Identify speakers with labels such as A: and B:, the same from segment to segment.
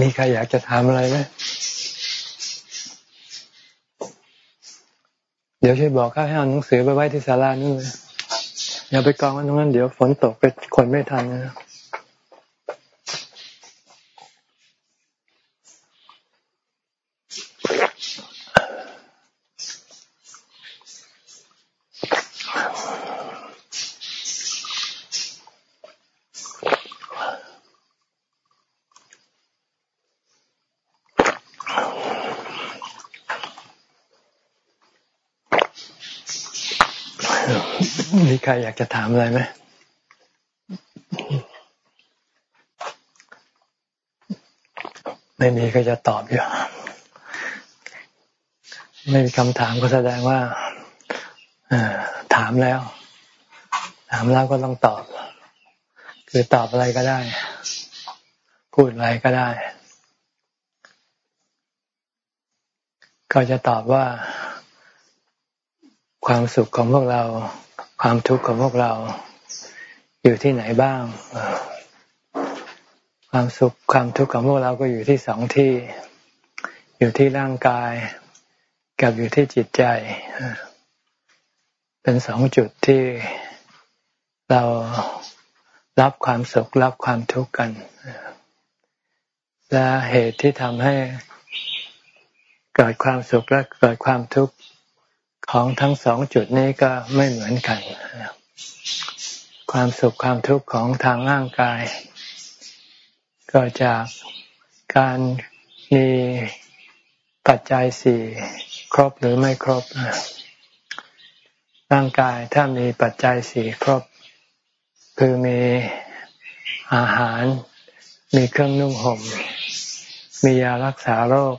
A: มีใครอยากจะถามอะไรไหมเดี๋ยวช่วยบอกข้าให้เอาหนังสือไปไว้ที่ศาลานู่นเลยอย่าไปกองไว้ตรงนั้นเดี๋ยวฝนตกไปคนไม่ทันนะมี ใครอยากจะถามอะไรไหมไม่มีก็จะตอบอยู่ ไม่มีคำถามก็แสดงว่าถามแล้ว ถามแล้วก็ต้องตอบ คือตอบอะไรก็ได้ พูดอะไรก็ได้ ก็จะตอบว่าความสุขของพวกเรา ความทุกข์ของพวกเราอยู่ที่ไหนบ้าง ความสุขความทุกข์ของพวกเราก็อยู่ที่สองที่ อยู่ที่ร่างกาย กับอยู่ที่จิตใจ เป็นสองจุดที่เรารับความสุขรับความทุกข์กัน และเหตุที่ทำให้เกิดความสุขและเกิดความทุกข์ ของทั้งสองจุดนี้ก็ไม่เหมือนกัน ความสุขความทุกข์ของทางร่างกาย ก็จากการมีปัจจัยสี่ครบหรือไม่ครบ ร่างกายถ้ามีปัจจัยสี่ครบ คือมีอาหาร มีเครื่องนุ่งห่ม มียารักษาโรค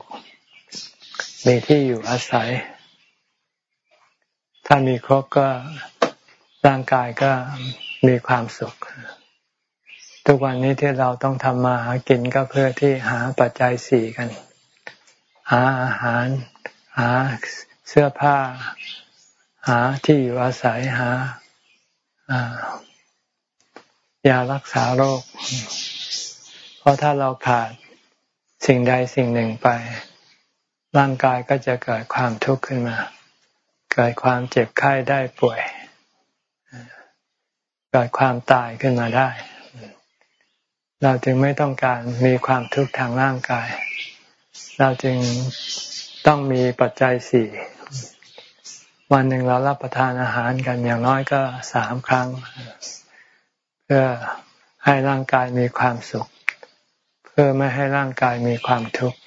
A: มีที่อยู่อาศัย ถ้ามีครบก็ร่างกายก็มีความสุข ทุกวันนี้ที่เราต้องทำมาหากินก็เพื่อที่หาปัจจัยสี่กัน หาอาหาร หาเสื้อผ้า หาที่อยู่อาศัยหายารักษาโรค เพราะถ้าเราขาดสิ่งใดสิ่งหนึ่งไป ร่างกายก็จะเกิดความทุกข์ขึ้นมา เกิดความเจ็บไข้ได้ป่วย เกิดความตายขึ้นมาได้ เราจึงไม่ต้องการมีความทุกข์ทางร่างกาย เราจึงต้องมีปัจจัยสี่วันหนึ่งเรารับประทานอาหารกันอย่างน้อยก็สามครั้ง เพื่อให้ร่างกายมีความสุข เพื่อไม่ให้ร่างกายมีความทุกข์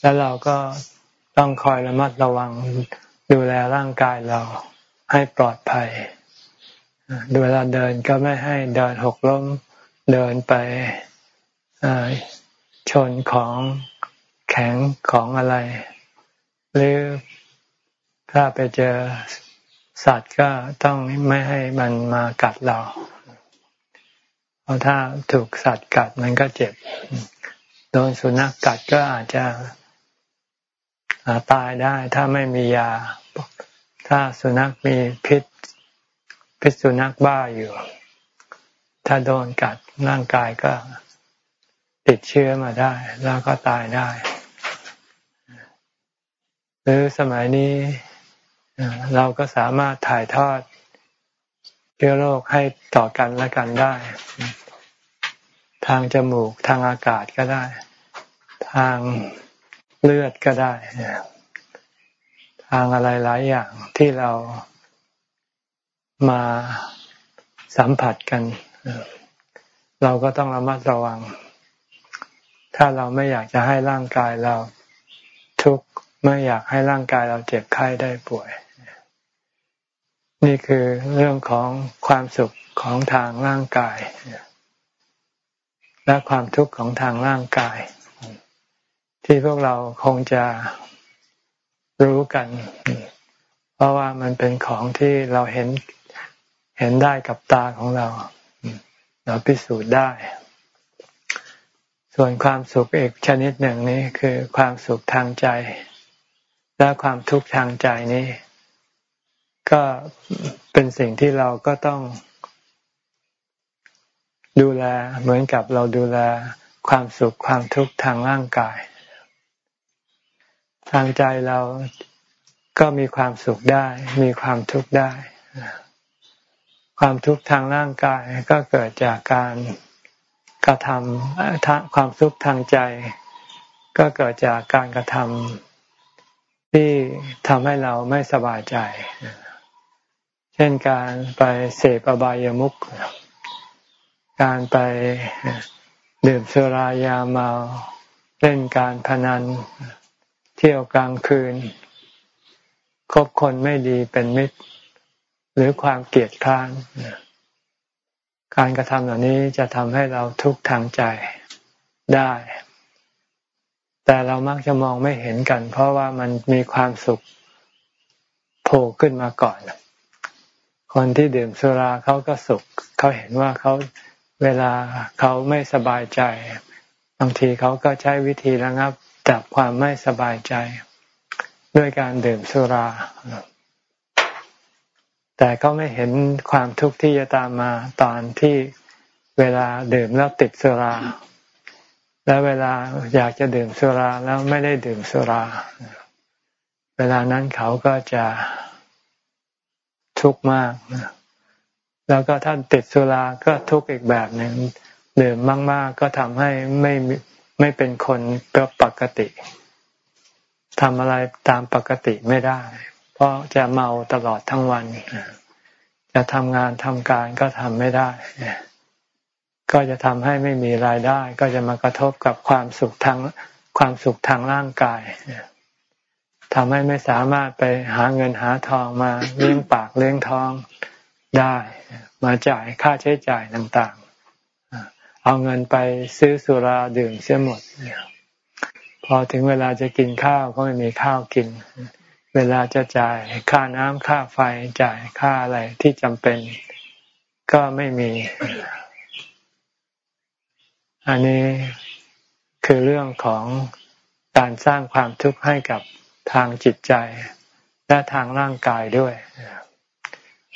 A: แล้วเราก็ ต้องคอยระมัดระวังดูแลร่างกายเราให้ปลอดภัยดูเวลาเดินก็ไม่ให้เดินหกล้มเดินไปชนของแข็งของอะไร หรือถ้าไปเจอสัตว์ก็ต้องไม่ให้มันมากัดเรา เพราะถ้าถูกสัตว์กัดมันก็เจ็บ โดนสุนัขกกัดก็อาจจะ ตายได้ถ้าไม่มียา ถ้าสุนัขมีพิษ พิษสุนัขบ้าอยู่ ถ้าโดนกัดร่างกายก็ติดเชื้อมาได้ แล้วก็ตายได้ หรือสมัยนี้เราก็สามารถถ่ายทอดเชื้อโรคให้ต่อกันและกันได้ ทางจมูกทางอากาศก็ได้ ทาง เลือดก็ได้ทางอะไรหลายอย่างที่เรามาสัมผัสกัน เราก็ต้องระมัดระวัง ถ้าเราไม่อยากจะให้ร่างกายเราทุกข์ไม่อยากให้ร่างกายเราเจ็บไข้ได้ป่วย นี่คือเรื่องของความสุขของทางร่างกาย และความทุกข์ของทางร่างกาย ที่พวกเราคงจะรู้กัน เพราะว่ามันเป็นของที่เราเห็นเห็นได้กับตาของเรา เราพิสูจน์ได้ ส่วนความสุขอีกชนิดหนึ่งนี้คือความสุขทางใจ และความทุกข์ทางใจนี้ ก็เป็นสิ่งที่เราก็ต้องดูแลเหมือนกับเราดูแลความสุขความทุกข์ทางร่างกาย ทางใจเราก็มีความสุขได้ มีความทุกข์ได้ ความทุกข์ทางร่างกายก็เกิดจากการกระทำความทุกข์ทางใจ ก็เกิดจากการกระทำที่ทำให้เราไม่สบายใจ เช่นการไปเสพอบายามุขการไปดื่มสุรายาเมาเล่นการพนันเที่ยวกลางคืน คบคนไม่ดีเป็นมิตร หรือความเกลียดคร้านการกระทำเหล่านี้จะทำให้เราทุกข์ทางใจได้ แต่เรามักจะมองไม่เห็นกัน เพราะว่ามันมีความสุขโผล่ขึ้นมาก่อน คนที่ดื่มสุราเขาก็สุข เขาเห็นว่าเขาเวลาเขาไม่สบายใจ บางทีเขาก็ใช้วิธีระงับ จับความไม่สบายใจ ด้วยการดื่มสุรา แต่ก็ไม่เห็นความทุกข์ที่จะตามมาตอนที่เวลาดื่มแล้วติดสุรา และเวลาอยากจะดื่มสุราแล้วไม่ได้ดื่มสุรา เวลานั้นเขาก็จะทุกข์มากแล้วก็ท่าติดสุราก็ทุกข์อีกแบบหนึ่งดื่มมาก ๆ ก็ทำให้ไม่ ไม่เป็นคนปกติทำอะไรตามปกติไม่ได้ เพราะจะเมาตลอดทั้งวัน จะทำงานทำการก็ทำไม่ได้ ก็จะทำให้ไม่มีรายได้ ก็จะมากระทบกับความสุขทางความสุขทางร่างกายทำให้ไม่สามารถไปหาเงินหาทองมาเลี้ยงปากเลี้ยงท้องได้ มาจ่ายค่าใช้จ่ายต่าง เอาเงินไปซื้อสุราดื่มเสียหมด พอถึงเวลาจะกินข้าวก็ไม่มีข้าวกิน เวลาจะจ่ายค่าน้ำค่าไฟจ่ายค่าอะไรที่จำเป็นก็ไม่มี อันนี้คือเรื่องของการสร้างความทุกข์ให้กับทางจิตใจ และทางร่างกายด้วย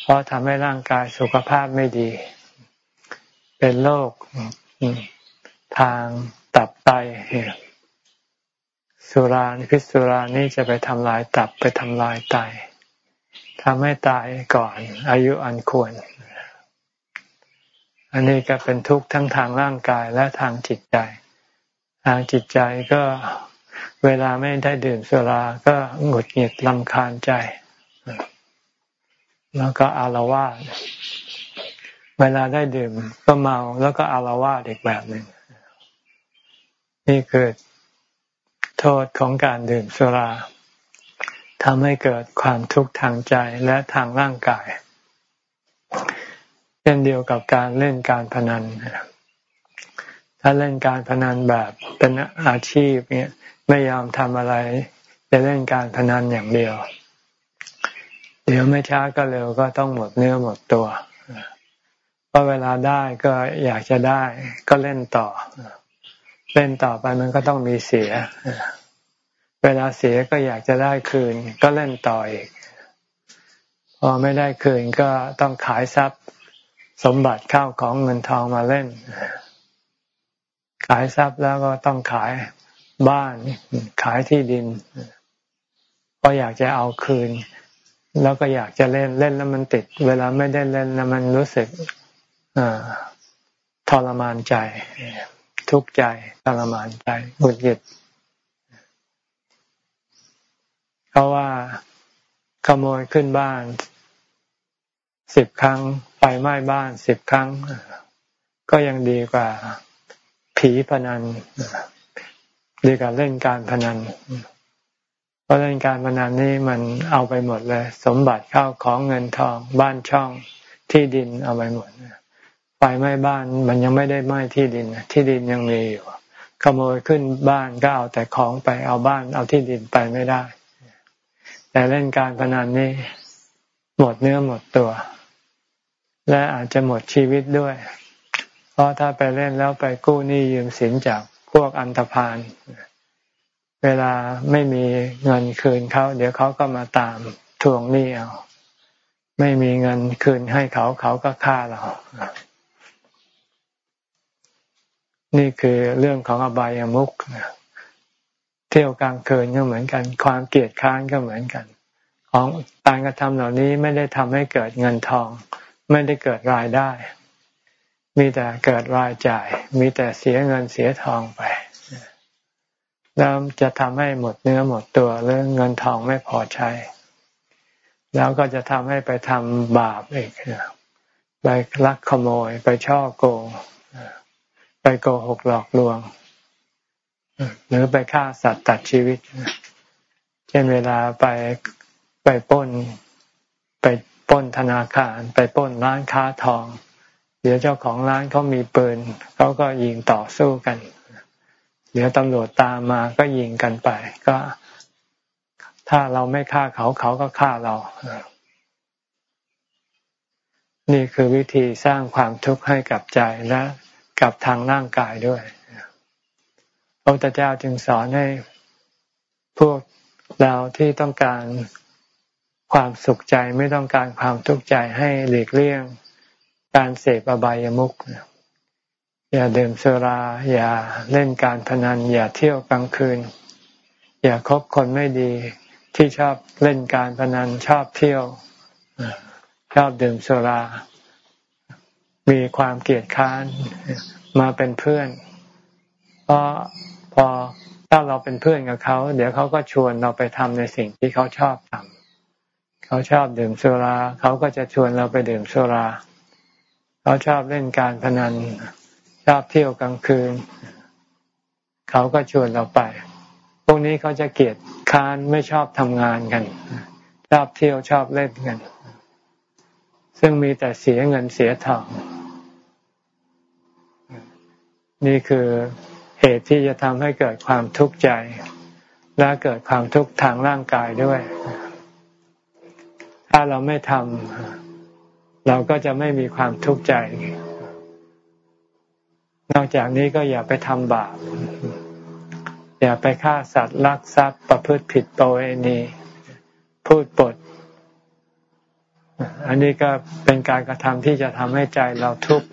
A: เพราะทำให้ร่างกายสุขภาพไม่ดี เป็นโรคทางตับไตสุราพิษสุรานี่จะไปทำลายตับไปทำลายไตทำให้ตายก่อนอายุอันควร อันนี้ก็เป็นทุกข์ทั้งทางร่างกายและทางจิตใจ ทางจิตใจก็เวลาไม่ได้ดื่มสุราก็หงุดหงิดลำคาญใจ แล้วก็อารวาส เวลาได้ดื่มก็เมาแล้วก็อารวาสอีกแบบหนึ่งนี่คือโทษของการดื่มสุราทำให้เกิดความทุกข์ทางใจและทางร่างกาย เช่นเดียวกับการเล่นการพนัน ถ้าเล่นการพนันแบบเป็นอาชีพเนี่ยไม่ยอมทำอะไรจะเล่นการพนันอย่างเดียว เดี๋ยวไม่ช้าก็เร็วก็ต้องหมดเนื้อหมดตัว เพราะเวลาได้ก็อยากจะได้ก็เล่นต่อ เล่นต่อไปมันก็ต้องมีเสีย เวลาเสียก็อยากจะได้คืน ก็เล่นต่ออีก พอไม่ได้คืนก็ต้องขายทรัพย์ สมบัติข้าวของเงินทองมาเล่น ขายทรัพย์แล้วก็ต้องขายบ้าน ขายที่ดินเพราะอยากจะเอาคืนแล้วก็อยากจะเล่นเล่นแล้วมันติด เวลาไม่ได้เล่นแล้วมันรู้สึก ทรมานใจ ทุกข์ใจทรมานใจหงุดหงิดเพราะว่าขโมยขึ้นบ้านสิบครั้งไฟไหม้บ้านสิบครั้ง ก็ยังดีกว่าผีพนันดีกว่าเล่นการพนันเพราะเล่นการพนันนี่มันเอาไปหมดเลย สมบัติเข้าของเงินทองบ้านช่องที่ดินเอาไปหมด ไฟไหม้บ้านมันยังไม่ได้ไหม้ที่ดิน ที่ดินยังมีอยู่ขโมยขึ้นบ้านก็เอาแต่ของไปเอาบ้าน เอาที่ดินไปไม่ได้ แต่เล่นการพนันนี่หมดเนื้อหมดตัว และอาจจะหมดชีวิตด้วย เพราะถ้าไปเล่นแล้วไปกู้หนี้ยืมสินจากพวกอันธพาลเวลาไม่มีเงินคืนเขา เดี๋ยวเขาก็มาตามทวงหนี้เอา ไม่มีเงินคืนให้เขาเขาก็ฆ่าเรา นี่คือเรื่องของอบายามุขเที่ยวกลางคืนก็เหมือนกัน ความเกลียดค้านก็เหมือนกัน ของการกระทำเหล่านี้ไม่ได้ทำให้เกิดเงินทอง ไม่ได้เกิดรายได้ มีแต่เกิดรายจ่าย มีแต่เสียเงินเสียทองไปแล้วจะทำให้หมดเนื้อหมดตัวเรื่องเงินทองไม่พอใช้ แล้วก็จะทำให้ไปทำบาปอีกไปลักขโมยไปช่อโกง ไปโกหกหลอกลวง หรือไปฆ่าสัตว์ตัดชีวิต เช่นเวลาไปไปป้น ไปป้นธนาคาร ไปป้นร้านค้าทอง เดี๋ยวเจ้าของร้านเขามีปืนเขาก็ยิงต่อสู้กัน เดี๋ยวตำรวจตามมาก็ยิงกันไป ก็ ถ้าเราไม่ฆ่าเขาเขาก็ฆ่าเรานี่คือวิธีสร้างความทุกข์ให้กับใจและ กับทางร่างกายด้วยพระพุทธเจ้าจึงสอนให้พวกเราที่ต้องการความสุขใจไม่ต้องการความทุกข์ใจให้หลีกเลี่ยง การเสพอบายามุขอย่าดื่มสุรา อย่าเล่นการพนัน อย่าเที่ยวกลางคืน อย่าคบคนไม่ดีที่ชอบเล่นการพนันชอบเที่ยว ชอบดื่มสุรา มีความเกลียดค้านมาเป็นเพื่อนเพราะพอถ้าเราเป็นเพื่อนกับเขา เดี๋ยวเขาก็ชวนเราไปทำในสิ่งที่เขาชอบทำเขาชอบดื่มสุราเขาก็จะชวนเราไปดื่มสุราเขาชอบเล่นการพนัน ชอบเที่ยวกลางคืน เขาก็ชวนเราไป พวกนี้เขาจะเกลียดค้านไม่ชอบทำงานกัน ชอบเที่ยวชอบเล่นกัน ซึ่งมีแต่เสียเงินเสียทอง นี่คือเหตุที่จะทำให้เกิดความทุกข์ใจ และเกิดความทุกข์ทางร่างกายด้วย ถ้าเราไม่ทำเราก็จะไม่มีความทุกข์ใจ นอกจากนี้ก็อย่าไปทำบาป อย่าไปฆ่าสัตว์ลักทรัพย์ประพฤติผิดโปเอณีพูดปด อันนี้ก็เป็นการกระทำที่จะทำให้ใจเราทุกข์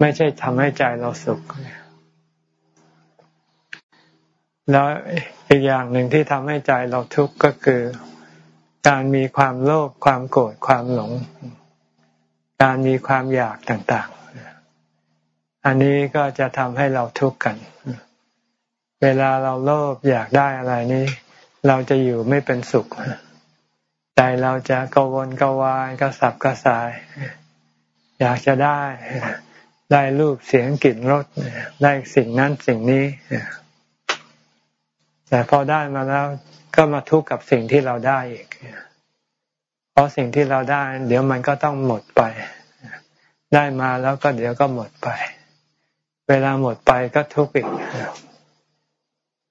A: ไม่ใช่ทำให้ใจเราสุข แล้วอีกอย่างหนึ่งที่ทำให้ใจเราทุกข์ก็คือ การมีความโลภความโกรธความหลง การมีความอยากต่างๆ อันนี้ก็จะทำให้เราทุกข์กัน เวลาเราโลภอยากได้อะไรนี้ เราจะอยู่ไม่เป็นสุขใจเราจะกวนกวายกระสับกระส่าย อยากจะได้ ได้รูปเสียงกลิ่นรสได้สิ่งนั้นสิ่งนี้แต่พอได้มาแล้วก็มาทุกข์กับสิ่งที่เราได้อีกเพราะสิ่งที่เราได้ เดี๋ยวมันก็ต้องหมดไป ได้มาแล้วก็เดี๋ยวก็หมดไป เวลาหมดไปก็ทุกข์อีก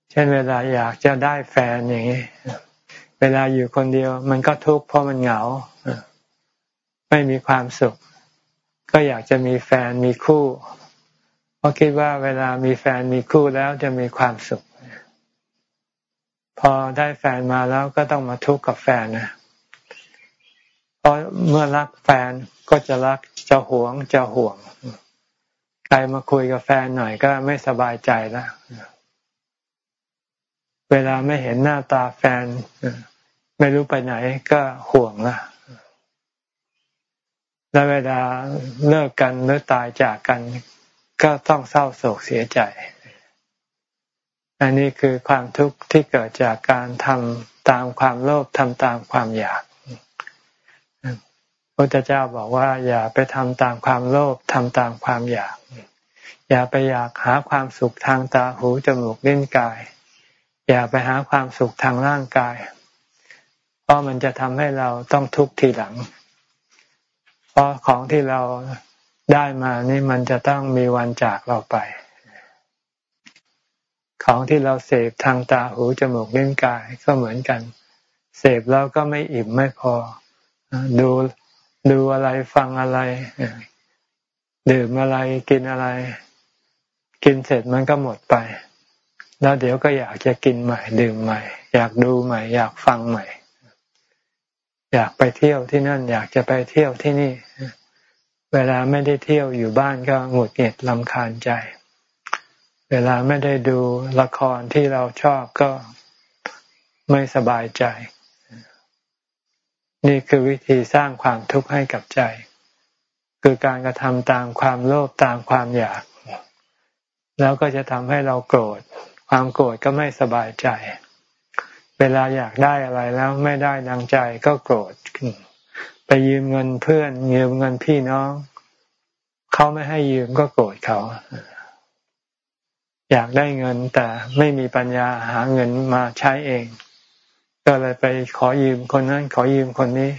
A: เช่นเวลาอยากจะได้แฟนอย่างนี้ เวลาอยู่คนเดียว มันก็ทุกข์เพราะมันเหงา ไม่มีความสุข ก็อยากจะมีแฟนมีคู่ เพราะคิดว่าเวลามีแฟนมีคู่แล้วจะมีความสุข พอได้แฟนมาแล้วก็ต้องมาทุกข์กับแฟนนะเพราะเมื่อรักแฟนก็จะรักจะหวงจะห่วงใครมาคุยกับแฟนหน่อยก็ไม่สบายใจแล้วเวลาไม่เห็นหน้าตาแฟน ไม่รู้ไปไหนก็ห่วงละ แล้วเวลาเลิกกันหรือตายจากกัน ก็ต้องเศร้าโศกเสียใจ อันนี้คือความทุกข์ที่เกิดจากการทำตามความโลภทำตามความอยากพระพุทธเจ้าบอกว่า อย่าไปทำตามความโลภทำตามความอยาก อย่าไปอยากหาความสุขทางตาหูจมูกลิ้นกาย อย่าไปหาความสุขทางร่างกาย เพราะมันจะทำให้เราต้องทุกข์ทีหลัง เพราะของที่เราได้มานี่มันจะต้องมีวันจากเราไป ของที่เราเสพทางตาหูจมูกลิ้นกายก็เหมือนกัน เสพแล้วก็ไม่อิ่มไม่พอ ดูดูอะไรฟังอะไร ดื่มอะไรกินอะไร กินเสร็จมันก็หมดไป แล้วเดี๋ยวก็อยากจะกินใหม่ ดื่มใหม่ อยากดูใหม่ อยากฟังใหม่ อยากไปเที่ยวที่นั่น อยากจะไปเที่ยวที่นี่ เวลาไม่ได้เที่ยวอยู่บ้านก็หงุดหงิดลำคาญใจ เวลาไม่ได้ดูละครที่เราชอบก็ไม่สบายใจ นี่คือวิธีสร้างความทุกข์ให้กับใจ คือการกระทำตามความโลภตามความอยาก แล้วก็จะทำให้เราโกรธ ความโกรธก็ไม่สบายใจ เวลาอยากได้อะไรแล้วไม่ได้ดังใจก็โกรธ ไปยืมเงินเพื่อนยืมเงินพี่น้อง เขาไม่ให้ยืมก็โกรธเขา อยากได้เงินแต่ไม่มีปัญญาหาเงินมาใช้เอง ก็เลยไปขอยืมคนนั้น ขอยืมคนนี้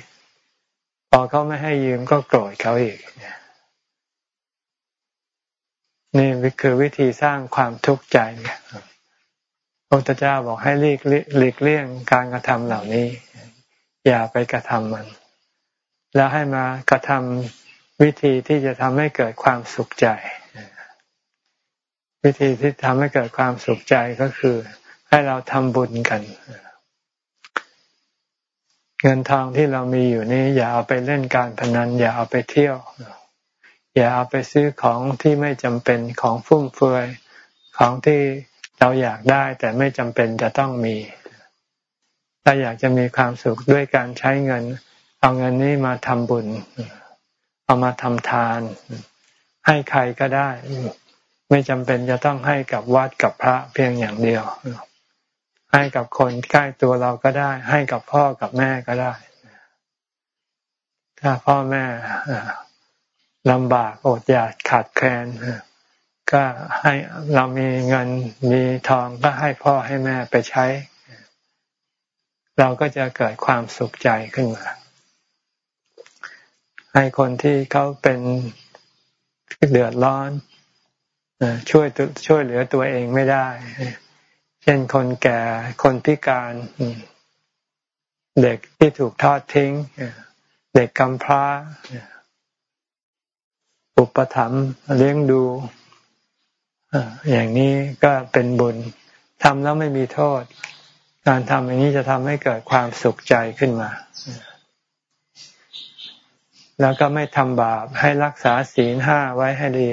A: พอเขาไม่ให้ยืมก็โกรธเขาอีกนี่คือวิธีสร้างความทุกข์ใจ พระพุทธเจ้าบอกให้หลีกหลีกเลี่ยงการกระทำเหล่านี้ อย่าไปกระทำมัน แล้วให้มากระทำวิธีที่จะทำให้เกิดความสุขใจ วิธีที่ทำให้เกิดความสุขใจก็คือ ให้เราทำบุญกัน เงินทองที่เรามีอยู่นี้ อย่าเอาไปเล่นการพนัน อย่าเอาไปเที่ยว อย่าเอาไปซื้อของที่ไม่จำเป็นของฟุ่มเฟือยของที่ เราอยากได้แต่ไม่จำเป็นจะต้องมี ถ้าอยากจะมีความสุขด้วยการใช้เงิน เอาเงินนี้มาทำบุญ เอามาทำทาน ให้ใครก็ได้ ไม่จำเป็นจะต้องให้กับวัดกับพระเพียงอย่างเดียว ให้กับคนใกล้ตัวเราก็ได้ ให้กับพ่อกับแม่ก็ได้ ถ้าพ่อแม่ลำบากอดอยากขาดแคลน ก็ให้เรามีเงินมีทองก็ให้พ่อให้แม่ไปใช้ เราก็จะเกิดความสุขใจขึ้นมา ให้คนที่เขาเป็นเดือดร้อนช่วยช่วยเหลือตัวเองไม่ได้ เช่นคนแก่คนพิการเด็กที่ถูกทอดทิ้งเด็กกำพร้า อุปถัมภ์เลี้ยงดู อย่างนี้ก็เป็นบุญทำแล้วไม่มีโทษ การทำอย่างนี้จะทำให้เกิดความสุขใจขึ้นมา แล้วก็ไม่ทำบาปให้รักษาศีลห้าไว้ให้ดี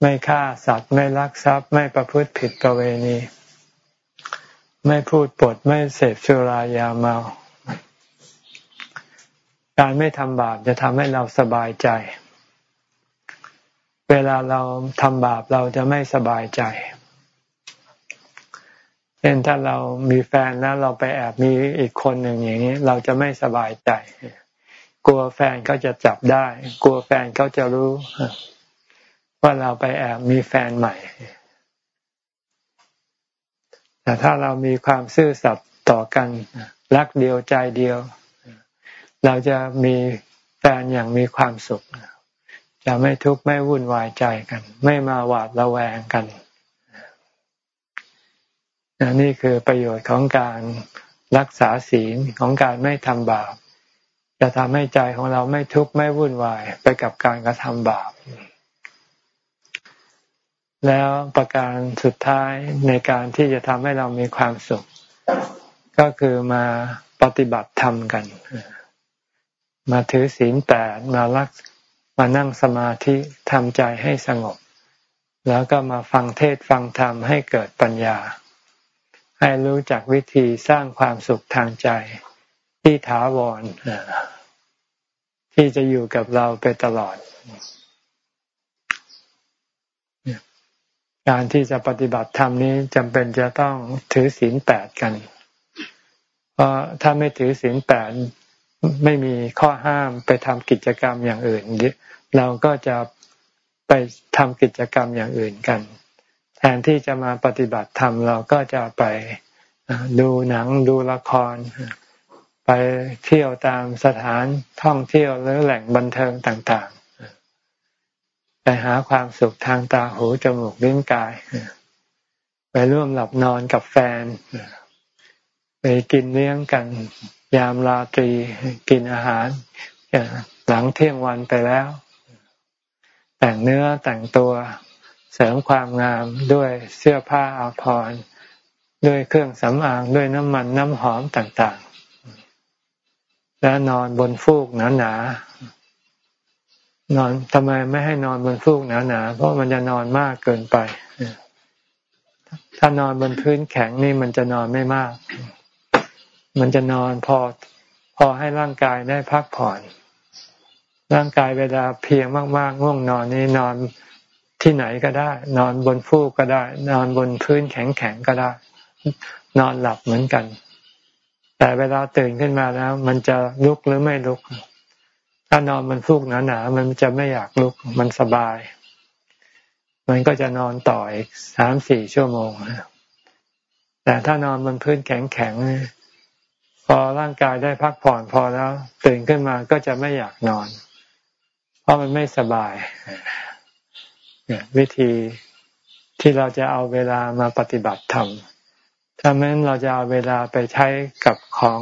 A: ไม่ฆ่าสัตว์ไม่ลักทรัพย์ ไม่ประพฤติผิดประเวณี ไม่พูดปดไม่เสพสุรายาเมา การไม่ทำบาปจะทำให้เราสบายใจ เวลาเราทำบาปเราจะไม่สบายใจเช่นถ้าเรามีแฟนแล้วเราไปแอบมีอีกคนหนึ่งอย่างนี้ เราจะไม่สบายใจ กลัวแฟนเขาจะจับได้ กลัวแฟนเขาจะรู้ ว่าเราไปแอบมีแฟนใหม่ แต่ถ้าเรามีความซื่อสัตย์ต่อกัน รักเดียวใจเดียว เราจะมีแฟนอย่างมีความสุข จะไม่ทุกข์ไม่วุ่นวายใจกัน ไม่มาหวาดระแวงกันนี่คือประโยชน์ของการรักษาศีลของการไม่ทำบาป จะทำให้ใจของเราไม่ทุกข์ไม่วุ่นวายไปกับการกระทำบาป แล้วประการสุดท้ายในการที่จะทำให้เรามีความสุข ก็คือมาปฏิบัติธรรมกัน มาถือศีลแปดมารัก มานั่งสมาธิทำใจให้สงบ แล้วก็มาฟังเทศฟังธรรมให้เกิดปัญญา ให้รู้จักวิธีสร้างความสุขทางใจที่ถาวรที่จะอยู่กับเราไปตลอด การที่จะปฏิบัติธรรมนี้จำเป็นจะต้องถือศีลแปดกัน เพราะถ้าไม่ถือศีลแปดไม่มีข้อห้ามไปทำกิจกรรมอย่างอื่น เราก็จะไปทำกิจกรรมอย่างอื่นกัน แทนที่จะมาปฏิบัติธรรมเราก็จะไปดูหนังดูละคร ไปเที่ยวตามสถานท่องเที่ยวหรือแหล่งบันเทิงต่าง ๆ ไปหาความสุขทางตาหูจมูกลิ้นกาย ไปร่วมหลับนอนกับแฟน ไปกินเลี้ยงกันยามราตรีกินอาหารหลังเที่ยงวันไปแล้ว แต่งเนื้อแต่งตัวเสริมความงามด้วยเสื้อผ้าอาภรณ์ด้วยเครื่องสำอางด้วยน้ำมันน้ำหอมต่างๆ แล้วนอนบนฟูกหนาๆนอนทำไมไม่ให้นอนบนฟูกหนาๆเพราะมันจะนอนมากเกินไป ถ้านอนบนพื้นแข็งนี่มันจะนอนไม่มาก มันจะนอนพอพอให้ร่างกายได้พักผ่อน ร่างกายเวลาเพียงมากๆง่วงนอนนี่นอนที่ไหนก็ได้ นอนบนฟูกก็ได้ นอนบนพื้นแข็งๆก็ได้ นอนหลับเหมือนกัน แต่เวลาตื่นขึ้นมาแล้ว มันจะลุกหรือไม่ลุก ถ้านอนบนฟูกหนาๆมันจะไม่อยากลุกมันสบาย มันก็จะนอนต่ออีกสามสี่ชั่วโมงแต่ถ้านอนบนพื้นแข็งๆพอร่างกายได้พักผ่อนพอแล้ว ตื่นขึ้นมาก็จะไม่อยากนอน เพราะมันไม่สบายวิธีที่เราจะเอาเวลามาปฏิบัติธรรมถ้าแม้นเราจะเอาเวลาไปใช้กับของ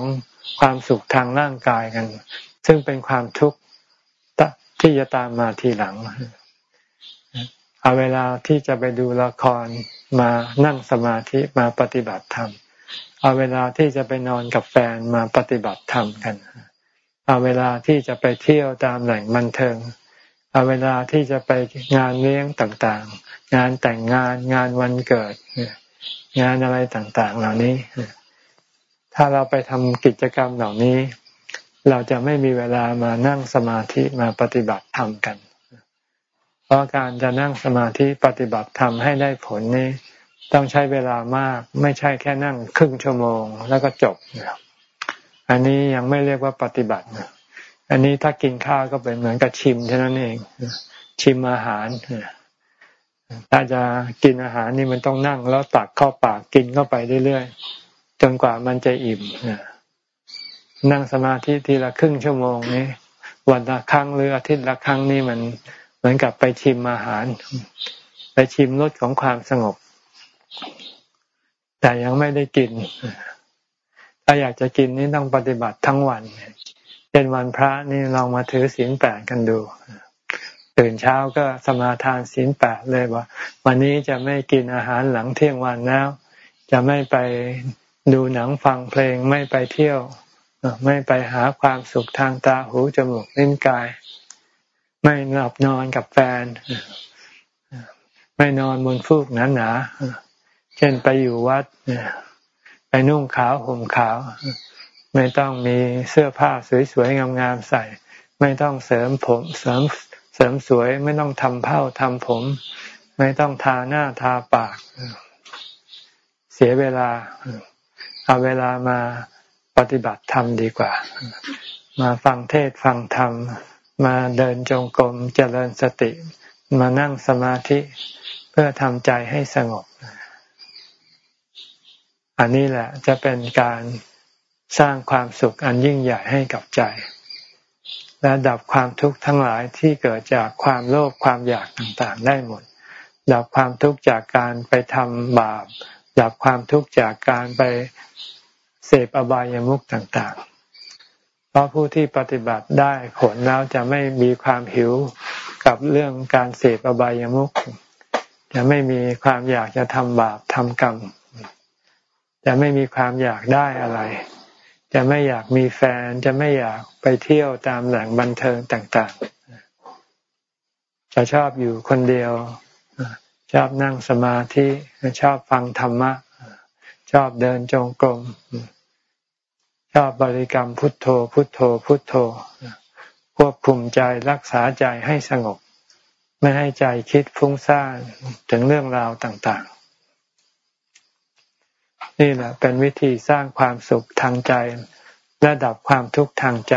A: ความสุขทางร่างกายกัน ซึ่งเป็นความทุกข์ที่จะตามมาทีหลัง เอาเวลาที่จะไปดูละครมานั่งสมาธิมาปฏิบัติธรรม เอาเวลาที่จะไปนอนกับแฟนมาปฏิบัติธรรมกันเเอาเวลาที่จะไปเที่ยวตามแหล่งบันเทิง เอาเวลาที่จะไปงานเลี้ยงต่างๆ งานแต่งงานงานวันเกิด งานอะไรต่างๆ เหล่านี้ ถ้าเราไปทำกิจกรรมเหล่านี้ เราจะไม่มีเวลามานั่งสมาธิมาปฏิบัติธรรมกัน เพราะการจะนั่งสมาธิปฏิบัติธรรมให้ได้ผลนี้ ต้องใช้เวลามาก ไม่ใช่แค่นั่งครึ่งชั่วโมงแล้วก็จบ อันนี้ยังไม่เรียกว่าปฏิบัติอันนี้ถ้ากินข้าวก็เป็นเหมือนกับชิมเท่านั้นเองชิมอาหารถ้าจะกินอาหารนี่มันต้องนั่ง แล้วตักเข้าปากกินเข้าไปเรื่อยๆจนกว่ามันจะอิ่มนั่งสมาธิทีละครึ่งชั่วโมงนี้วันละครั้งหรืออาทิตย์ละครั้งนี่มันเหมือนกับไปชิมอาหาร ไปชิมรสของความสงบ แต่ยังไม่ได้กิน ถ้าอยากจะกินนี่ต้องปฏิบัติทั้งวันเช่นวันพระนี่ลองมาถือศีลแปดกันดูตื่นเช้าก็สมาทานศีลแปดเลยว่า วันนี้จะไม่กินอาหารหลังเที่ยงวันแล้ว จะไม่ไปดูหนังฟังเพลงไม่ไปเที่ยว ไม่ไปหาความสุขทางตาหูจมูกลิ้นกาย ไม่หลับนอนกับแฟน ไม่นอนบนฟูกหนาๆเช่นไปอยู่วัด ไปนุ่งขาวห่มขาว ไม่ต้องมีเสื้อผ้าสวยๆงามๆใส่ ไม่ต้องเสริมผมเสริมเสริมสวยไม่ต้องทำเผ้าทำผม ไม่ต้องทาหน้าทาปาก เสียเวลา เอาเวลามาปฏิบัติธรรมดีกว่า มาฟังเทศฟังธรรม มาเดินจงกรมเจริญสติ มานั่งสมาธิเพื่อทำใจให้สงบ อันนี้แหละจะเป็นการสร้างความสุขอันยิ่งใหญ่ให้กับใจ และดับความทุกข์ทั้งหลายที่เกิดจากความโลภความอยากต่างๆ ได้หมด ดับความทุกข์จากการไปทำบาป ดับความทุกข์จากการไปเสพอบายามุขต่างๆ เพราะผู้ที่ปฏิบัติได้ผลแล้วจะไม่มีความหิวกับเรื่องการเสพอบายามุขจะไม่มีความอยากจะทำบาปทำกรรม จะไม่มีความอยากได้อะไร จะไม่อยากมีแฟน จะไม่อยากไปเที่ยวตามแหล่งบันเทิงต่างๆ จะชอบอยู่คนเดียว ชอบนั่งสมาธิ ชอบฟังธรรมะ ชอบเดินจงกรม ชอบบริกรรมพุทโธ พุทโธ พุทโธ ควบคุมใจรักษาใจให้สงบ ไม่ให้ใจคิดฟุ้งซ่านถึงเรื่องราวต่างๆ นี่แหละเป็นวิธีสร้างความสุขทางใจ และดับความทุกข์ทางใจ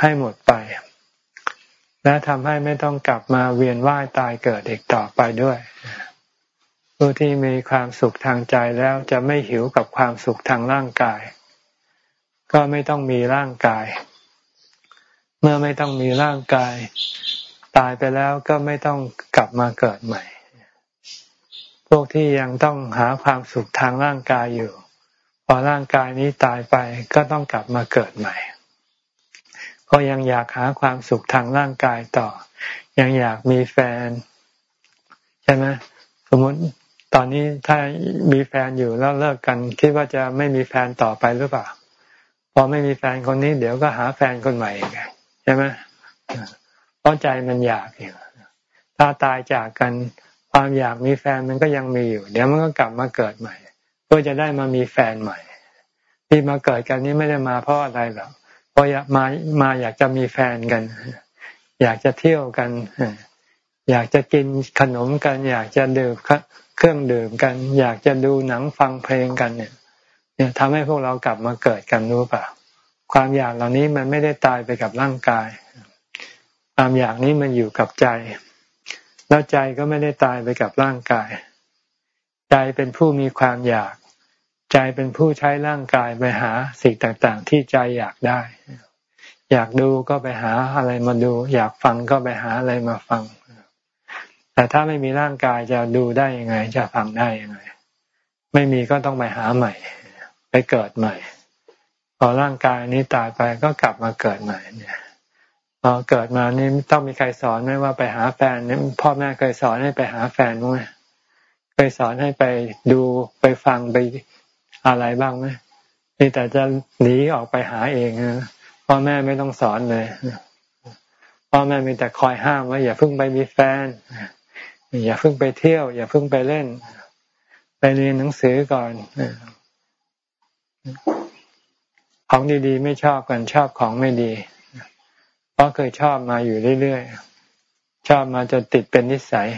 A: ให้หมดไป และทำให้ไม่ต้องกลับมาเวียนว่ายตายเกิดอีกต่อไปด้วย ผู้ที่มีความสุขทางใจแล้วจะไม่หิวกับความสุขทางร่างกาย ก็ไม่ต้องมีร่างกาย เมื่อไม่ต้องมีร่างกาย ตายไปแล้วก็ไม่ต้องกลับมาเกิดใหม่ พวกที่ยังต้องหาความสุขทางร่างกายอยู่ พอร่างกายนี้ตายไปก็ต้องกลับมาเกิดใหม่ ก็ยังอยากหาความสุขทางร่างกายต่อ ยังอยากมีแฟน ใช่ไหมสมมติตอนนี้ถ้ามีแฟนอยู่แล้วเลิกกัน คิดว่าจะไม่มีแฟนต่อไปหรือเปล่าพอไม่มีแฟนคนนี้เดี๋ยวก็หาแฟนคนใหม่อีกใช่ไหมเพราะใจมันอยากอยู่ถ้าตายจากกัน ความอยากมีแฟนมันก็ยังมีอยู่ เดี๋ยวมันก็กลับมาเกิดใหม่ เพื่อจะได้มามีแฟนใหม่ ที่มาเกิดกันนี้ไม่ได้มาเพราะอะไรหรอกเพราะอยากมามาอยากจะมีแฟนกัน อยากจะเที่ยวกัน อยากจะกินขนมกัน อยากจะดื่มเครื่องดื่มกัน อยากจะดูหนังฟังเพลงกันเนี่ยเนี่ยทำให้พวกเรากลับมาเกิดกันรู้เปล่าความอยากเหล่านี้มันไม่ได้ตายไปกับร่างกาย ความอยากนี้มันอยู่กับใจ แล้วใจก็ไม่ได้ตายไปกับร่างกาย ใจเป็นผู้มีความอยาก ใจเป็นผู้ใช้ร่างกายไปหาสิ่งต่างๆ ที่ใจอยากได้ อยากดูก็ไปหาอะไรมาดู อยากฟังก็ไปหาอะไรมาฟัง แต่ถ้าไม่มีร่างกายจะดูได้ยังไง จะฟังได้ยังไง ไม่มีก็ต้องไปหาใหม่ ไปเกิดใหม่ พอร่างกายนี้ตายไปก็กลับมาเกิดใหม่เนี่ย พอเกิดมานี่ต้องมีใครสอนไหมว่าไปหาแฟนนี่พ่อแม่เคยสอนให้ไปหาแฟนไหมเคยสอนให้ไปดูไปฟังไปอะไรบ้างไหมนี่แต่จะหนีออกไปหาเองนะพ่อแม่ไม่ต้องสอนเลยพ่อแม่มีแต่คอยห้ามว่าอย่าเพิ่งไปมีแฟน อย่าเพิ่งไปเที่ยว อย่าเพิ่งไปเล่น ไปเรียนหนังสือก่อนของดีๆ ไม่ชอบกันชอบของไม่ดี ราะเคยชอบมาอยู่เรื่อยๆ ชอบมาจนติดเป็นนิสัย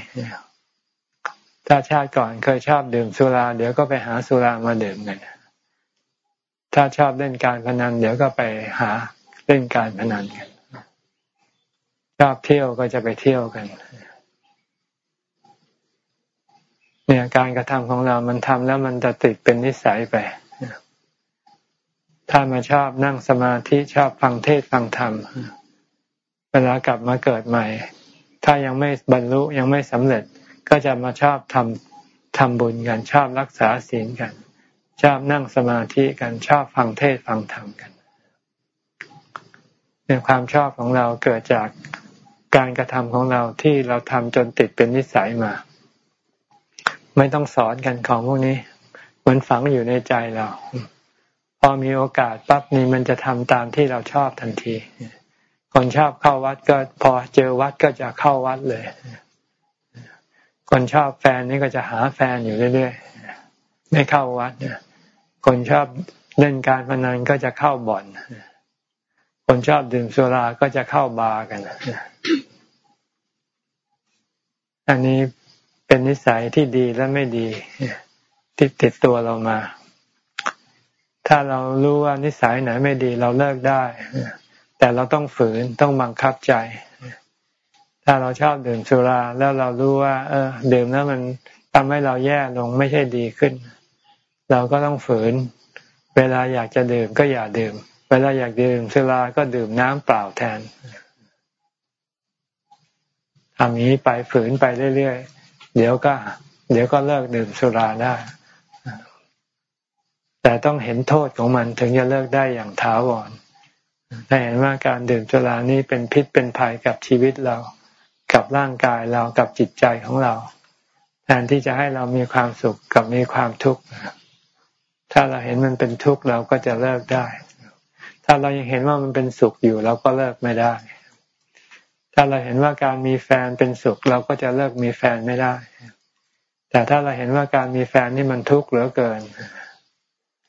A: ถ้าชาติก่อนเคยชอบดื่มสุรา เดี๋ยวก็ไปหาสุรามาดื่มกัน ถ้าชอบเล่นการพนัน เดี๋ยวก็ไปหาเล่นการพนันกัน ชอบเที่ยวก็จะไปเที่ยวกัน เนี่ยการกระทำของเรามันทำแล้วมันจะติดเป็นนิสัยไปถ้ามาชอบนั่งสมาธิชอบฟังเทศฟังธรรม เวลากลับมาเกิดใหม่ ถ้ายังไม่บรรลุยังไม่สำเร็จก็จะมาชอบทำทำบุญกันชอบรักษาศีลกัน ชอบนั่งสมาธิกันชอบฟังเทศฟังธรรมกันเนี่ยความชอบของเราเกิดจากการกระทำของเราที่เราทำจนติดเป็นนิสัยมา ไม่ต้องสอนกันของพวกนี้มันฝังอยู่ในใจเรา พอมีโอกาสปั๊บนี่มันจะทำตามที่เราชอบทันที คนชอบเข้าวัดก็พอเจอวัดก็จะเข้าวัดเลย คนชอบแฟนนี่ก็จะหาแฟนอยู่เรื่อยๆไม่เข้าวัดคนชอบเล่นการพนันก็จะเข้าบ่อนคนชอบดื่มสุราก็จะเข้าบาร์กันอันนี้เป็นนิสัยที่ดีและไม่ดีติดติดตัวเรามา ถ้าเรารู้ว่านิสัยไหนไม่ดี เราเลิกได้ แต่เราต้องฝืนต้องบังคับใจ ถ้าเราชอบดื่มสุราแล้วเรารู้ว่า เออ ดื่มแล้วมันทำให้เราแย่ลงไม่ใช่ดีขึ้น เราก็ต้องฝืน เวลาอยากจะดื่มก็อย่าดื่ม เวลาอยากดื่มสุราก็ดื่มน้ำเปล่าแทนทำนี้ไปฝืนไปเรื่อยๆ เดี๋ยวก็ เดี๋ยวก็เลิกดื่มสุราได้ แต่ต้องเห็นโทษของมันถึงจะเลิกได้อย่างถาวร ถ้าเห็นว่าการดื่มสุรานี้เป็นพิษเป็นภัยกับชีวิตเรา กับร่างกายเรากับจิตใจของเรา แทนที่จะให้เรามีความสุขกับมีความทุกข์ถ้าเราเห็นมันเป็นทุกข์เราก็จะเลิกได้ ถ้าเรายังเห็นว่ามันเป็นสุขอยู่เราก็เลิกไม่ได้ ถ้าเราเห็นว่าการมีแฟนเป็นสุข เราก็จะเลิกมีแฟนไม่ได้ แต่ถ้าเราเห็นว่าการมีแฟนนี่มันทุกข์เหลือเกิน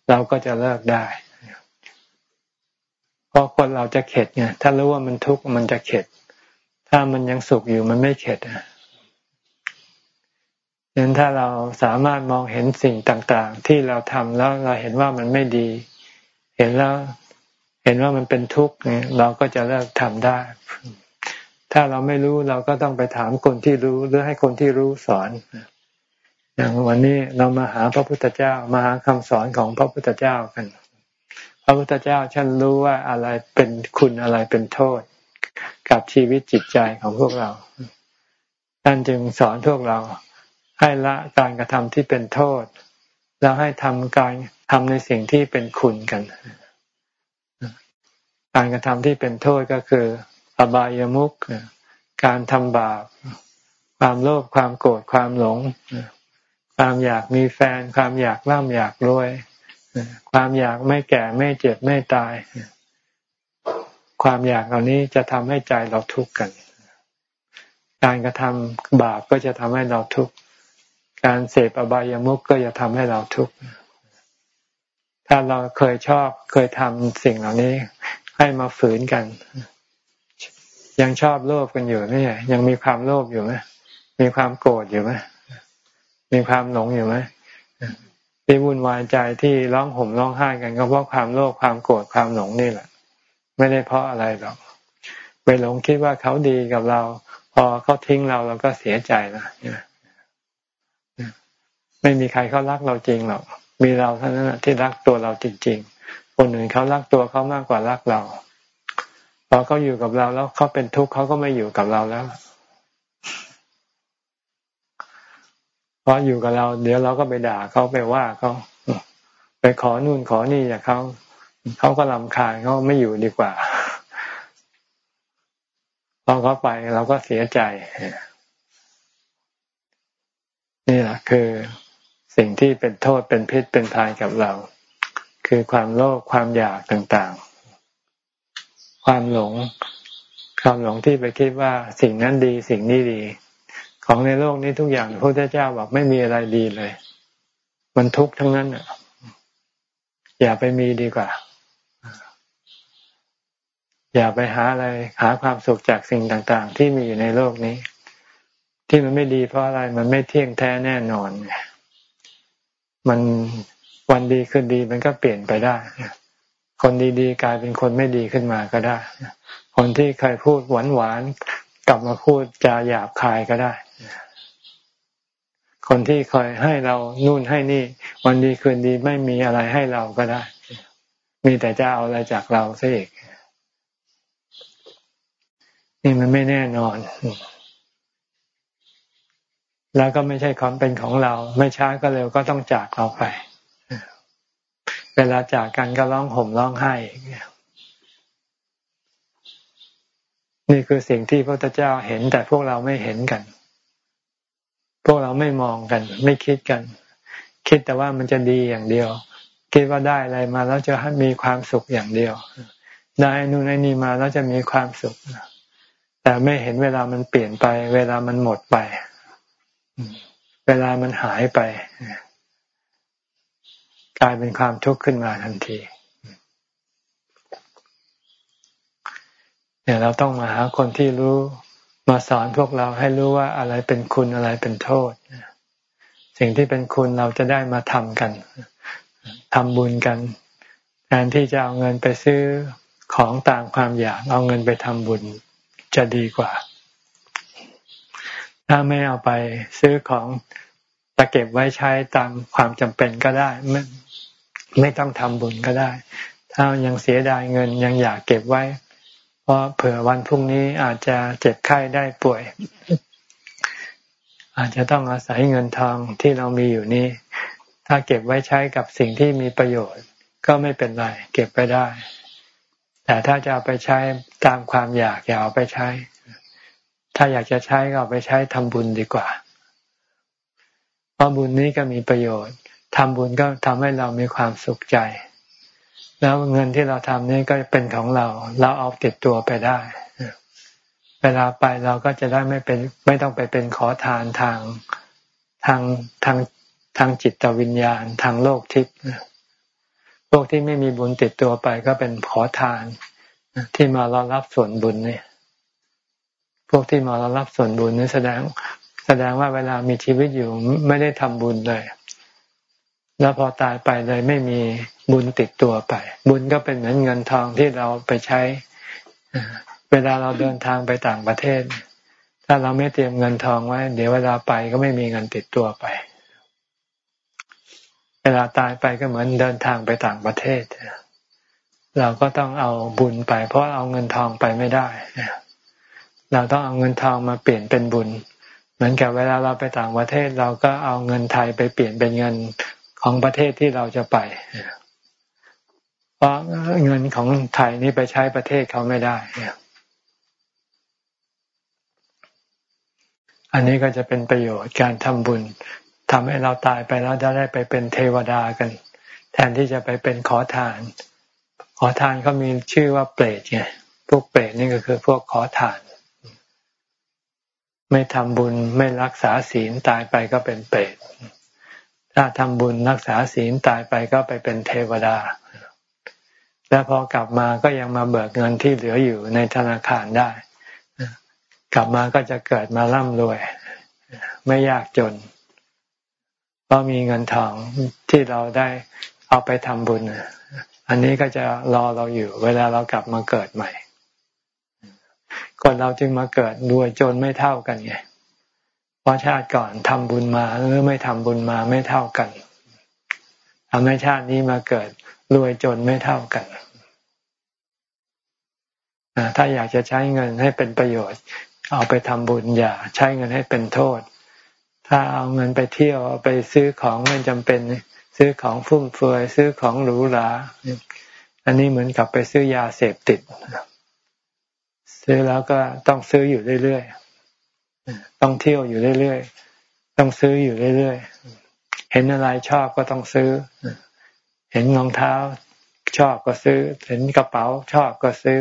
A: เราก็จะเลิกได้ เพราะคนเราจะเข็ดไงถ้ารู้ว่ามันทุกข์มันจะเข็ด ถ้ามันยังสุขอยู่มันไม่เข็ดอะดังนั้นถ้าเราสามารถมองเห็นสิ่งต่างๆ ที่เราทำแล้วเราเห็นว่ามันไม่ดี เห็นแล้วเห็นว่ามันเป็นทุกข์เนี่ยเราก็จะเลิกทำได้ ถ้าเราไม่รู้เราก็ต้องไปถามคนที่รู้หรือให้คนที่รู้สอน อย่างวันนี้เรามาหาพระพุทธเจ้ามาหาคำสอนของพระพุทธเจ้ากัน พระพุทธเจ้าฉันรู้ว่าอะไรเป็นคุณอะไรเป็นโทษ กับชีวิตจิตใจของพวกเรา ท่านจึงสอนพวกเราให้ละการกระทำที่เป็นโทษ แล้วให้ทำการทำในสิ่งที่เป็นคุณกัน การกระทำที่เป็นโทษก็คือ อบายามุขการทำบาป ความโลภความโกรธความหลง ความอยากมีแฟน ความอยากร่ำอยากรวย ความอยากไม่แก่ไม่เจ็บไม่ตาย ความอยากเหล่านี้จะทำให้ใจเราทุกข์กัน การกระทำบาปก็จะทำให้เราทุกข์ การเสพอบายามุขก็จะทำให้เราทุกข์ ถ้าเราเคยชอบเคยทำสิ่งเหล่านี้ให้มาฝืนกัน ยังชอบโลภกันอยู่ไหมยังมีความโลภอยู่ไหมมีความโกรธอยู่ไหมมีความหลงอยู่ไหม ที่วุ่นวายใจที่ร้องห่มร้องไห้กัน ก็เพราะความโลภความโกรธความหลงนี่แหละ ไม่ได้เพราะอะไรหรอกไปหลงคิดว่าเขาดีกับเรา พอเขาทิ้งเราเราก็เสียใจนะไม่มีใครเขารักเราจริงหรอกมีเราเท่านั้นที่รักตัวเราจริง ๆ คนอื่นเขารักตัวเขามากกว่ารักเราพอเขาอยู่กับเราแล้วเขาเป็นทุกข์เขาก็ไม่อยู่กับเราแล้ว เพราะอยู่กับเรา เดี๋ยวเราก็ไปด่าเขาไปว่าเขาไปขอนู่นขอนี่จากเขาเขาก็ลำคาญเขาไม่อยู่ดีกว่าพอเขาไปเราก็เสียใจ นี่แหละคือสิ่งที่เป็นโทษเป็นพิษเป็นภัยกับเรา คือความโลภความอยากต่างๆ ความหลง ความหลงที่ไปคิดว่าสิ่งนั้นดีสิ่งนี้ดี ของในโลกนี้ทุกอย่างพระพุทธเจ้าบอกไม่มีอะไรดีเลย มันทุกข์ทั้งนั้นอะ อย่าไปมีดีกว่า อย่าไปหาอะไร หาความสุขจากสิ่งต่าง ๆ ที่มีอยู่ในโลกนี้ ที่มันไม่ดีเพราะอะไร มันไม่เที่ยงแท้แน่นอนมันวันดีขึ้นดีมันก็เปลี่ยนไปได้คนดีๆ กลายเป็นคนไม่ดีขึ้นมาก็ได้ คนที่เคยพูดหวานๆกลับมาพูดจาหยาบคายก็ได้ คนที่เคยให้เรานู่นให้นี่ วันดีคืนดีไม่มีอะไรให้เราก็ได้ มีแต่จะเอาอะไรจากเราซะอีกนี่มันไม่แน่นอน แล้วก็ไม่ใช่ความเป็นของเรา ไม่ช้าก็เร็วก็ต้องจากเราไป เวลาจากกันก็ร้องห่มร้องไห้นี่คือสิ่งที่พระพุทธเจ้าเห็นแต่พวกเราไม่เห็นกัน พวกเราไม่มองกัน ไม่คิดกัน คิดแต่ว่ามันจะดีอย่างเดียว คิดว่าได้อะไรมาแล้วจะมีความสุขอย่างเดียว ได้นู่นนี่มาแล้วจะมีความสุข แต่ไม่เห็นเวลามันเปลี่ยนไป เวลามันหมดไป เวลามันหายไป กลายเป็นความทุกข์ขึ้นมาทันทีเนี่ยเราต้องมาหาคนที่รู้ มาสอนพวกเราให้รู้ว่าอะไรเป็นคุณอะไรเป็นโทษ สิ่งที่เป็นคุณเราจะได้มาทำกันทำบุญกันแทนที่จะเอาเงินไปซื้อของตามความอยาก เอาเงินไปทำบุญจะดีกว่า ถ้าไม่เอาไปซื้อของตะเก็บไว้ใช้ตามความจำเป็นก็ได้ ไม่ไม่ต้องทำบุญก็ได้ ถ้ายังเสียดายเงินยังอยากเก็บไว้ เพราะเผื่อวันพรุ่งนี้อาจจะเจ็บไข้ได้ป่วย อาจจะต้องอาศัยเงินทองที่เรามีอยู่นี้ ถ้าเก็บไว้ใช้กับสิ่งที่มีประโยชน์ ก็ไม่เป็นไร เก็บไปได้ แต่ถ้าจะเอาไปใช้ตามความอยากอย่าเอาไปใช้ ถ้าอยากจะใช้ก็เอาไปใช้ทำบุญดีกว่า เพราะบุญนี้ก็มีประโยชน์ทำบุญก็ทำให้เรามีความสุขใจ แล้วเงินที่เราทำนี้ก็เป็นของเรา เราเอาติดตัวไปได้ เวลาไปเราก็จะได้ไม่เป็นไม่ต้องไปเป็นขอทานทางทางทางทางจิตวิญญาณทางโลกทิพย์พวกที่ไม่มีบุญติดตัวไปก็เป็นขอทาน ที่มารอรับส่วนบุญเนี่ย พวกที่มารับส่วนบุญนี่แสดงแสดงว่าเวลามีชีวิตอยู่ไม่ได้ทำบุญเลย แล้วพอตายไปเลยไม่มี บุญติดตัวไป บุญก็เป็นเหมือนเงินทองที่เราไปใช้เวลาเราเดินทางไปต่างประเทศ ถ้าเราไม่เตรียมเงินทองไว้ เดี๋ยวเวลาไปก็ไม่มีเงินติดตัวไป เวลาตายไปก็เหมือนเดินทางไปต่างประเทศ เราก็ต้องเอาบุญไป เพราะเอาเงินทองไปไม่ได้เราต้องเอาเงินทองมาเปลี่ยนเป็นบุญ เหมือนกับเวลาเราไปต่างประเทศ เราก็เอาเงินไทยไปเปลี่ยนเป็นเงินของประเทศที่เราจะไปเราะเงินของไทยนี่ไปใช้ประเทศเขาไม่ได้อันนี้ก็จะเป็นประโยชน์การทำบุญทำให้เราตายไปแล้วจะได้ไปเป็นเทวดากัน แทนที่จะไปเป็นขอทาน ขอทานก็มีชื่อว่าเปรตไงพวกเปรตนี่ก็คือพวกขอทาน ไม่ทำบุญไม่รักษาศีลตายไปก็เป็นเปรตถ้าทำบุญรักษาศีลตายไปก็ไปเป็นเทวดา แล้วพอกลับมาก็ยังมาเบิกเงินที่เหลืออยู่ในธนาคารได้ กลับมาก็จะเกิดมาร่ำรวย ไม่ยากจน เพราะมีเงินทองที่เราได้เอาไปทำบุญ อันนี้ก็จะรอเราอยู่ เวลาเรากลับมาเกิดใหม่คนเราจึงมาเกิดรวยจนไม่เท่ากันไงเพราะชาติก่อนทำบุญมาหรือไม่ทำบุญมาไม่เท่ากันทำให้ชาตินี้มาเกิด รวยจนไม่เท่ากันถ้าอยากจะใช้เงินให้เป็นประโยชน์ เอาไปทำบุญอย่าใช้เงินให้เป็นโทษ ถ้าเอาเงินไปเที่ยวไปซื้อของไม่จำเป็น ซื้อของฟุ่มเฟือยซื้อของหรูหราอันนี้เหมือนกับไปซื้อยาเสพติดซื้อแล้วก็ต้องซื้ออยู่เรื่อยๆต้องเที่ยวอยู่เรื่อยๆต้องซื้ออยู่เรื่อยๆเห็นอะไรชอบก็ต้องซื้อ เห็นรองเท้าชอบก็ซื้อ เห็นกระเป๋าชอบก็ซื้อ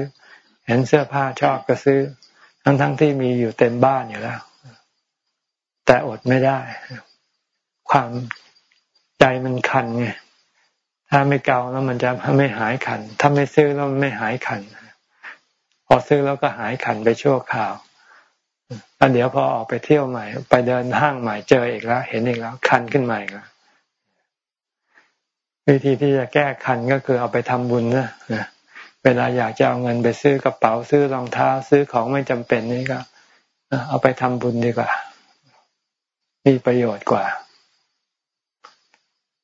A: เห็นเสื้อผ้าชอบก็ซื้อ ทั้งๆทที่มีอยู่เต็มบ้านอยู่แล้ว แต่อดไม่ได้ ความใจมันคันไงถ้าไม่เกาแล้วมันจะไม่หายคัน ถ้าไม่ซื้อแล้วมันไม่หายคัน พอซื้อแล้วก็หายคันไปชั่วคราวแล้วเดี๋ยวพอออกไปเที่ยวใหม่ ไปเดินห้างใหม่เจออีกแล้ว เห็นอีกแล้ว คันขึ้นใหม่แล้ว วิธีที่จะแก้คันก็คือเอาไปทำบุญนะเวลาอยากจะเอาเงินไปซื้อกระเป๋าซื้อรองเท้าซื้อของไม่จำเป็นนี่ก็เอาไปทำบุญดีกว่า มีประโยชน์กว่า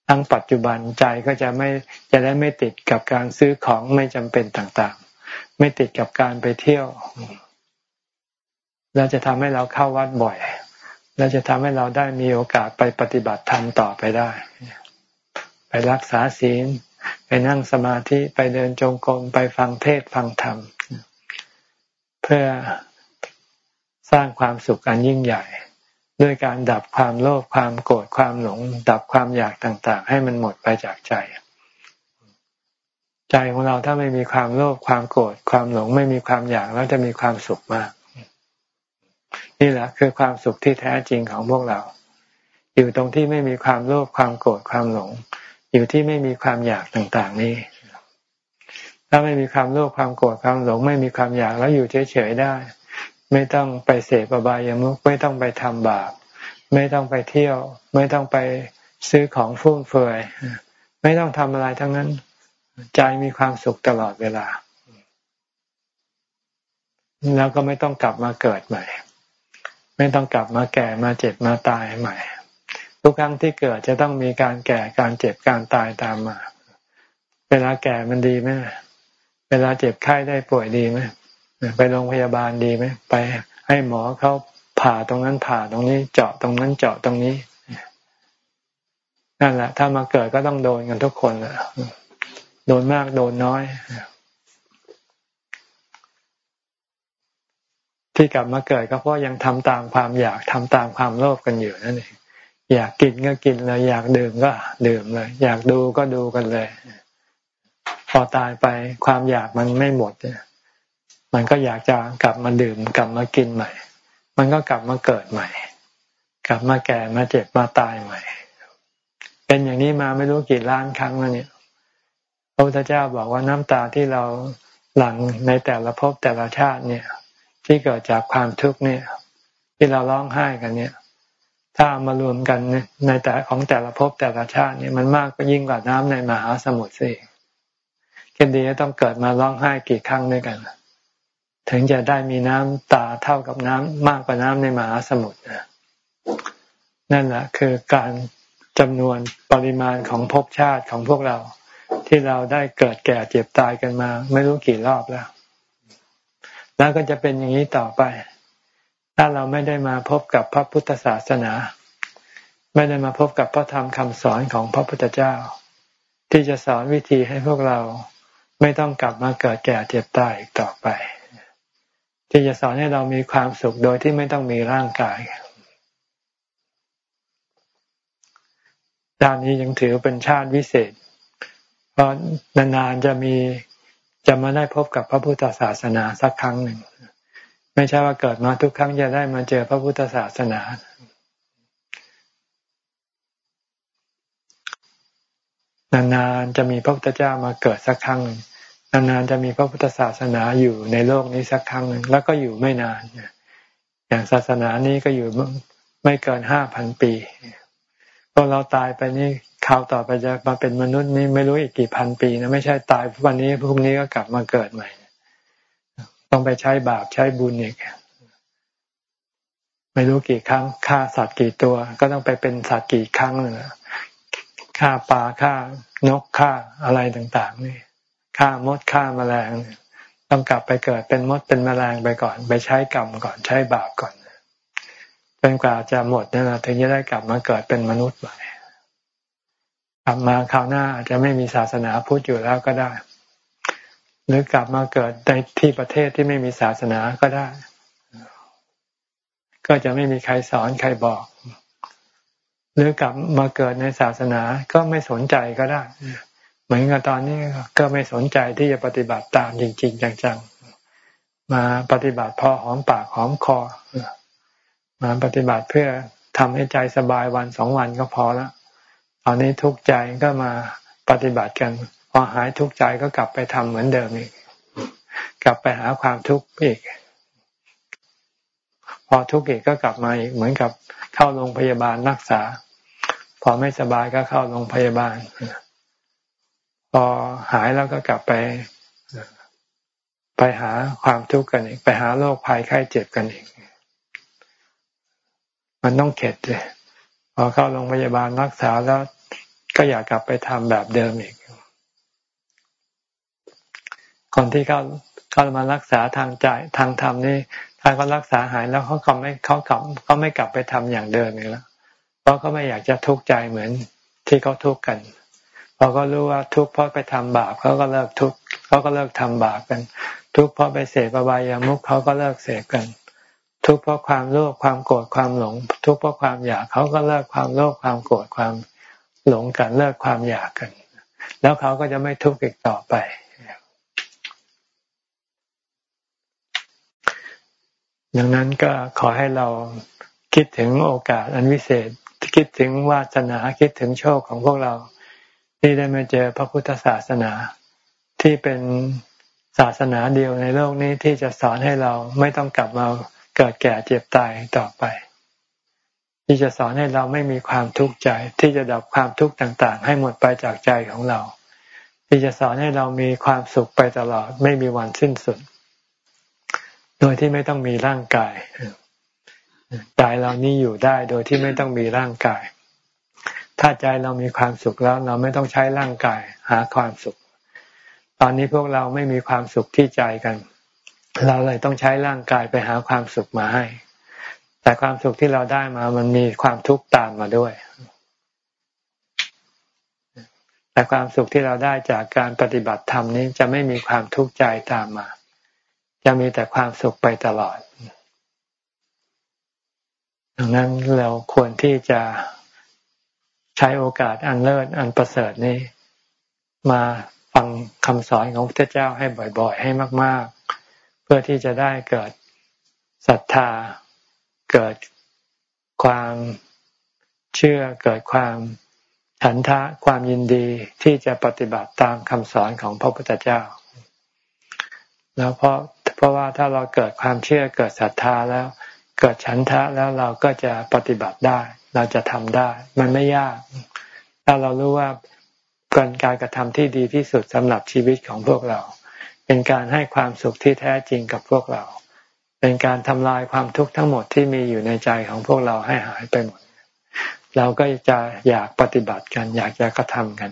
A: ทั้งปัจจุบันใจก็จะไม่จะได้ไม่ติดกับการซื้อของไม่จำเป็นต่างๆ ไม่ติดกับการไปเที่ยวแล้วจะทำให้เราเข้าวัดบ่อย แล้วจะทำให้เราได้มีโอกาสไปปฏิบัติธรรมต่อไปได้ ไปรักษาศีล ไปนั่งสมาธิไปเดินจงกรมไปฟังเทศฟังธรรม เพื่อสร้างความสุขอันยิ่งใหญ่ ด้วยการดับความโลภความโกรธความหลง ดับความอยากต่างๆ ให้มันหมดไปจากใจ ใจของเราถ้าไม่มีความโลภความโกรธความหลงไม่มีความอยากแล้วจะมีความสุขมาก นี่แหละคือความสุขที่แท้จริงของพวกเรา อยู่ตรงที่ไม่มีความโลภความโกรธความหลง อยู่ที่ไม่มีความอยากต่างๆนี่ถ้าไม่มีความโลภความโกรธความหลง ไม่มีความอยากแล้วอยู่เฉยๆได้ ไม่ต้องไปเสพอบายามุขไม่ต้องไปทำบาปไม่ต้องไปเที่ยว ไม่ต้องไปซื้อของฟุ่มเฟือยไม่ต้องทำอะไรทั้งนั้น ใจมีความสุขตลอดเวลา แล้วก็ไม่ต้องกลับมาเกิดใหม่ ไม่ต้องกลับมาแก่มาเจ็บมาตายใหม่ ทุกครั้งที่เกิดจะต้องมีการแก่การเจ็บการตายตามมา เวลาแก่มันดีไหมเวลาเจ็บไข้ได้ป่วยดีไหมไปโรงพยาบาลดีไหมไปให้หมอเขาผ่าตรงนั้นผ่าตรงนี้เจาะตรงนั้นเจาะตรงนี้นั่นแหละ ถ้ามาเกิดก็ต้องโดนกันทุกคนแหละโดนมากโดนน้อย ที่กลับมาเกิดก็เพราะยังทำตามความอยากทำตามความโลภกันอยู่นั่นเอง อยากกินก็กินเลย อยากดื่มก็ดื่มเลย อยากดูก็ดูกันเลย พอตายไปความอยากมันไม่หมดเนี่ยมันก็อยากจะกลับมาดื่ม กลับมากินใหม่ มันก็กลับมาเกิดใหม่ กลับมาแก่มาเจ็บมาตายใหม่ เป็นอย่างนี้มาไม่รู้กี่ล้านครั้งแล้วเนี่ยพระพุทธเจ้าบอกว่าน้ำตาที่เราหลั่งในแต่ละภพแต่ละชาติเนี่ย ที่เกิดจากความทุกข์เนี่ย ที่เราร้องไห้กันเนี่ย ถ้ามารวมกันในแต่ของแต่ละภพแต่ละชาติเนี่ยมันมากก็ยิ่งกว่าน้ำในมหาสมุทรสิเคนดีต้องเกิดมาร้องไห้กี่ครั้งด้วยกัน ถึงจะได้มีน้ำตาเท่ากับน้ำมากกว่าน้ำในมหาสมุทรนะนั่นแหละคือการจำนวนปริมาณของภพชาติของพวกเรา ที่เราได้เกิดแก่เจ็บตายกันมา ไม่รู้กี่รอบแล้ว แล้วก็จะเป็นอย่างนี้ต่อไป ถ้าเราไม่ได้มาพบกับพระพุทธศาสนา ไม่ได้มาพบกับพระธรรมคำสอนของพระพุทธเจ้า ที่จะสอนวิธีให้พวกเราไม่ต้องกลับมาเกิดแก่เจ็บตายอีกต่อไป ที่จะสอนให้เรามีความสุขโดยที่ไม่ต้องมีร่างกายด้านนี้ยังถือเป็นชาติวิเศษ เพราะนานๆจะมีจะมาได้พบกับพระพุทธศาสนาสักครั้งหนึ่ง ไม่ใช่ว่าเกิดมาทุกครั้งจะได้มาเจอพระพุทธศาสนา นานๆจะมีพระพุทธเจ้ามาเกิดสักครั้งนานๆจะมีพระพุทธศาสนาอยู่ในโลกนี้สักครั้งหนึ่งแล้วก็อยู่ไม่นานอย่างศาสนานี้ก็อยู่ไม่เกินห้าพันปีพอเราตายไปนี่ข่าวต่อไปจะมาเป็นมนุษย์นี่ไม่รู้อีกกี่พันปีนะไม่ใช่ตายวันนี้พรุ่งนี้ก็กลับมาเกิดใหม่ ต้องไปใช้บาปใช้บุญอีกไม่รู้กี่ครั้งฆ่าสัตว์กี่ตัว ก็ต้องไปเป็นสัตว์กี่ครั้งนึ่งฆ่าปลาฆ่านกฆ่าอะไรต่างๆนี่ฆ่ามดฆ่าแมลงต้องกลับไปเกิดเป็นมดเป็นแมลงไปก่อน ไปใช้กรรมก่อนใช้บาปก่อนจนกว่าจะหมดนี่แหละถึงจะได้กลับมาเกิดเป็นมนุษย์ใหม่กลับมาคราวหน้าอาจจะไม่มีศาสนาพุทธอยู่แล้วก็ได้ หรือกลับมาเกิดในที่ประเทศที่ไม่มีศาสนาก็ได้ ก็จะไม่มีใครสอนใครบอก หรือกลับมาเกิดในศาสนาก็ไม่สนใจก็ได้ เหมือนกับตอนนี้ก็ไม่สนใจที่จะปฏิบัติตามจริง ๆ จังๆ มาปฏิบัติพอหอมปากหอมคอ มาปฏิบัติเพื่อทำให้ใจสบายวันสองวันก็พอแล้วตอนนี้ทุกข์ใจก็มาปฏิบัติกัน พอหายทุกข์ใจก็กลับไปทำเหมือนเดิมอีก กลับไปหาความทุกข์อีก พอทุกข์อีกก็กลับมาอีกเหมือนกับเข้าโรงพยาบาลรักษา พอไม่สบายก็เข้าโรงพยาบาล พอหายแล้วก็กลับไป ไปหาความทุกข์กันอีก ไปหาโรคภัยไข้เจ็บกันอีก มันต้องเข็ดเลยพอเข้าโรงพยาบาลรักษาแล้วก็อยากกลับไปทำแบบเดิมอีก คนที่เขาเขามารักษาทางใจทางธรรมนี่ถ้าเขารักษาหายแล้วเขาเขาไม่เขากลับเขาไม่กลับไปทำอย่างเดิมอีกแล้วเพราะเขาไม่อยากจะทุกข์ใจเหมือนที่เขาทุกข์กันพอเขารู้ว่าทุกข์เพราะไปทำบาปเขาก็เลิกทุกข์เขาก็เลิกทำบาปกัน ทุกข์เพราะไปเสพอบายามุขเขาก็เลิกเสพกัน ทุกข์เพราะความโลภความโกรธความหลง ทุกข์เพราะความอยากเขาก็เลิกความโลภความโกรธความหลงกันเลิกความอยากกัน แล้วเขาก็จะไม่ทุกข์อีกต่อไป ดังนั้นก็ขอให้เราคิดถึงโอกาสอันวิเศษคิดถึงวาสนาคิดถึงโชคของพวกเราที่ได้มาเจอพระพุทธศาสนา ที่เป็นศาสนาเดียวในโลกนี้ที่จะสอนให้เราไม่ต้องกลับมาเกิดแก่เจ็บตายต่อไป ที่จะสอนให้เราไม่มีความทุกข์ใจ ที่จะดับความทุกข์ต่างๆ ให้หมดไปจากใจของเรา ที่จะสอนให้เรามีความสุขไปตลอดไม่มีวันสิ้นสุด โดยที่ไม่ต้องมีร่างกายใจเรานี่อยู่ได้โดยที่ไม่ต้องมีร่างกาย ถ้าใจเรามีความสุขแล้ว เราไม่ต้องใช้ร่างกายหาความสุข ตอนนี้พวกเราไม่มีความสุขที่ใจกัน เราเลยต้องใช้ร่างกายไปหาความสุขมาให้ แต่ความสุขที่เราได้มามันมีความทุกข์ตามมาด้วย แต่ความสุขที่เราได้จากการปฏิบัติธรรมนี้จะไม่มีความทุกข์ใจตามมา จะมีแต่ความสุขไปตลอด ดังนั้นเราควรที่จะใช้โอกาสอันเลิศอันประเสริฐนี้ มาฟังคำสอนของพระเจ้าให้บ่อย ๆ ให้มาก ๆ เพื่อที่จะได้เกิดศรัทธา เกิดความเชื่อเกิดความฉันทะความยินดีที่จะปฏิบัติตามคำสอนของพระพุทธเจ้า แล้วเพราะ เพราะว่าถ้าเราเกิดความเชื่อเกิดศรัทธาแล้ว เกิดฉันทะแล้วเราก็จะปฏิบัติได้ เราจะทำได้ มันไม่ยาก ถ้าเรารู้ว่าการการกระทำที่ดีที่สุดสำหรับชีวิตของพวกเรา เป็นการให้ความสุขที่แท้จริงกับพวกเรา เป็นการทำลายความทุกข์ทั้งหมดที่มีอยู่ในใจของพวกเราให้หายไปหมด เราก็จะอยากปฏิบัติกัน อยากจะกระทำกัน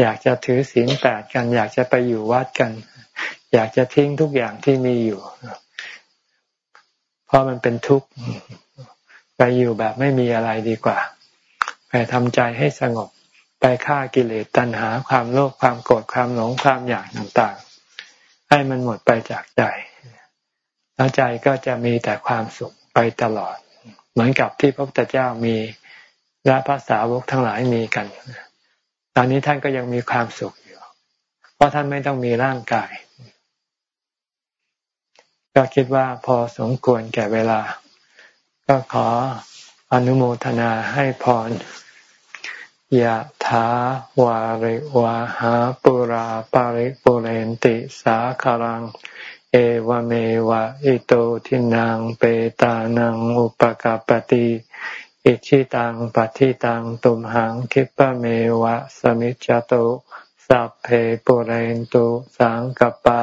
A: อยากจะถือศีลแปดกัน อยากจะไปอยู่วัดกัน อยากจะทิ้งทุกอย่างที่มีอยู่ เพราะมันเป็นทุกข์ไปอยู่แบบไม่มีอะไรดีกว่า ไปทำใจให้สงบ ไปฆ่ากิเลสตัณหาความโลภความโกรธความหลงความอยากต่างๆ ให้มันหมดไปจากใจ แล้วใจก็จะมีแต่ความสุขไปตลอด เหมือนกับที่พระพุทธเจ้ามีและภาษาวกทั้งหลายมีกัน ตอนนี้ท่านก็ยังมีความสุขอยู่ เพราะท่านไม่ต้องมีร่างกาย ก็คิดว่าพอสมควรแก่เวลา ก็ขออนุโมทนาให้พรยะถาวาริวะหาปุราปาริปุเรนติสาคารัง เอวเมวะอิโตทินังเปตานังอุปกาปติอิชิตังปฏิตังตุมหังคิปะเมวะสมิจจโตสัพเพปุเรนตุสังกปา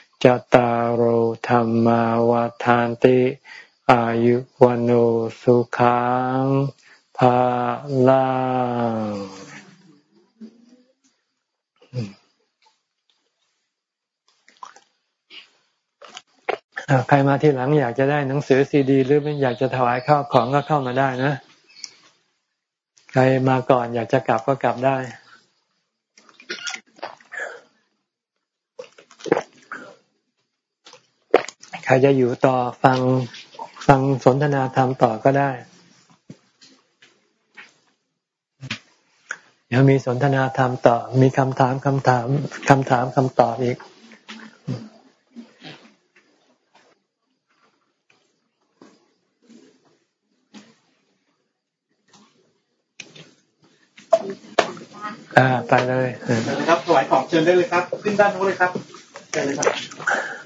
A: จตารโธรรมวาทานติ อายุวันโอสุขังภาลังใครมาที่หลังอยากจะได้หนังสือซีดี หรือไม่อยากจะถวายข้าวของก็เข้ามาได้นะ ใครมาก่อนอยากจะกลับก็กลับได้ ครจะอยู่ต่อฟังฟังสนทนาธรรมต่อก็ได้ เดี๋ยวมีสนทนาธรรมต่อ มีคำถามคำถามคำถามคำตอบอีก อ่า ไปเลย
B: นะครับถวายของเชิญได้เลยครับ ขึ้นด้านโน้นเลยครับเชิญเลยครับ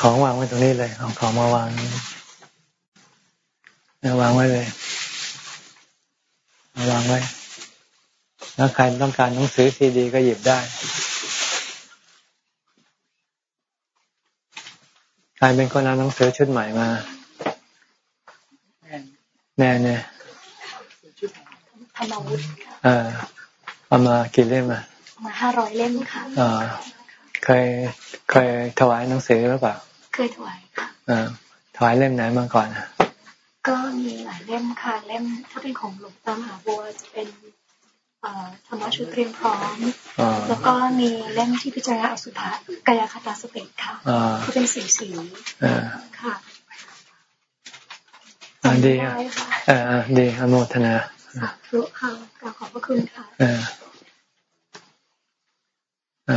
A: ของวางไว้ตรงนี้เลย เอาของมาวางวางไว้เลยมาวางไว้แล้วใครต้องการหนังสือซีดี ก็หยิบได้ ใครเป็นคนเอาหนังสือชุดใหม่มาแน่เนี่ย
C: ธรรมวุฒิ
A: เออเอามากี่เล่มอะ
C: มาห้าร้อยเล่มค่ะ
A: อ่าเคย เคยถวายหนังสือหรือเปล่า
C: เคยถวายค่ะ
A: ถวายเล่มไหนมาก่อน
C: ก็มีหลายเล่มค่ะเล่มถ้าเป็นของหลวงตามหาบัวจะเป็นธรรมชุดเตรียมพร้อม แล้วก็มีเล่มที่พิจารณาอสุภะกายคตาสติค่ะที่เป็นสีสีค่ะ
A: ดีอ่าดีอโมทนา
C: สาธุค่ะขอบพระคุณค่ะ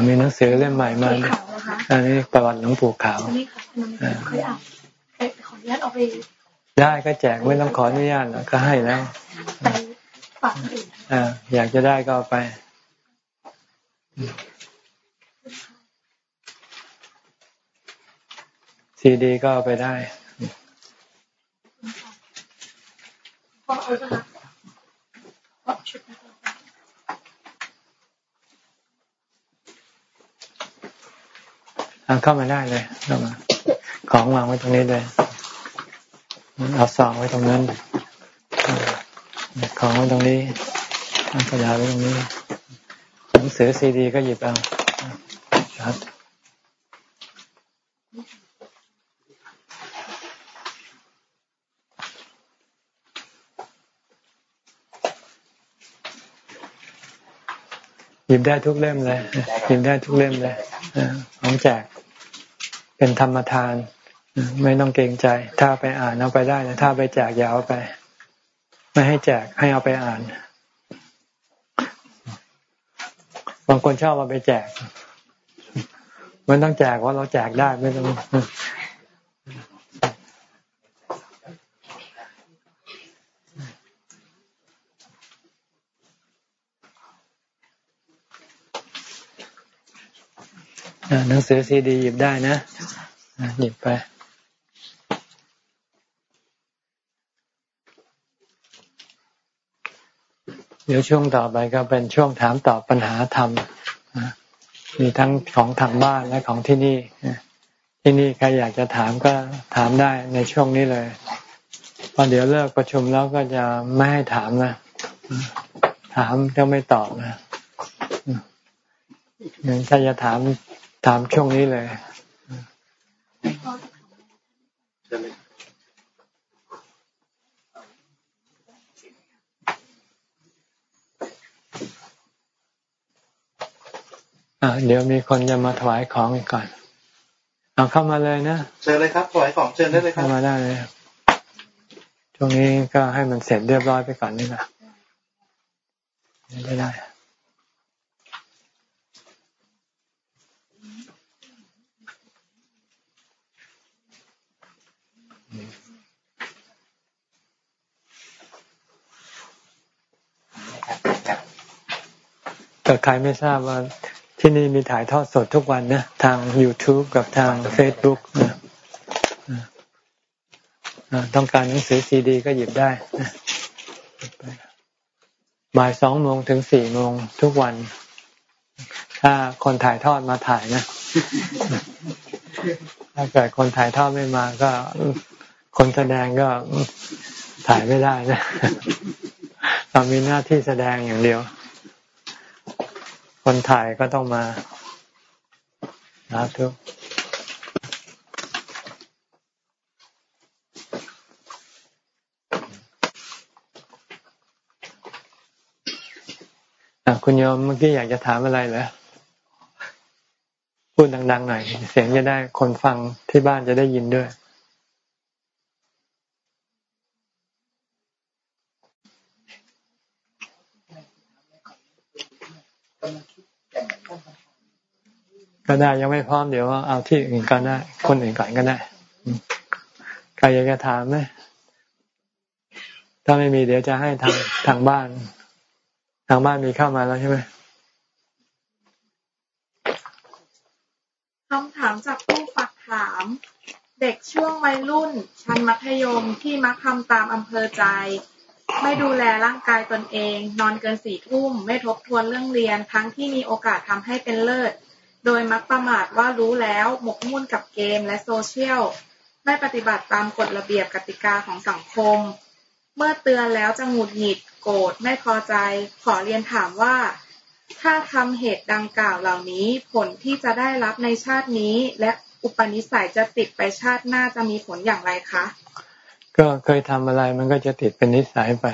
A: มีหนังสือเล่มใหม่มาอันนี้ประวัติหลวงปู่ขาว
C: นี่ค่ะเคยอ่านขออนุญาตเอาไป
A: ได้ก็แจกไม่ต้องขออนุญาตก็ให้แล้ว
C: ไปฝากอื่น
A: อ่าอยากจะได้ก็ไปซีดีก็เอาไปได้พอเอาค่ะพอชุด เข้ามาได้เลยเข้ามา ของวางไว้ตรงนี้เลยเอาซองไว้ตรงนั้นของไว้ตรงนี้กระดาษไว้ตรงนี้หนังสือซีดีก็หยิบเอาครับหยิบได้ทุกเล่มเลยหยิบได้ทุกเล่มเลยของแจก เป็นธรรมทาน ไม่ต้องเกรงใจ ถ้าไปอ่านเอาไปได้นะถ้าไปแจกอย่าเอาไป ไม่ให้แจกให้เอาไปอ่าน บางคนชอบเอาไปแจก มันต้องแจกว่าเราแจกได้ไม่ต้อง สือซีดีหยิบได้นะหยิบไป เดี๋ยวช่วงต่อไปก็เป็นช่วงถามตอบปัญหาธรรมมีทั้งของทางบ้านและของที่นี่ที่นี่ใครอยากจะถามก็ถามได้ในช่วงนี้เลยพอเดี๋ยวเลิกประชุมแล้วก็จะไม่ให้ถามนะถามก็ไม่ตอบนะถ้าจะถาม ถามช่วงนี้เลยอ่าเดี๋ยวมีคนจะมาถวายของอีกก่อน เอาเข้ามาเลยนะ
B: เชิญเลยครับ ถวายของเชิญได้เลยครับ
A: เข้ามาได้เลยช่วงนี้ก็ให้มันเสร็จเรียบร้อยไปก่อนนี่แหละไม่ได้ แต่ใครไม่ทราบว่าที่นี่มีถ่ายทอดสดทุกวันนะ ทาง YouTube กับทาง Facebook นะต้องการหนังสือซีดี ก็หยิบได้บ่ายสองโมงถึงสี่โมงทุกวัน ถ้าคนถ่ายทอดมาถ่ายนะ ถ้าเกิดคนถ่ายทอดไม่มาก็คนแสดงก็ถ่ายไม่ได้นะเรามีหน้าที่แสดงอย่างเดียว คนถ่ายก็ต้องมาสาธุคุณโยมเมื่อกี้อยากจะถามอะไรเหรอพูดดัง ๆ หน่อย เสียงจะได้คนฟังที่บ้านจะได้ยินด้วย ก็ได้ยังไม่พร้อมเดี๋ยวเอาที่อื่นก็ได้ คนอื่นก่อนก็ได้ใครอยากจะถามไหมถ้าไม่มีเดี๋ยวจะให้ทางทางบ้าน ทางบ้านมีเข้ามาแล้วใช่ไหม
D: คำถามจากผู้ฝากถาม เด็กช่วงวัยรุ่น ชั้นมัธยมที่มักทำตามอำเภอใจไม่ดูแลร่างกายตนเอง นอนเกินสี่ทุ่ม ไม่ทบทวนเรื่องเรียน ทั้งที่มีโอกาสทำให้เป็นเลิศ โดยมักประมาทว่ารู้แล้วหมกมุ่นกับเกมและโซเชียลไม่ปฏิบัติตามกฎระเบียบกติกาของสังคม เมื่อเตือนแล้วจะหงุดหงิดโกรธไม่พอใจ ขอเรียนถามว่า ถ้าทำเหตุดังกล่าวเหล่านี้ผลที่จะได้รับในชาตินี้ และอุปนิสัยจะติดไปชาติหน้าจะมีผลอย่างไรคะ
A: ก็เคยทำอะไรมันก็จะติดเป็นนิสัยไป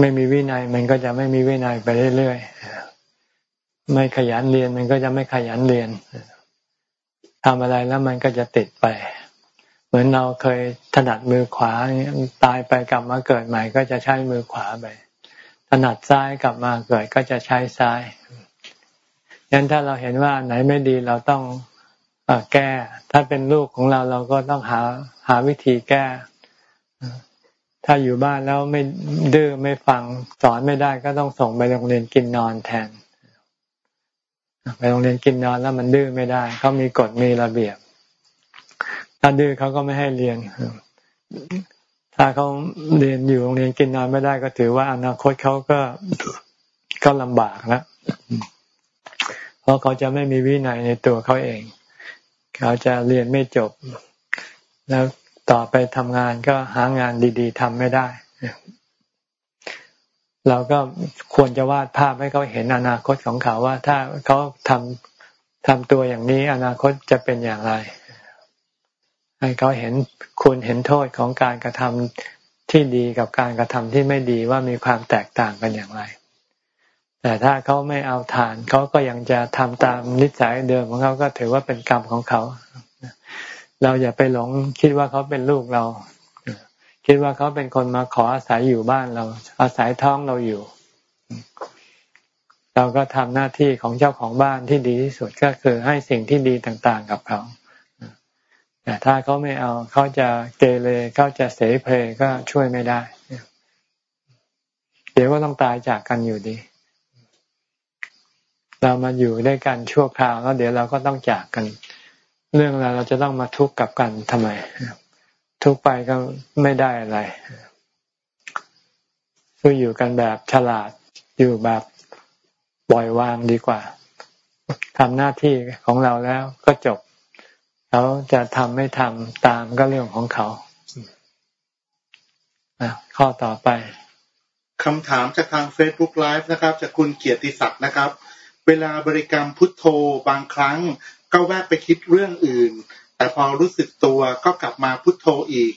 A: ไม่มีวินัยมันก็จะไม่มีวินัยไปเรื่อยๆ ไม่ขยันเรียนมันก็จะไม่ขยันเรียนทำอะไรแล้วมันก็จะติดไป เหมือนเราเคยถนัดมือขวาตายไปกลับมาเกิดใหม่ ก็จะใช้มือขวาไป ถนัดซ้ายกลับมาเกิดก็จะใช้ซ้ายยันถ้าเราเห็นว่าไหนไม่ดีเราต้องอแก้ ถ้าเป็นลูกของเราเราก็ต้องหาหาวิธีแก้ ถ้าอยู่บ้านแล้วไม่ดื้อไม่ฟังสอนไม่ได้ก็ต้องส่งไปโรงเรียนกินนอนแทน ไปโรงเรียนกินนอนแล้วมันดื้อไม่ได้เขามีกฎมีระเบียบ ถ้าดื้อเขาก็ไม่ให้เรียน ถ้าเขาเรียนอยู่โรงเรียนกินนอนไม่ได้ก็ถือว่าอนาคตเขาก็ก็ลำบากแล้วเพราะเขาจะไม่มีวินัยในตัวเขาเอง เขาจะเรียนไม่จบ แล้วต่อไปทำงานก็หางานดี ๆทำไม่ได้ เราก็ควรจะวาดภาพให้เขาเห็นอนาคตของเขาว่าถ้าเขาทำทำตัวอย่างนี้อนาคตจะเป็นอย่างไร ให้เขาเห็นคุณเห็นโทษของการกระทำที่ดีกับการกระทำที่ไม่ดีว่ามีความแตกต่างกันอย่างไร แต่ถ้าเขาไม่เอาทานเขาก็ยังจะทำตามนิสัยเดิมของเขาก็ถือว่าเป็นกรรมของเขา เราอย่าไปหลงคิดว่าเขาเป็นลูกเรา คิดว่าเขาเป็นคนมาขออาศัยอยู่บ้านเรา อาศัยท้องเราอยู่ เราก็ทำหน้าที่ของเจ้าของบ้านที่ดีที่สุดก็คือให้สิ่งที่ดีต่างๆกับเขาแต่ถ้าเขาไม่เอาเขาจะเกเรเขาจะเสเพก็ช่วยไม่ได้ เดี๋ยวก็ต้องตายจากกันอยู่ดี เรามาอยู่ด้วยกันชั่วคราวแล้วเดี๋ยวเราก็ต้องจากกัน เรื่องอะไรเราจะต้องมาทุกข์กับกันทำไม ทุกไปก็ไม่ได้อะไรก็อยู่กันแบบฉลาดอยู่แบบปล่อยวางดีกว่าทำหน้าที่ของเราแล้วก็จบเขาจะทำไม่ทำตามก็เรื่องของเขาข้อต่อไป
B: คำถามจากทาง Facebook Live นะครับ จากคุณเกียรติศักดิ์นะครับ เวลาบริกรรมพุทโธบางครั้ง ก็แวบไปคิดเรื่องอื่น แต่พอรู้สึกตัวก็กลับมาพุทโธอีก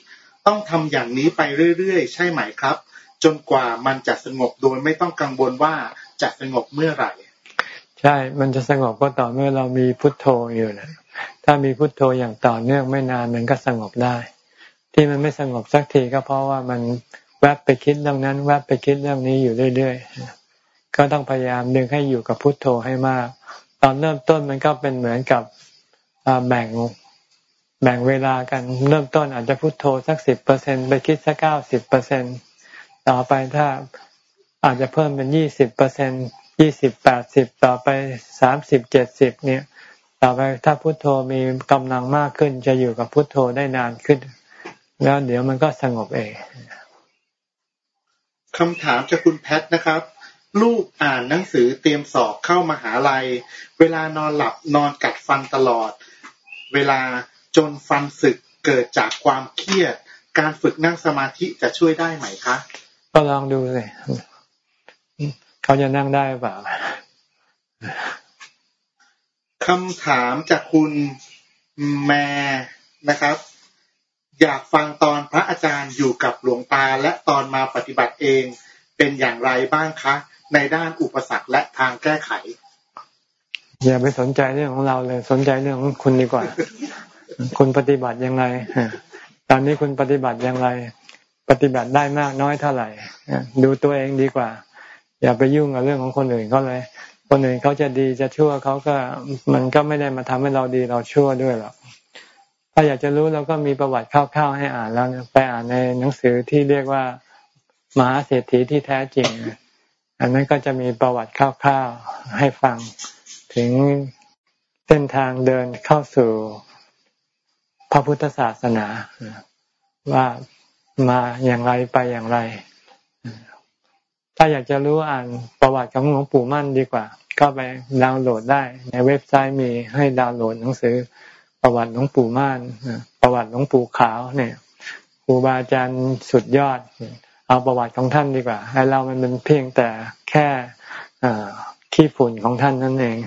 B: ต้องทำอย่างนี้ไปเรื่อยๆ ใช่ไหมครับ จนกว่ามันจะสงบโดยไม่ต้องกังวลว่าจะสงบเมื่อไหร่
A: ใช่ มันจะสงบก็ต่อเมื่อเรามีพุทโธอยู่นะถ้ามีพุทโธอย่างต่อเนื่องไม่นานมันก็สงบได้ ที่มันไม่สงบสักทีก็เพราะว่ามันแวบไปคิดเรื่องนั้น แวบไปคิดเรื่องนี้อยู่เรื่อยๆ ก็ต้องพยายามดึงให้อยู่กับพุทโธให้มาก ตอนเริ่มต้นมันก็เป็นเหมือนกับแบ่ง แบ่งเวลากันเริ่มต้นอาจจะพุทโธสักสิบเปอร์เซ็นไปคิดสักเก้าสิบเปอร์เซ็นต่อไปถ้าอาจจะเพิ่มเป็นยี่สิบเปอร์เซ็นยี่สิบแปดสิบต่อไปสามสิบเจ็ดสิบเนี่ย ต่อไปถ้าพุทโธมีกำลังมากขึ้น จะอยู่กับพุทโธได้นานขึ้น แล้วเดี๋ยวมันก็สงบเอง
B: คำถามจากคุณแพทนะครับ ลูกอ่านหนังสือเตรียมสอบเข้ามาหาลัย เวลานอนหลับนอนกัดฟันตลอด เวลา จนฟันสึกเกิดจากความเครียด การฝึกนั่งสมาธิจะช่วยได้ไหมคะ
A: ก็ลองดูเลยเขาจะนั่งได้เปล่า
B: คำถามจากคุณแม่นะครับ อยากฟังตอนพระอาจารย์อยู่กับหลวงตาและตอนมาปฏิบัติเองเป็นอย่างไรบ้างคะ ในด้านอุปสรรคและทางแก้ไข
A: อย่าไปสนใจเรื่องของเราเลย สนใจเรื่องของคุณดีกว่า คุณปฏิบัติยังไงตอนนี้คุณปฏิบัติอย่างไร ปฏิบัติได้มากน้อยเท่าไหร่ดูตัวเองดีกว่า อย่าไปยุ่งกับเรื่องของคนอื่นเขาเลย คนอื่นเขาจะดีจะชั่วเขาก็มันก็ไม่ได้มาทำให้เราดีเราชั่วด้วยหรอกถ้าอยากจะรู้เราก็มีประวัติคร่าวๆให้อ่านแล้วไปอ่านในหนังสือที่เรียกว่ามหาเศรษฐีที่แท้จริง อันนั้นก็จะมีประวัติคร่าวๆให้ฟัง ถึงเส้นทางเดินเข้าสู่ พระพุทธศาสนาว่ามาอย่างไรไปอย่างไร ถ้าอยากจะรู้อ่านประวัติของหลวงปู่มั่นดีกว่า ก็ไปดาวน์โหลดได้ ในเว็บไซต์มีให้ดาวน์โหลดหนังสือ ประวัติหลวงปู่ม่านประวัติหลวงปู่ขาวเนี่ยครูบาอาจารย์สุดยอด เอาประวัติของท่านดีกว่าให้เรามันเป็นเพียงแต่แค่ขี้ฝุ่นของท่านนั่นเอง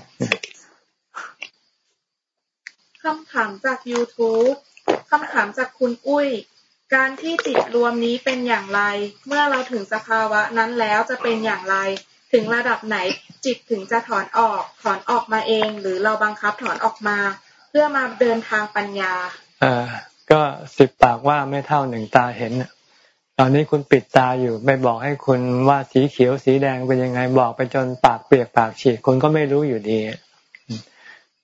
D: คำถามจาก YouTube คำถามจากคุณอุ้ย การที่จิตรวมนี้เป็นอย่างไร เมื่อเราถึงสภาวะนั้นแล้วจะเป็นอย่างไร ถึงระดับไหนจิตถึงจะถอนออก ถอนออกมาเอง หรือเราบังคับถอนออกมา เพื่อมาเดินทางปัญญา
A: อ่าก็สิบปากว่าไม่เท่าหนึ่งตาเห็นตอนนี้คุณปิดตาอยู่ไม่บอกให้คุณว่าสีเขียวสีแดงเป็นยังไงบอกไปจนปากเปียกปากฉีกคุณก็ไม่รู้อยู่ดี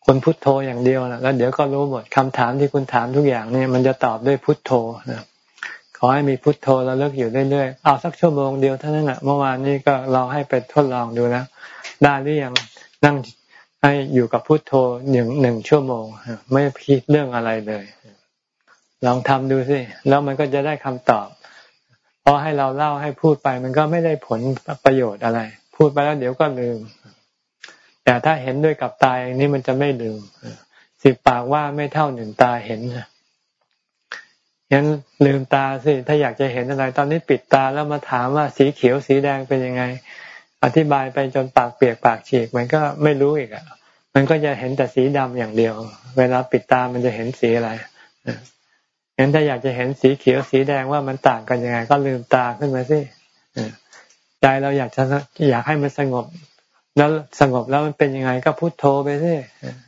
A: คุณพุทโธอย่างเดียวนะแล้วเดี๋ยวก็รู้หมดคำถามที่คุณถามทุกอย่างเนี่ยมันจะตอบด้วยพุทโธนะขอให้มีพุทโธแล้วเลิกอยู่เรื่อยๆเอาสักชั่วโมงเดียวเท่านั้นแหะเมื่อวานนี้ก็ลองให้ไปทดลองดูนะได้หรือยังนั่งให้อยู่กับพุทโธหนึ่งหนึ่งชั่วโมง ไม่คิดเรื่องอะไรเลย ลองทำดูสิแล้วมันก็จะได้คำตอบเพราะให้เราเล่าให้พูดไป มันก็ไม่ได้ผลประโยชน์อะไร พูดไปแล้วเดี๋ยวก็ลืม แต่ถ้าเห็นด้วยกับตาเองนี่มันจะไม่ลืมสิบปากว่าไม่เท่าหนึ่งตาเห็นงั้นลืมตาสิ ถ้าอยากจะเห็นอะไร ตอนนี้ปิดตาแล้วมาถามว่าสีเขียวสีแดงเป็นยังไง อธิบายไปจนปากเปียกปากฉีก มันก็ไม่รู้อีกอะ มันก็จะเห็นแต่สีดำอย่างเดียว เวลาปิดตามันจะเห็นสีอะไรเห็นถ้าอยากจะเห็นสีเขียวสีแดงว่ามันต่างกันยังไง ก็ลืมตาขึ้นมาสิใจเราอยากจะอยากให้มันสงบ แล้วสงบแล้วมันเป็นยังไงก็พุโทโธไปสิ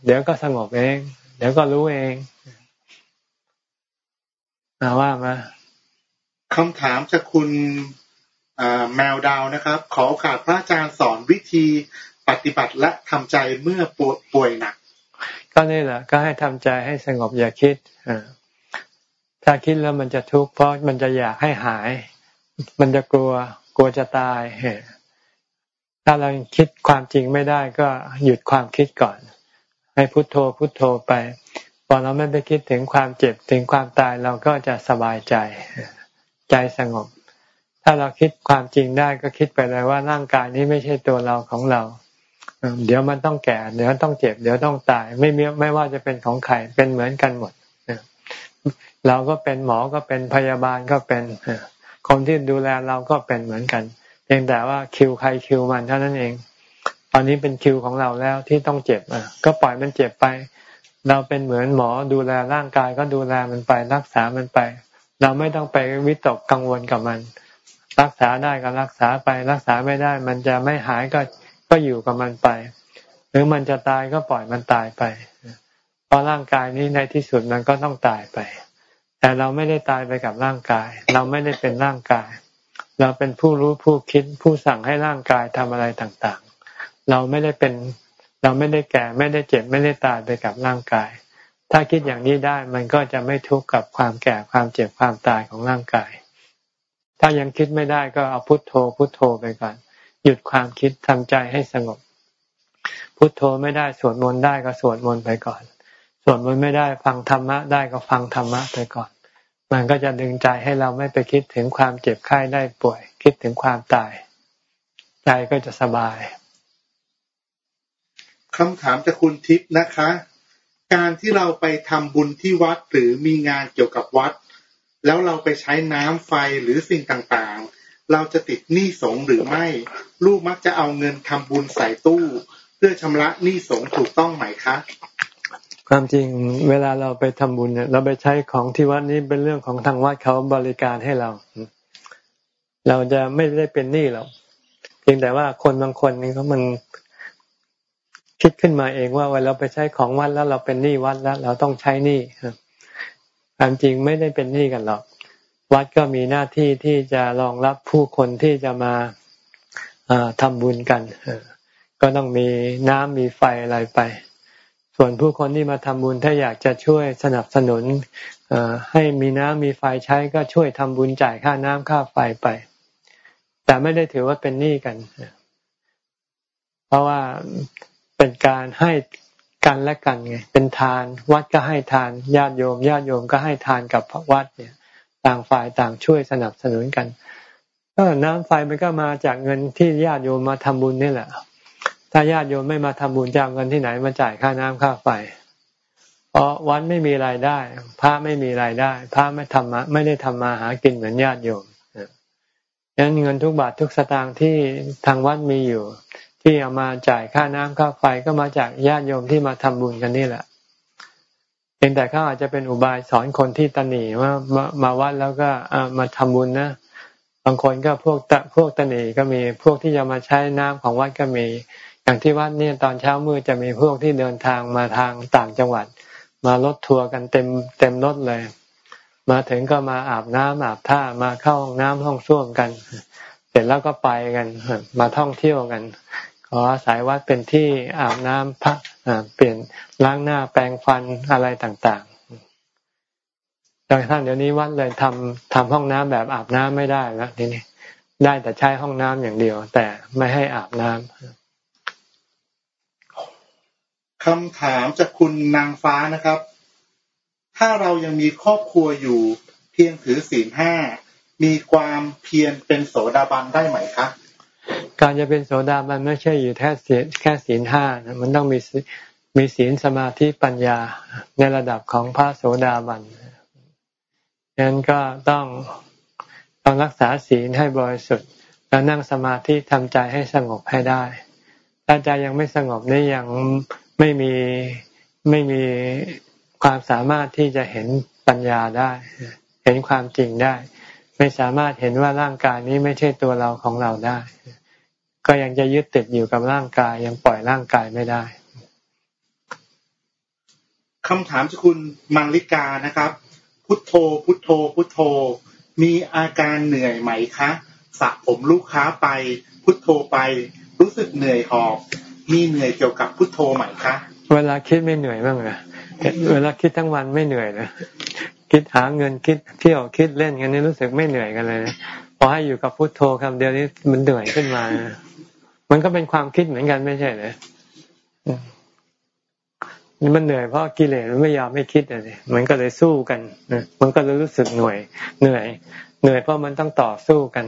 A: เดี๋ยวก็สงบเอง เดี๋ยวก็รู้เองนาว่ามา
B: คำถามจากคุณแมวดาวนะครับ ขอโอกาสพระอาจารย์สอนวิธีปฏิบัติและทำใจเมื่อป่วยหนัก
A: ก็นี่แหละ ก็ให้ทำใจให้สงบอย่าคิดถ้าคิดแล้วมันจะทุกข์เพราะมันจะอยากให้หาย มันจะกลัวกลัวจะตาย ถ้าเราคิดความจริงไม่ได้ก็หยุดความคิดก่อน ให้พุโทโธพุโทโธไปพอเราไม่ไปคิดถึงความเจ็บถึงความตายเราก็จะสบายใจ ใจสงบ ถ้าเราคิดความจริงได้ก็คิดไปเลยว่าร่างกายนี้ไม่ใช่ตัวเราของเรา เดี๋ยวมันต้องแก่ เดี๋ยวต้องเจ็บ เดี๋ยวต้องตาย ไม่มีไม่ว่าจะเป็นของใครเป็นเหมือนกันหมดเราก็เป็นหมอก็เป็นพยาบาลก็เป็นคนที่ดูแลเราก็เป็นเหมือนกัน พียงแต่ว่าคิวใครคิวมันเท่านั้นเอง ตอนนี้เป็นคิวของเราแล้วที่ต้องเจ็บอะ ก็ปล่อยมันเจ็บไป เราเป็นเหมือนหมอดูแลร่างกายก็ดูแลมันไป รักษามันไป เราไม่ต้องไปวิตกกังวลกับมัน รักษาได้ก็รักษาไปรักษาไม่ได้ มันจะไม่หายก็ก็อยู่กับมันไป หรือมันจะตายก็ปล่อยมันตายไปเพราะร่างกายนี้ในที่สุดมันก็ต้องตายไป แต่เราไม่ได้ตายไปกับร่างกาย เราไม่ได้เป็นร่างกาย เราเป็นผู้รู้ผู้คิดผู้สั่งให้ร่างกายทำอะไรต่างๆ เราไม่ได้เป็นเราไม่ได้แก่ไม่ได้เจ็บไม่ได้ตายไปกับร่างกาย ถ้าคิดอย่างนี้ได้มันก็จะไม่ทุกข์กับความแก่ความเจ็บความตายของร่างกาย ถ้ายังคิดไม่ได้ก็เอาพุทโธพุทโธไปก่อน หยุดความคิดทำใจให้สงบ พุทโธไม่ได้สวดมนต์ได้ก็สวดมนต์ไปก่อน สวดมนต์ไม่ได้ฟังธรรมะได้ก็ฟังธรรมะไปก่อน มันก็จะดึงใจให้เราไม่ไปคิดถึงความเจ็บไข้ได้ป่วย คิดถึงความตาย ใจก็จะสบาย
B: คำถามจากคุณทิพย์นะคะ การที่เราไปทำบุญที่วัดหรือมีงานเกี่ยวกับวัด แล้วเราไปใช้น้ำไฟหรือสิ่งต่างๆ เราจะติดหนี้สงหรือไม่ ลูกมักจะเอาเงินทำบุญใส่ตู้ เพื่อชำระหนี้สงถูกต้องไหมคะ
A: ความจริงเวลาเราไปทำบุญเนี่ยเราไปใช้ของที่วัดนี้เป็นเรื่องของทางวัดเขาบริการให้เรา เราจะไม่ได้เป็นหนี้หรอกเพียงแต่ว่าคนบางคนนี่เขามันคิดขึ้นมาเองว่าเวลาไปใช้ของวัดแล้วเราเป็นหนี้วัดแล้ว เราต้องใช้หนี้ความจริงไม่ได้เป็นหนี้กันหรอก วัดก็มีหน้าที่ที่จะรองรับผู้คนที่จะมาทำบุญกันก็ต้องมีน้ำมีไฟอะไรไป ส่วนผู้คนที่มาทำบุญถ้าอยากจะช่วยสนับสนุนให้มีน้ำมีไฟใช้ก็ช่วยทำบุญจ่ายค่าน้ำค่าไฟไป แต่ไม่ได้ถือว่าเป็นหนี้กัน เพราะว่าเป็นการให้กันและกันไงเป็นทาน วัดก็ให้ทานญาติโยมญาติโยมก็ให้ทานกับวัดเนี่ย ต่างฝ่ายต่างช่วยสนับสนุนกันก็น้ำไฟมันก็มาจากเงินที่ญาติโยมมาทำบุญนี่แหละ ถ้าญาติโยมไม่มาทำบุญจะเอาเงินที่ไหนมาจ่ายค่าน้ำค่าไฟเพราะวัดไม่มีรายได้ พระไม่มีรายได้ พระไม่ทำมาไม่ได้ทำมาหากินเหมือนญาติโยมดังนั้นเงินทุกบาททุกสตางค์ที่ทางวัดมีอยู่ ที่เอามาจ่ายค่าน้ำค่าไฟก็มาจากญาติโยมที่มาทำบุญกันนี่แหละเพียงแต่เขาอาจจะเป็นอุบายสอนคนที่ตนีว่ามามาวัดแล้วก็มาทำบุญนะบางคนก็พวกพวกตนีก็มีพวกที่จะมาใช้น้ำของวัดก็มี อย่างที่วัดเนี่ยตอนเช้ามืดจะมีพวกที่เดินทางมาทางต่างจังหวัด มารถทัวร์กันเต็มเต็มรถเลย มาถึงก็มาอาบน้ำอาบท่ามาเข้าห้องน้ำห้องส้วมกัน เสร็จแล้วก็ไปกันมาท่องเที่ยวกันขออาศัยวัดเป็นที่อาบน้ำพักเปลี่ยนล้างหน้าแปรงฟันอะไรต่างๆดังท่านเดี๋ยวนี้วัดเลยทำทำห้องน้ำแบบอาบน้ำไม่ได้แล้วนี้ได้แต่ใช้ห้องน้ำอย่างเดียว แต่ไม่ให้อาบน้ำ
B: คำถามจากคุณนางฟ้านะครับ ถ้าเรายังมีครอบครัวอยู่เพียงถือศีลห้ามีความเพียรเป็นโสดาบันได้ไหมครับ
A: การจะเป็นโสดาบันไม่ใช่อยู่แค่ศีลแค่ศีลห้านะมันต้องมีมีศีลสมาธิปัญญาในระดับของพระโสดาบันดังนั้นก็ต้องต้องรักษาศีลให้บริสุทธิ์แล้วนั่งสมาธิทำใจให้สงบให้ได้ ถ้าใจยังไม่สงบนี่ยัง ไม่มีไม่มีความสามารถที่จะเห็นปัญญาได้ เห็นความจริงได้ ไม่สามารถเห็นว่าร่างกายนี้ไม่ใช่ตัวเราของเราได้ ก็ยังจะยึดติดอยู่กับร่างกายยังปล่อยร่างกายไม่ได้
B: คำถามจากคุณมังลิกานะครับ พุทโธ พุทโธ พุทโธ มีอาการเหนื่อยไหมคะสระผมลูกค้าไป พุทโธไป รู้สึกเหนื่อยหอบ มีเหนื่อยเกี่ยวกับพุทโธไหมคะ
A: เวลาคิดไม่เหนื่อยบ้างเหรอเวลาคิดทั้งวันไม่เหนื่อยเลยคิดหาเงินคิดเที่ยวคิดเล่นกันนี่รู้สึกไม่เหนื่อยกันเลยพอให้อยู่กับพุทโธคำเดียวนี้มันเหนื่อยขึ้นมามันก็เป็นความคิดเหมือนกันไม่ใช่เหรอมันเหนื่อยเพราะกิเลสมันไม่ยอมไม่คิดเลยมันก็เลยสู้กันมันก็เลยรู้สึกเหนื่อย เหนื่อย เหนื่อยเพราะมันต้องต่อสู้กัน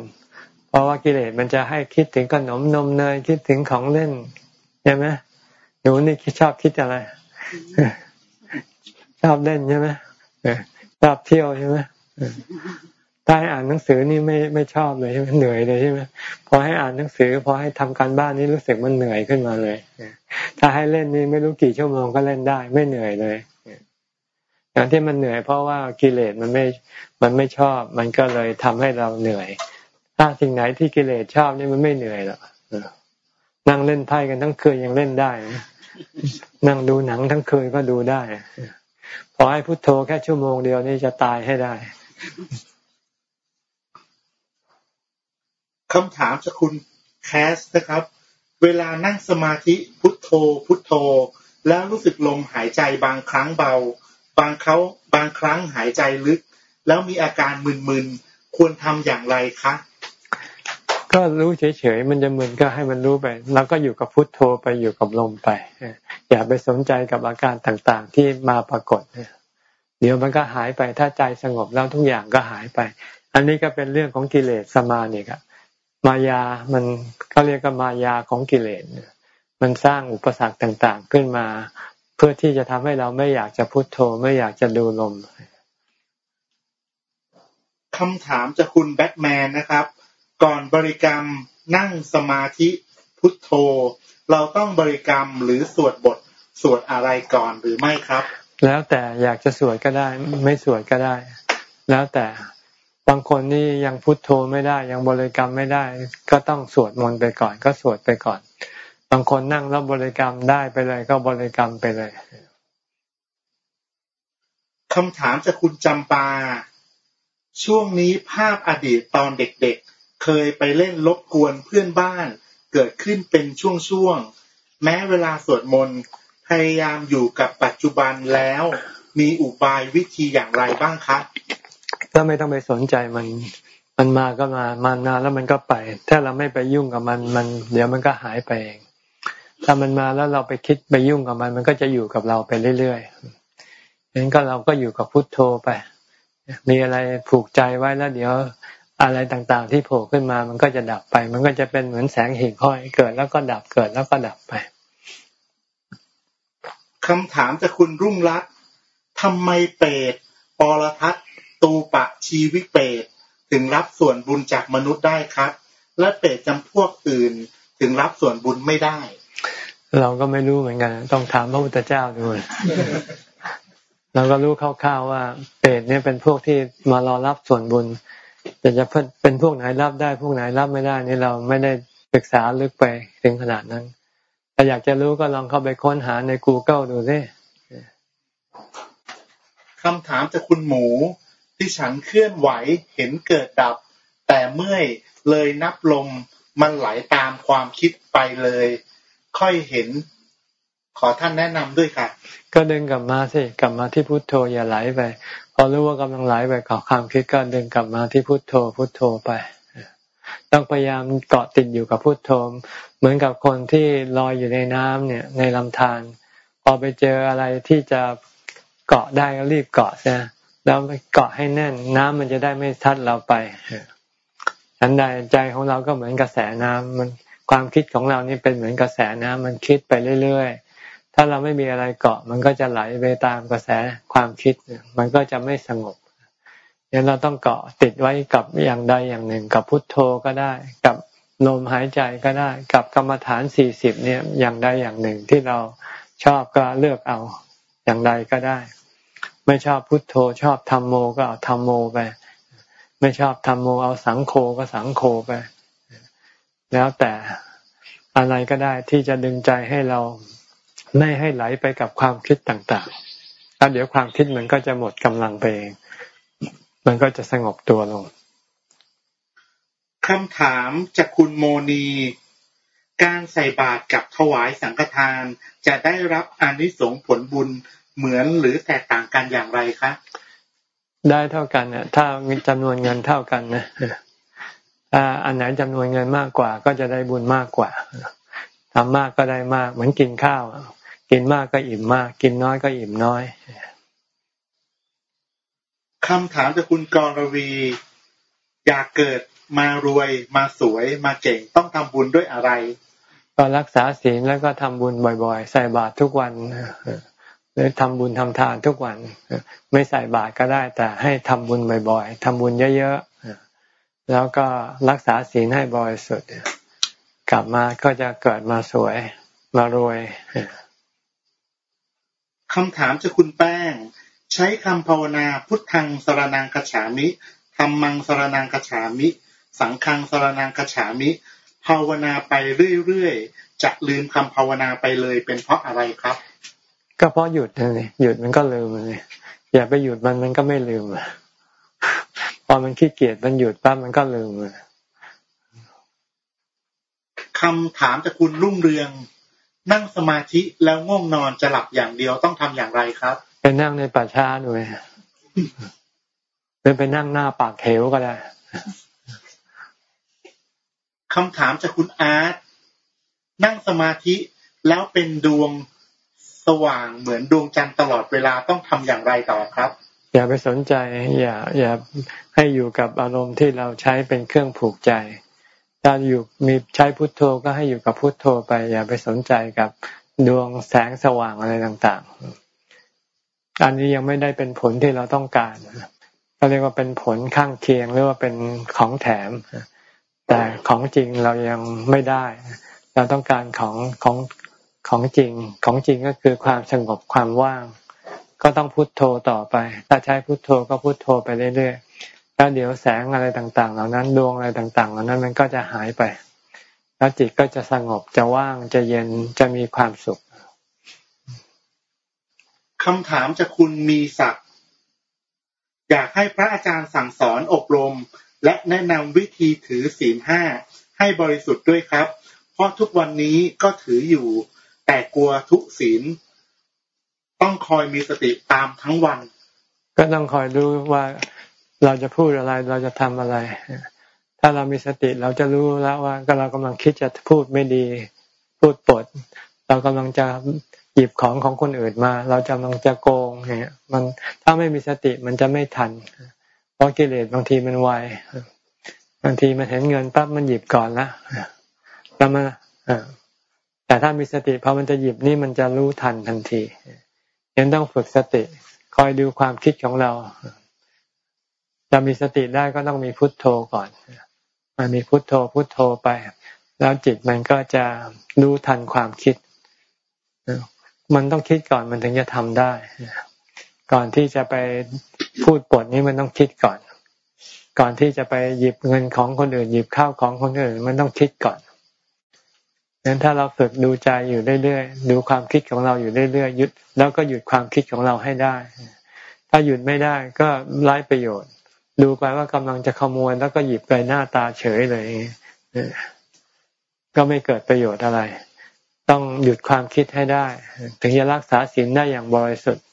A: เพราะว่ากิเลสมันจะให้คิดถึงขนมนมเนยคิดถึงของเล่น ใช่ไหมหนูนี่ชอบคิดอะไร ชอบเล่นใช่ไหมชอบเที่ยวใช่ไหมถ้าให้อ่านหนังสือนี่ไม่ไม่ชอบเลยใช่ไหมเหนื่อยเลยใช่ไหมพอให้อ่านหนังสือพอให้ทำการบ้านนี่รู้สึกมันเหนื่อยขึ้นมาเลยถ้าให้เล่นนี่ไม่รู้กี่ชั่วโมงก็เล่นได้ ไม่เหนื่อยเลยอย่างที่มันเหนื่อยเพราะว่ากิเลสมันไม่มันไม่ชอบ มันก็เลยทำให้เราเหนื่อย ถ้าสิ่งไหนที่กิเลสชอบนี่มันไม่เหนื่อยหรอก นั่งเล่นไพ่กันทั้งคืนยังเล่นได้ นั่งดูหนังทั้งคืนก็ดูได้พอให้พุโทโธแค่ชั่วโมงเดียวนี่จะตายให้ได้
B: คำถามจากคุณแคสนะครับ เวลานั่งสมาธิพุทโธ พุทโธ แล้วรู้สึกลมหายใจบางครั้งเบา บางเขาบางครั้งหายใจลึก แล้วมีอาการมึนๆ ควรทำอย่างไรคะ
A: ก็รู้เฉยๆมันจะมึนก็ให้มันรู้ไป แล้วก็อยู่กับพุทโธไปอยู่กับลมไปอย่าไปสนใจกับอาการต่างๆ ที่มาปรากฏเดี๋ยวมันก็หายไปถ้าใจสงบแล้วทุกอย่างก็หายไป อันนี้ก็เป็นเรื่องของกิเลสสมาเนี่ยครับมายามันก็เรียกว่ามายาของกิเลสมันสร้างอุปสรรคต่างๆ ขึ้นมา เพื่อที่จะทำให้เราไม่อยากจะพุโทโธไม่อยากจะดูลม
B: คำถามจากคุณแบทแมนนะครับ ก่อนบริกรรมนั่งสมาธิพุทโธ เราต้องบริกรรมหรือสวดบทสวดอะไรก่อนหรือไม่ครับ
A: แล้วแต่อยากจะสวดก็ได้ ไม่สวดก็ได้ แล้วแต่บางคนนี่ยังพุทโธไม่ได้ ยังบริกรรมไม่ได้ ก็ต้องสวดมนต์ไปก่อน ก็สวดไปก่อน บางคนนั่งแล้วบริกรรมได้ไปเลย ก็บริกรรมไปเลย
B: คำถามจากคุณจำปา ช่วงนี้ภาพอดีตตอนเด็กๆ เคยไปเล่นลบกวนเพื่อนบ้าน เกิดขึ้นเป็นช่วงๆ แม้เวลาสวดมนต์พยายามอยู่กับปัจจุบันแล้ว มีอุบายวิธีอย่างไรบ้างคะ
A: ถ้าไม่ต้องไปสนใจมัน มันมาก็มา มานานแล้วมันก็ไป ถ้าเราไม่ไปยุ่งกับมัน มัน เดี๋ยวมันก็หายไปเอง ถ้ามันมาแล้วเราไปคิดไปยุ่งกับมัน มันก็จะอยู่กับเราไปเรื่อยๆงั้นก็เราก็อยู่กับพุทโธไป มีอะไรผูกใจไว้แล้วเดี๋ยว อะไรต่างๆ ที่โผล่ขึ้นมามันก็จะดับไป มันก็จะเป็นเหมือนแสงหิ่งห้อยเกิดแล้วก็ดับเกิดแล้วก็ดับไป
B: คำถามจากคุณรุ่งรัตน์ทำไมเปรตปรทัศตูปะชีวิเปรตถึงรับส่วนบุญจากมนุษย์ได้ครับ และเปรตจำพวกอื่นถึงรับส่วนบุญไม่ได้
A: เราก็ไม่รู้เหมือนกัน ต้องถามพระพุทธเจ้าดูเราก็รู้คร่าวๆว่าเปรตเนี่ยเป็นพวกที่มารอรับส่วนบุญ แต่จะเป็นพวกไหนรับได้พวกไหนรับไม่ได้นี่เราไม่ได้ศึกษาลึกไปถึงขนาดนั้นถ้าอยากจะรู้ก็ลองเข้าไปค้นหาใน Google ดูสิ
B: คำถามจากคุณหมูที่ฉันเคลื่อนไหวเห็นเกิดดับ แต่เมื่อยเลยนับลมมันไหลตามความคิดไปเลย ค่อยเห็น ขอท่านแนะนำด้วยค่ะ
A: ก็ดึงกลับมาสิ กลับมาที่พุทโธอย่าไหลไปพ อรู้ว่ากำลังไหลไปขอความคิดก็ดึงกลับมาที่พุทโธพุทโธไปต้องพยายามเกาะติดอยู่กับพุทโธเหมือนกับคนที่ลอยอยู่ในน้ำเนี่ย ในลำธารพอไปเจออะไรที่จะเกาะได้ก็รีบเกาะซะเราเกาะให้แน่น น้ำมันจะได้ไม่ทัดเราไปฉันใดใจของเราก็เหมือนกระแสน้ำมันความคิดของเรานี่เป็นเหมือนกระแสน้ำมันคิดไปเรื่อยๆ ถ้าเราไม่มีอะไรเกาะ มันก็จะไหลไปตามกระแสความคิด มันก็จะไม่สงบเนี่ยเราต้องเกาะติดไว้กับอย่างใดอย่างหนึ่ง กับพุทโธก็ได้ กับลมหายใจก็ได้ กับกรรมฐานสี่สิบเนี่ยอย่างใดอย่างหนึ่งที่เราชอบก็เลือกเอาอย่างใดก็ได้ ไม่ชอบพุทโธ ชอบธรรมโมก็เอาธรรมโมไป ไม่ชอบธรรมโมเอาสังโฆก็สังโฆไป แล้วแต่อะไรก็ได้ที่จะดึงใจให้เรา ไม่ให้ไหลไปกับความคิดต่างๆแล้วเดี๋ยวความคิดมันก็จะหมดกำลังไปเองมันก็จะสงบตัวลง
B: คำถามจากคุณโมนี การใส่บาตรกับถวายสังฆทาน จะได้รับอานิสงส์ผลบุญเหมือนหรือแตกต่างกันอย่างไรคะ
A: ได้เท่ากันเนี่ยถ้ามีจำนวนเงินเท่ากันนะถ้าอันไหนจำนวนเงินมากกว่า ก็จะได้บุญมากกว่าทำมากก็ได้มาก เหมือนกินข้าว กินมากก็อิ่มมาก กินน้อยก็อิ่มน้อย
B: คำถามจากคุณกรวี อยากเกิดมารวยมาสวยมาเก่งต้องทำบุญด้วยอะไร
A: ก็รักษาศีลแล้วก็ทำบุญบ่อยๆ ใส่บาตรทุกวันหรือทำบุญทำทานทุกวัน ไม่ใส่บาตรก็ได้ แต่ให้ทำบุญบ่อยๆทำบุญเยอะแล้วก็รักษาศีลให้บริสุทธิ์กลับมาก็จะเกิดมาสวยมารวย
B: คำถามจากคุณแป้ง ใช้คำภาวนาพุทธังสรนังคฉามิธรรมังสรนังคฉามิ สังฆังสรนังคฉามิ ภาวนาไปเรื่อยๆจะลืมคำภาวนาไปเลยเป็นเพราะอะไรครับ
A: ก็เพราะหยุดเลยหยุดมันก็ลืมเลยอย่าไปหยุดมันมันก็ไม่ลืมพอมันขี้เกียจมันหยุดปั๊บมันก็ลืม
B: คำถามจากคุณรุ่งเรือง นั่งสมาธิแล้วง่วงนอนจะหลับอย่างเดียวต้องทำอย่างไรครับ
A: ไปนั่งในป่าช้าด้วยหรือไปนั่งหน้าปากเหวก็ได้
B: คำถามจากคุณอาร์ตนั่งสมาธิแล้วเป็นดวงสว่างเหมือนดวงจันทร์ตลอดเวลาต้องทำอย่างไรต่อครับ
A: อย่าไปสนใจ อย่า อย่าให้อยู่กับอารมณ์ที่เราใช้เป็นเครื่องผูกใจ ถ้าอยู่มีใช้พุทโธก็ให้อยู่กับพุทโธไป อย่าไปสนใจกับดวงแสงสว่างอะไรต่างๆ อันนี้ยังไม่ได้เป็นผลที่เราต้องการเขาเรียกว่าเป็นผลข้างเคียงหรือว่าเป็นของแถม แต่ของจริงเรายังไม่ได้ เราต้องการของของของจริง ของจริงก็คือความสงบความว่าง ก็ต้องพุโทโธต่อไป ถ้าใช้พุโทโธก็พุโทโธไปเรื่อยๆ แล้วเดี๋ยวแสงอะไรต่าง ๆ เหล่านั้นดวงอะไรต่าง ๆ เหล่านั้นมันก็จะหายไป แล้วจิตก็จะสงบจะว่างจะเย็นจะมีความสุข
B: คำถามจะคุณมีศักดิ์อยากให้พระอาจารย์สั่งสอนอบรม และแนะนำวิธีถือศีลห้าให้บริสุทธิ์ด้วยครับ เพราะทุกวันนี้ก็ถืออยู่ แต่กลัวทุกศีล ต้องคอยมีสติตามทั้งวัน
A: ก็ต้องคอยรู้ว่า เราจะพูดอะไรเราจะทำอะไร ถ้าเรามีสติเราจะรู้แล้วว่าก็เรากำลังคิดจะพูดไม่ดี พูดปด เรากำลังจะหยิบของของคนอื่นมา เราจะกำลังจะโกงเนี่ยมันถ้าไม่มีสติมันจะไม่ทัน เพราะกิเลสบางทีมันไวบางทีมันเห็นเงินปั๊บมันหยิบก่อนละแล้วมาแต่ถ้ามีสติพอมันจะหยิบนี่มันจะรู้ทันทันทียังต้องฝึกสติ คอยดูความคิดของเรา จะมีสติได้ก็ต้องมีพุทโธก่อน มันมีพุทโธพุทโธไป แล้วจิตมันก็จะรู้ทันความคิด มันต้องคิดก่อนมันถึงจะทำได้ ก่อนที่จะไปพูดปดนี้มันต้องคิดก่อน ก่อนที่จะไปหยิบเงินของคนอื่น หยิบข้าวของคนอื่น มันต้องคิดก่อนงั้นถ้าเราฝึกดูใจอยู่เรื่อยๆ ดูความคิดของเราอยู่เรื่อยๆหยุดแล้วก็หยุดความคิดของเราให้ได้ ถ้าหยุดไม่ได้ก็ไร้ประโยชน์ ดูไปว่ากำลังจะขโมยแล้วก็หยิบไปหน้าตาเฉยเลยก็ไม่เกิดประโยชน์อะไร ต้องหยุดความคิดให้ได้ ถึงจะรักษาศีลได้อย่างบริสุทธิ์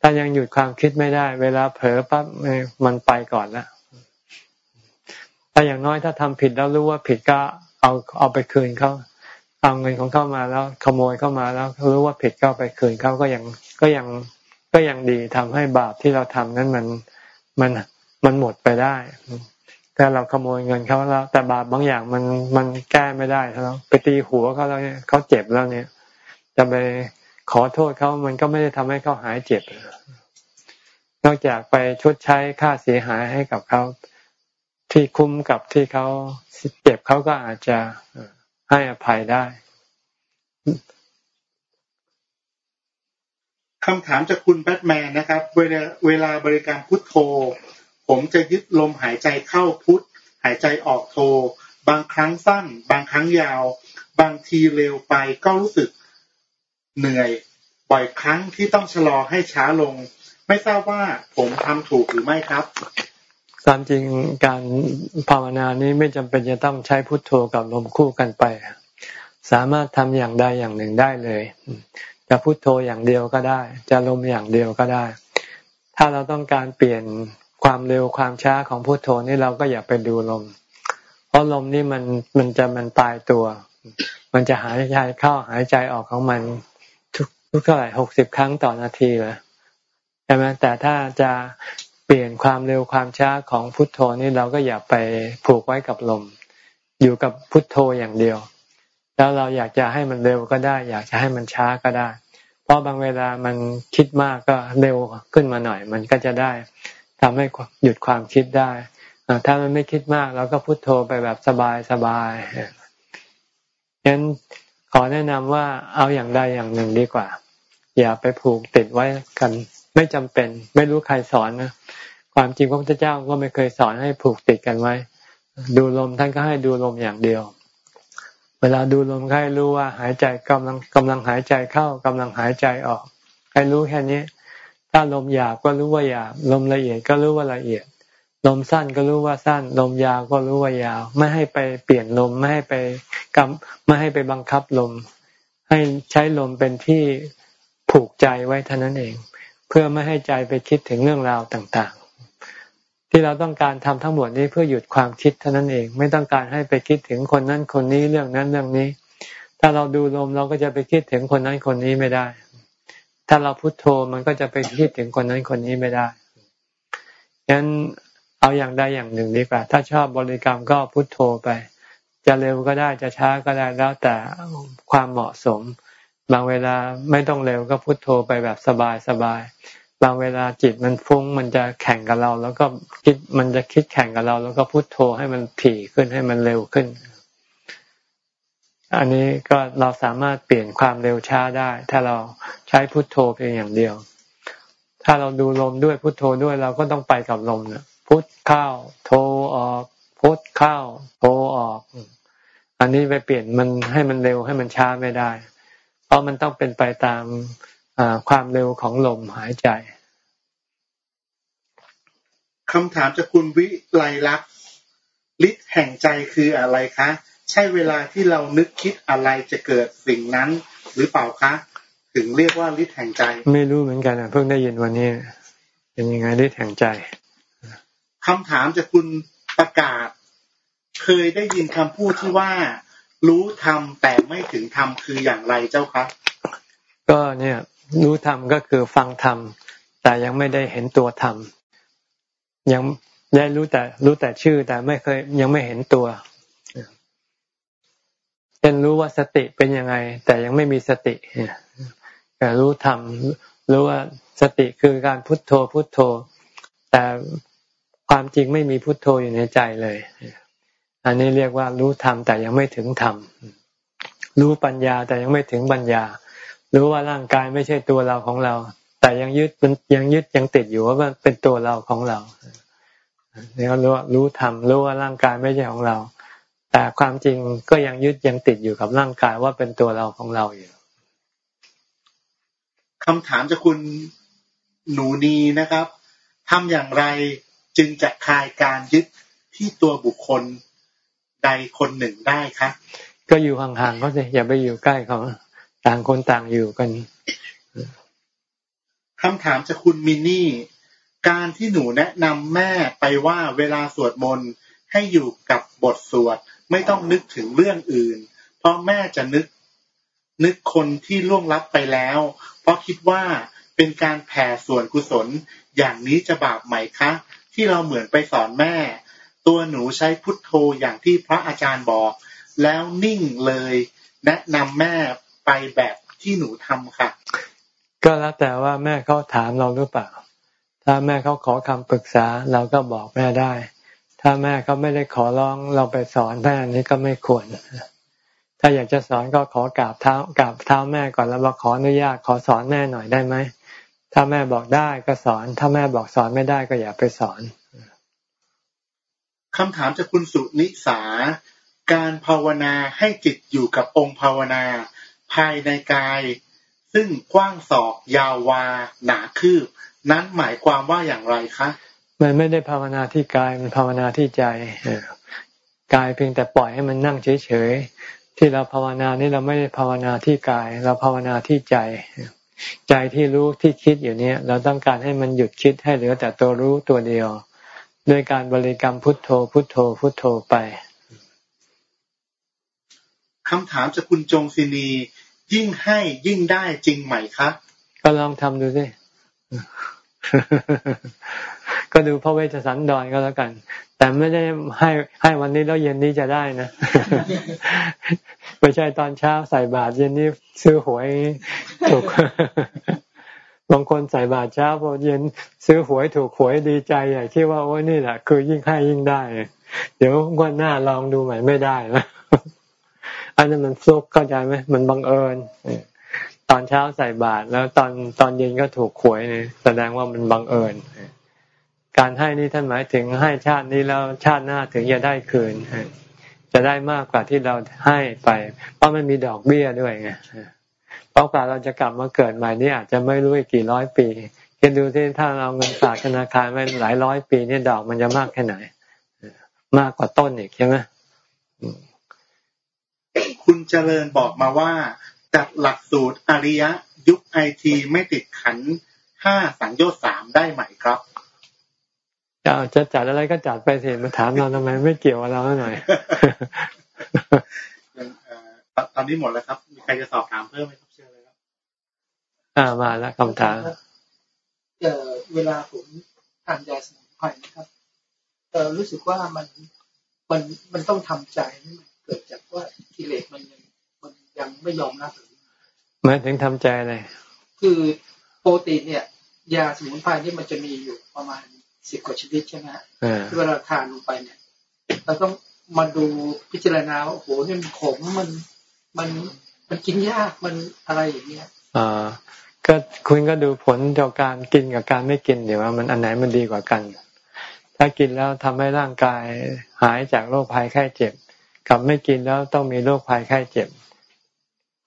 A: ถ้ายังหยุดความคิดไม่ได้ เวลาเผลอปั๊บมันไปก่อนแล้วถ้าอย่างน้อยถ้าทำผิดแล้วรู้ว่าผิดก็เอาเอาไปคืนเขาเอาเงินของเข้ามาแล้วขโมยเข้ามาแล้วรู้ว่าผิดก็ไปคืนเขาก็ยังก็ยังก็ยังดีทำให้บาปที่เราทำนั้นมันมัน มันหมดไปได้ถ้าเราขโมยเงินเขาแล้ว แต่บาปบางอย่างมันมันแก้ไม่ได้แล้วไปตีหัวเขาแล้วเนี่ยเขาเจ็บแล้วเนี่ย จะไปขอโทษเขามันก็ไม่ได้ทำให้เขาหายเจ็บ นอกจากไปชดใช้ค่าเสียหายให้กับเขาที่คุ้มกับที่เขาเจ็บเขาก็อาจจะให้อภัยได้
B: คำถามจากคุณแบทแมนนะครับ เวลาเวลาบริการพุทโธ ผมจะยึดลมหายใจเข้าพุทหายใจออกโธบางครั้งสั้น บางครั้งยาว บางทีเร็วไปก็รู้สึกเหนื่อย บ่อยครั้งที่ต้องชะลอให้ช้าลง ไม่ทราบว่าผมทำถูกหรือไม่ครับ
A: ความจริงการภาวนานี้ไม่จำเป็นจะต้องใช้พุทโธกับลมคู่กันไป สามารถทำอย่างใดอย่างหนึ่งได้เลย จะพุทโธอย่างเดียวก็ได้ จะลมอย่างเดียวก็ได้ ถ้าเราต้องการเปลี่ยน ความเร็วความช้าของพุทโธนี่เราก็อย่าไปดูลม เพราะลมนี่มันมันจะมันตายตัว มันจะหายใจเข้าหายใจออกของมันทุกทุกเท่าไหร่หกสิบครั้งต่อนาทีเลยใช่ไหมแต่ถ้าจะเปลี่ยนความเร็วความช้าของพุทโธนี่เราก็อย่าไปผูกไว้กับลม อยู่กับพุทโธอย่างเดียว แล้วเราอยากจะให้มันเร็วก็ได้ อยากจะให้มันช้าก็ได้ เพราะบางเวลามันคิดมากก็เร็วขึ้นมาหน่อย มันก็จะได้ ทำให้หยุดความคิดได้ถ้ามันไม่คิดมากเราก็พุโทโธไปแบบสบายสบายฉะนั้นขอแนะนำว่าเอาอย่างใดอย่างหนึ่งดีกว่า อย่าไปผูกติดไว้กัน ไม่จำเป็น ไม่รู้ใครสอนนะความจริงพระพุทธเจ้าก็ไม่เคยสอนให้ผูกติดกันไว้ ดูลมท่านก็ให้ดูลมอย่างเดียว เวลาดูลมให้รู้ว่าหายใจกำลังกำลังหายใจเข้ากำลังหายใจออก ให้รู้แค่นี้ ถ้าลมหยาบก็รู้ว่าหยาบลมละเอียดก็รู้ว่าละเอียด ลมสั้นก็รู้ว่าสั้น ลมยาวก็รู้ว่ายาว ไม่ให้ไปเปลี่ยนลมไม่ให้ไปกำไม่ให้ไปบังคับลม ให้ใช้ลมเป็นที่ผูกใจไว้เท่านั้นเอง เพื่อไม่ให้ใจไปคิดถึงเรื่องราวต่างๆ ที่เราต้องการทำทั้งหมดนี้เพื่อหยุดความคิดเท่านั้นเอง ไม่ต้องการให้ไปคิดถึงคนนั้นคนนี้เรื่องนั้นเรื่องนี้ ถ้าเราดูลมเราก็จะไปคิดถึงคนนั้นคนนี้ไม่ได้ ถ้าเราพุโทโธมันก็จะไปคิดถึงคนนั้นคนนี้ไม่ได้งั้นเอาอย่างใดอย่างหนึ่งดีกว่า ถ้าชอบบริกรรมก็พุโทโธไป จะเร็วก็ได้จะช้าก็ได้แล้วแต่ความเหมาะสม บางเวลาไม่ต้องเร็วก็พุโทโธไปแบบสบายสบายบางเวลาจิตมันฟุ้งมันจะแข่งกับเรา แล้วก็คิดมันจะคิดแข่งกับเรา แล้วก็พุโทโธให้มันถี่ขึ้นให้มันเร็วขึ้น อันนี้ก็เราสามารถเปลี่ยนความเร็วช้าได้ ถ้าเราใช้พุทโธเพียงอย่างเดียว ถ้าเราดูลมด้วยพุทโธด้วยเราก็ต้องไปกับลมเนี่ยพุทเข้าโทออกพุทเข้าโทออก อันนี้ไปเปลี่ยนมันให้มันเร็วให้มันช้าไม่ได้ เพราะมันต้องเป็นไปตามความเร็วของลมหายใจ
B: คำถามจากคุณวิไลลักษณ์ฤทธิ์แห่งใจคืออะไรคะ ใช่เวลาที่เรานึกคิดอะไรจะเกิดสิ่งนั้น หรือเปล่าคะ ถึงเรียกว่าฤทธิ์แห่งใจ
A: ไม่รู้เหมือนกันเพิ่งได้ยินวันนี้เป็นยังไงฤทธิ์แห่งใจ
B: คำถามจากคุณประกาศ เคยได้ยินคำพูดที่ว่า รู้ทำแต่ไม่ถึงทำคืออย่างไรเจ้าคะ
A: ก็เนี่ยรู้ธรรมก็คือฟังธรรม แต่ยังไม่ได้เห็นตัวธรรมยังได้รู้แต่รู้แต่ชื่อแต่ไม่เคยยังไม่เห็นตัว เช่นรู้ว่าสติเป็นยังไง แต่ยังไม่มีสติแต่รู้ธรรมรู้ว่าสติคือการพุทโธพุทโธ แต่ความจริงไม่มีพุทโธอยู่ในใจเลย อันนี้เรียกว่ารู้ธรรมแต่ยังไม่ถึงธรรมรู้ปัญญาแต่ยังไม่ถึงปัญญา รู้ว่าร่างกายไม่ใช่ตัวเราของเรา แต่ยังยึดยังยึดยังติดอยู่ว่ามันเป็นตัวเราของเราเนี่ยรู้ว่ารู้ทำรู้ว่าร่างกายไม่ใช่ของเรา แต่ความจริงก็ยังยึดยังติดอยู่กับร่างกายว่าเป็นตัวเราของเราอยู่
B: คำถามจากคุณหนูนีนะครับทำอย่างไรจึงจะคลายการยึดที่ตัวบุคคลใดคนหนึ่งได้คะ
A: ก็อยู่ห่างๆเขาสิอย่าไปอยู่ใกล้เขาต่างคนต่างอยู่กัน
B: คำถามจากคุณมินนี่ การที่หนูแนะนำแม่ไปว่าเวลาสวดมนต์ให้อยู่กับบทสวด ไม่ต้องนึกถึงเรื่องอื่น เพราะแม่จะนึกนึกคนที่ล่วงลับไปแล้ว เพราะคิดว่าเป็นการแผ่ส่วนกุศล อย่างนี้จะบาปไหมคะ ที่เราเหมือนไปสอนแม่ ตัวหนูใช้พุทโธอย่างที่พระอาจารย์บอก แล้วนิ่งเลย แนะนำแม่ไปแบบที่หนูทำค่ะ
A: ก็แล้วแต่ว่าแม่เขาถามเราหรือเปล่า ถ้าแม่เขาขอคำปรึกษาเราก็บอกแม่ได้ ถ้าแม่เขาไม่ได้ขอร้องเราไปสอนแม่นี้ก็ไม่ควรถ้าอยากจะสอนก็ขอกราบเท้ากราบเท้าแม่ก่อนแล้วบอกขออนุญาตขอสอนแม่หน่อยได้ไหมถ้าแม่บอกได้ก็สอน ถ้าแม่บอกสอนไม่ได้ก็อย่าไปสอน
B: คำถามจากคุณสุนิสา การภาวนาให้จิตอยู่กับองค์ภาวนา ภายในกาย ซึ่งกว้างศอกยาววา หนาคืบ นั้นหมายความว่าอย่างไรคะ
A: มันไม่ได้ภาวนาที่กายมันภาวนาที่ใจกายเพียงแต่ปล่อยให้มันนั่งเฉยๆที่เราภาวนานี่เราไม่ได้ภาวนาที่กาย เราภาวนาที่ใจ ใจที่รู้ที่คิดอยู่เนี้ยเราต้องการให้มันหยุดคิดให้เหลือแต่ตัวรู้ตัวเดียวด้วยการบริกรรมพุทโธ พุทโธ พุทโธไป
B: คำถามจากคุณจงศินี ยิ่งให้ยิ่งได้จริงไหมครับ
A: ก็ลองทำดูสิ ก็ดูพระเวชสันดรก็แล้วกัน แต่ไม่ได้ให้ให้วันนี้แล้วเย็นนี้จะได้นะไม่ใช่ตอนเช้าใส่บาตรเย็นนี้ซื้อหวยถูกบางคนใส่บาตรเช้าพอเย็นซื้อหวยถูกหวยดีใจใหญ่คิดว่าโอ้ยนี่แหละคือยิ่งให้ยิ่งได้ เดี๋ยววันหน้าลองดูใหม่ไม่ได้นะอันนั้นมันซุกเข้าใจไหมมันบังเอิญตอนเช้าใส่บาตรแล้วตอนตอนเย็นก็ถูกหวยเนี่ยแสดงว่ามันบังเอิญ การให้นี่ท่านหมายถึงให้ชาตินี้แล้วชาติหน้าถึงจะได้คืน จะได้มากกว่าที่เราให้ไป เพราะมันมีดอกเบี้ยด้วยไงเพราะกว่าเราจะกลับมาเกิดใหม่นี่อาจจะไม่รู้อีกกี่ร้อยปีคิดดูที่ถ้าเราเงินฝากธนาคารไว้หลายร้อยปีนี่ดอกมันจะมากแค่ไหน มากกว่าต้นอีกใช่ไหม
B: คุณเจริญบอกมาว่าจัดหลักสูตรอริยะยุคไอทีไม่ติดขันห้าสังโยชน์สามได้ไหมครับ
A: จะจะจัดอะไรก็จัดไปสิมาถามเราทำไมไม่เกี่ยวกับเราหน่อย
B: ตอนนี้หมดแล้วครับ มีใครจะสอบถามเพิ่มไหมครับเชิญเลยครับ
A: อ่ามาแล้วคำถาม
E: เออเวลาผมทานยาสมุนไพรนะครับเออรู้สึกว่ามันมันมันต้องทำใจนี่มันเกิดจากว่ากิเลสมันยังมันยังไม่ยอมรับหรือ
A: หมายถึงทำใจอะไร
E: คือโปรตีนเนี่ย ยาสมุนไพรนี่มันจะมีอยู่ประมาณ สิบกว่าชนิดใช่ไหมฮะที่เวลาทานลงไปเนี่ยเราต้องมาดูพิจารณาโอ้โหนี่มันขมมันมันมันกินยากมันอะไรอย่างเงี้ย
A: อ่าก็คุณก็ดูผลจากการกินกับการไม่กินเดี๋ยวว่ามันอันไหนมันดีกว่ากัน ถ้ากินแล้วทำให้ร่างกายหายจากโรคภัยไข้เจ็บ กับไม่กินแล้วต้องมีโรคภัยไข้เจ็บ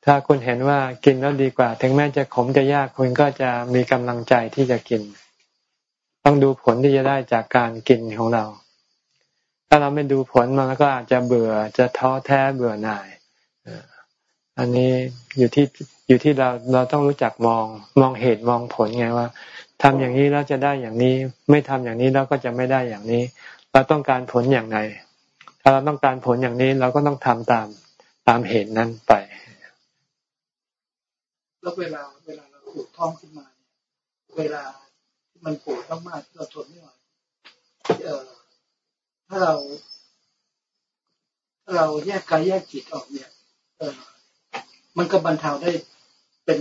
A: ถ้าคุณเห็นว่ากินแล้วดีกว่า ถึงแม้จะขมจะยากคุณก็จะมีกำลังใจที่จะกิน ต้องดูผลที่จะได้จากการกินของเรา ถ้าเราไม่ดูผลมันก็อาจจะเบื่อจะท้อแท้เบื่อหน่ายอันนี้อยู่ที่อยู่ที่เราเราต้องรู้จักมองมองเหตุมองผลไงว่าทำอย่างนี้แล้วจะได้อย่างนี้ ไม่ทำอย่างนี้แล้วก็จะไม่ได้อย่างนี้ เราต้องการผลอย่างไรถ้าเราต้องการผลอย่างนี้เราก็ต้องทำตามตามเหตุนั้นไป
E: แล้วเวลาเวลาเราปวดท้องขึ้นมา เวลา มันปวดมากๆเราทนไม่ไหวเอ่อถ้าเราถ้าเราแยกกายแยกจิตออกเนี่ยเออมันก็บรรเทาได้เป็น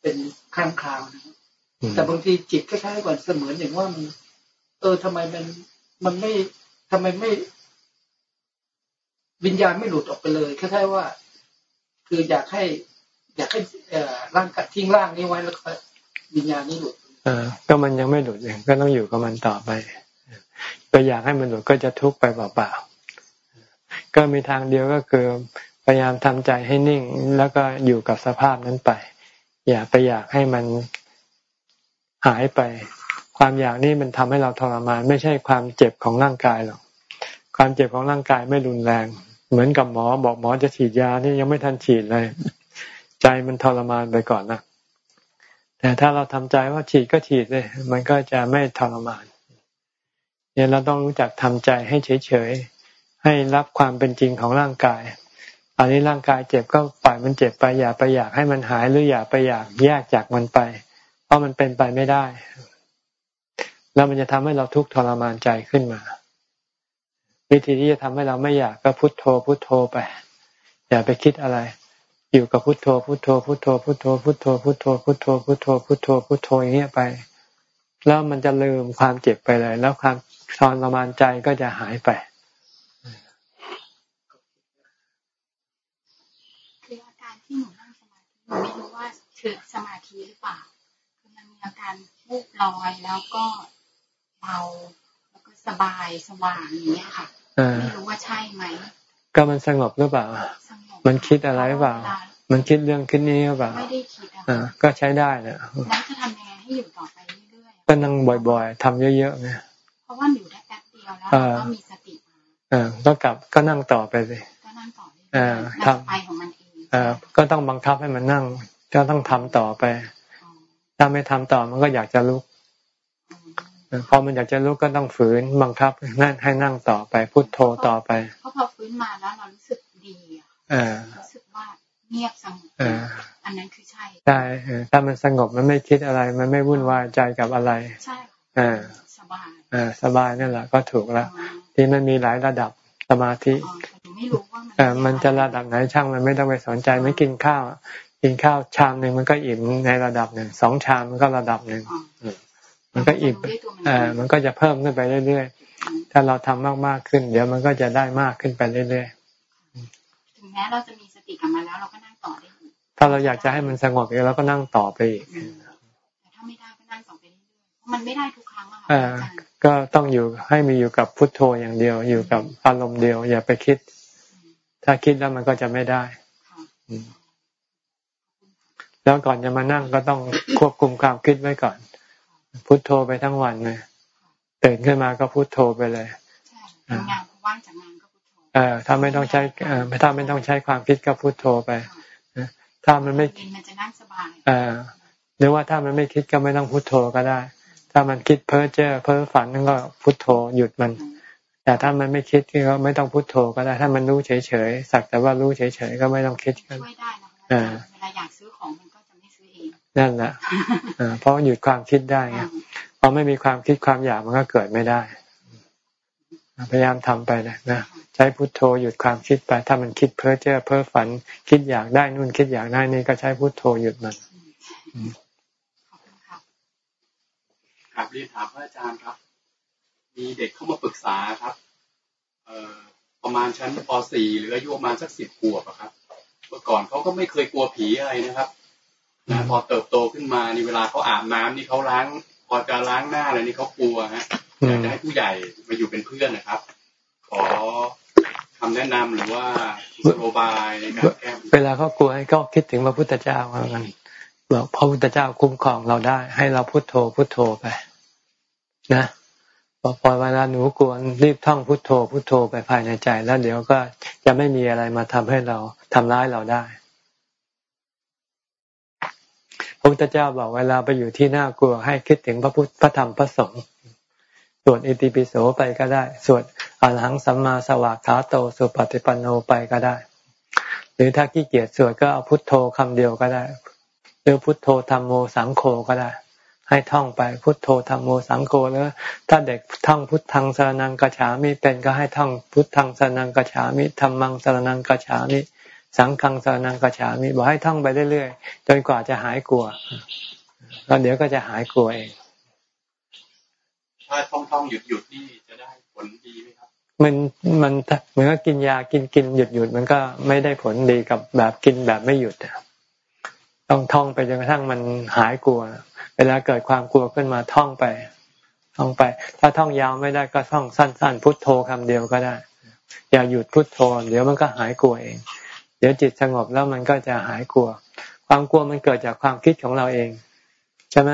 E: เป็นครั้งคราวนะแต่บางทีจิตก็คล้ายๆกับเสมือนอย่างว่ามันเออทำไมมันมันไม่ทำไมไม่ วิญญาณไม่หลุดออกไปเลยคล้ายๆว่า คืออยากให้ อยากให้เอ่อร่างกายทิ้งร่างนี้ไว้แล้วก็วิญญาณนี้หลุด
A: อ ก็มันยังไม่หลุดเองก็ต้องอยู่กับมันต่อไปก็อยากให้มันหลุดก็จะทุกข์ไปเปล่าๆก็มีทางเดียวก็คือพยายามทำใจให้นิ่ง แล้วก็อยู่กับสภาพนั้นไป อย่าไปอยากให้มันหายไป ความอยากนี่มันทำให้เราทรมาน ไม่ใช่ความเจ็บของร่างกายหรอกความเจ็บของร่างกายไม่รุนแรง เหมือนกับหมอบอกหมอจะฉีดยานี่ยังไม่ทันฉีดเลย ใจมันทรมานไปก่อนนะ แต่ถ้าเราทำใจว่าฉีดก็ฉีดเลย มันก็จะไม่ทรมานเนี่ยเราต้องรู้จักทำใจให้เฉยๆ ให้รับความเป็นจริงของร่างกายอันนี้ร่างกายเจ็บก็ปล่อยมันเจ็บไปอย่าไปอยากให้มันหายหรืออย่าไปอยากแยกจากมันไป เพราะมันเป็นไปไม่ได้ แล้วมันจะทำให้เราทุกข์ทรมานใจขึ้นมา วิธีที่จะทำให้เราไม่อยากก็พุโทโธพุโทโธไป อย่าไปคิดอะไร อยู่กับพุทโธพุทโธพุทโธพุทโธพุทโธพุทโธพุทโธพุทโธพุทโธพุทโธอย่างเงี้ยไป แล้วมันจะลืมความเจ็บไปเลย แล้วความทรมานใจก็จะหายไป
C: คืออาการที่หนูนั่งสมาธิหนูไม่รู้ว่าคือสมาธิหรือเปล่าคือมันมีอาการวูบลอยแล้วก็เบาแล้วก็สบายสว่างอย่างเงี้ยค่ะไม่รู้ว่าใช่ไหม
A: ก็มันสงบหรือเปล่า มันคิดอะไรหรือเปล่า มันคิดเรื่องคิดนี้หรือเปล่า
C: ไม่ได้คิดอ่า
A: ก็ใช้ได้นะ
C: แล้วจะทำยังไงให้อยู่ต่อไปเรื่อย
A: ๆก็นั่งบ่อยๆทำเยอะๆไง
C: เพราะว่าอยู่ได้แป๊บเดียวแล้วก็มีสติ
A: อ่าก็กลับก็นั่งต่อไปสิ
C: ก็นั่งต่ออ่าทำไปของมันเอง
A: อ่าก็ต้องบังคับให้มันนั่งก็ต้องทำต่อไป ถ้าไม่ทำต่อมันก็อยากจะลุก พอมันอยากจะลุกก็ต้องฝืนบังคับนั่นให้นั่งต่อไปพุทโธต่อไป
C: เพราะพอฟื้นมาแล้วเรารู้สึกดี
A: อะ
C: รู้สึกว่าเงียบสงบอันนั้นคือใช่
A: ใช่ถ้ามันสงบมันไม่คิดอะไร มันไม่วุ่นวายใจกับอะไร
C: ใช่
A: อ่าสบายอ่าสบายนั่นแหละก็ถูกแล้ว ที่มันมีหลายระดับสมาธิ
C: ไม่รู้ว่า
A: มันจะระดับไหนช่างมันไม่ต้องไปสนใจไม่กินข้าว กินข้าวชามหนึ่งมันก็อิ่มในระดับหนึ่งสองชามมันก็ระดับหนึ่ง มันก็อิ่มเออมันก็จะเพิ่มขึ้นไปเรื่อยๆ ถ้าเราทำมากๆขึ้น เดี๋ยวมันก็จะได้มากขึ้นไปเรื่อย
F: ๆ ถึงแม้เราจะมีสติกลับมาแล้วเราก็นั่งต่อได้
A: ถ้าเราอยากจะให้มันสงบอีกเราก็นั่งต่อไปอีก
F: แต่ถ้าไม่ได้ก็นั่งต่อไปเรื่อยๆ มันไม่ได้ทุกครั้งอะค่ะ
A: ก็ต้องอยู่ให้มีอยู่กับพุทโธอย่างเดียว อยู่กับอารมณ์เดียว อย่าไปคิด ถ้าคิดแล้วมันก็จะไม่ได้แล้วก่อนจะมานั่งก็ต้องควบคุมความคิดไว้ก่อน พุทโธไปทั้งวันเลยตื่นขึ้นมาก็พุทโธไปเลย
F: งานว่างจากงานก็พุทโธ
A: เออถ้าไม่ต้องใช้เออถ้าไม่ต้องใช้ความคิดก็พุทโธไปถ้ามันไม่
F: มันจะนั่งสบาย
A: เออหรือว่าถ้ามันไม่คิดก็ไม่ต้องพุทโธก็ได้ ถ้ามันคิดเพ้อเจ้อเพ้อฝันนั่นก็พุทโธหยุดมัน แต่ถ้ามันไม่คิดก็ไม่ต้องพุทโธก็ได้ ถ้ามันรู้เฉยๆสักแต่ว่ารู้เฉยๆก็ไม่ต้องคิด
F: ก็ช่วยได้นะเวลาอยากซื้ นั่
A: นแหละเพราะหยุดความคิดได้ไงพอไม่มีความคิดความอยากมันก็เกิดไม่ได้ พยายามทำไปนะนะใช้พุทโธหยุดความคิดไปถ้ามันคิดเพ้อเจ้อเพ้อฝัน คิดอยากได้นู่นคิดอยากได้นี่ก็ใช้พุทโธหยุดมัน
G: ครับเรียนถามพระอาจารย์ครับ มีเด็กเข้ามาปรึกษาครับเอ่อประมาณชั้นป .4 หรืออายุประมาณสักสิบขวบครับ เมื่อก่อนเขาก็ไม่เคยกลัวผีอะไรนะครับ นะพอเติบโตขึ้นมานี่เวลาเขาอาบน้ำนี่เขาล้างพอจะล้างหน้าอะไรนี่เขากลัวฮะอยากจะให้ผู้ใหญ่มาอยู่เป็นเพื่อนนะครับ ขอคำแนะนำหรือว่าสโลบายในการแก้
A: เวลาเขากลัวให้เขาคิดถึงพระพุทธเจ้าเหมือนกันบอกพระพุทธเจ้าคุ้มครองเราได้ ให้เราพุโทโธพุโทโธไป นะพอพอเวลาหนูกลัวรีบท่องพุโทโธพุโทโธไปภายในใจ แล้วเดี๋ยวก็จะไม่มีอะไรมาทำให้เราทำร้ายเราได้ พระพุทธเจ้าบอกเวลาไปอยู่ที่น่ากลัวให้คิดถึงพระพุทธพระธรรมพระสงฆ์สวดอิติปิโสไปก็ได้ สวดอรหังสัมมาสวากขาโตสุปฏิปันโนไปก็ได้ หรือถ้าขี้เกียจสวดก็เอาพุทโธคำเดียวก็ได้ หรือพุทโธธรรมโมสังโฆก็ได้ ให้ท่องไปพุทโธธรรมโมสังโฆแล้วถ้าเด็กท่องพุทธังสรนังกฉามิเป็นก็ให้ท่องพุทธังสรนังกฉามิธรรมังสรนังกฉามิ สังฆังสรนังกฉามิบอกให้ท่องไปเรื่อยๆจนกว่าจะหายกลัวแล้วเดี๋ยวก็จะหายกลัวเอง
G: ถ้าท่องท่องหยุดหยุดนี่จะได้ผลดีไหมครับ
A: มันมันเหมือนกับกินยากินกินหยุดหยุดมันก็ไม่ได้ผลดีกับแบบกินแบบไม่หยุดอะต้องท่องไปจนกระทั่งมันหายกลัว เวลาเกิดความกลัวขึ้นมาท่องไปท่องไป ถ้าท่องยาวไม่ได้ก็ท่องสั้น ๆ พุทโธคำเดียวก็ได้ อย่าหยุดพุทโธ เดี๋ยวมันก็หายกลัวเอง เดี๋ยวจิตสงบแล้วมันก็จะหายกลัว ความกลัวมันเกิดจากความคิดของเราเอง ใช่ไหม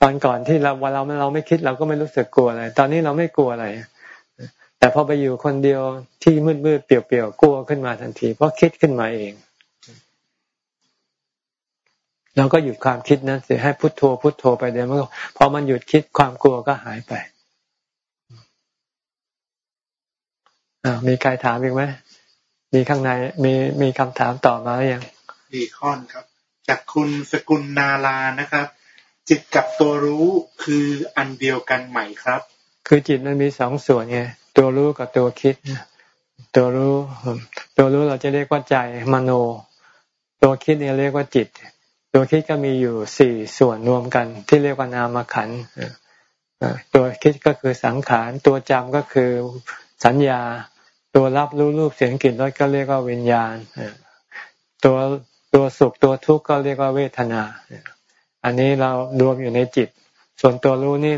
A: ตอนก่อนที่เราเราเราไม่คิดเราก็ไม่รู้สึกกลัวอะไร ตอนนี้เราไม่กลัวอะไร แต่พอไปอยู่คนเดียวที่มืดมืดเปลี่ยวๆกลัวขึ้นมาทันที เพราะคิดขึ้นมาเองเราก็หยุดความคิดนั้นสิให้พุทโธพุทโธไปเดี๋ยวมันพอมันหยุดคิดความกลัวก็หายไปอ่ามีใครถามอีกไหม มีข้างในมีมีคำถามต่อมาหรือยัง
B: ดีคอนครับ จากคุณสกุลนาลานะครับ จิตกับตัวรู้คืออันเดียวกันใหม่ครับ
A: คือจิตมันมีสองส่วนไงตัวรู้กับตัวคิดตัวรู้ตัวรู้เราจะเรียกว่าใจมโน ตัวคิดเนี่ยเรียกว่าจิต ตัวคิดก็มีอยู่สี่ส่วนรวมกัน ที่เรียกว่านามขันตัวคิดก็คือสังขาร ตัวจำก็คือสัญญา ตัวรับรู้รูปเสียงกลิ่นรสก็เรียกว่าวิญญาณตัวตัวสุขตัวทุกข์ก็เรียกว่าเวทนา อันนี้เรารวมอยู่ในจิต ส่วนตัวรู้นี่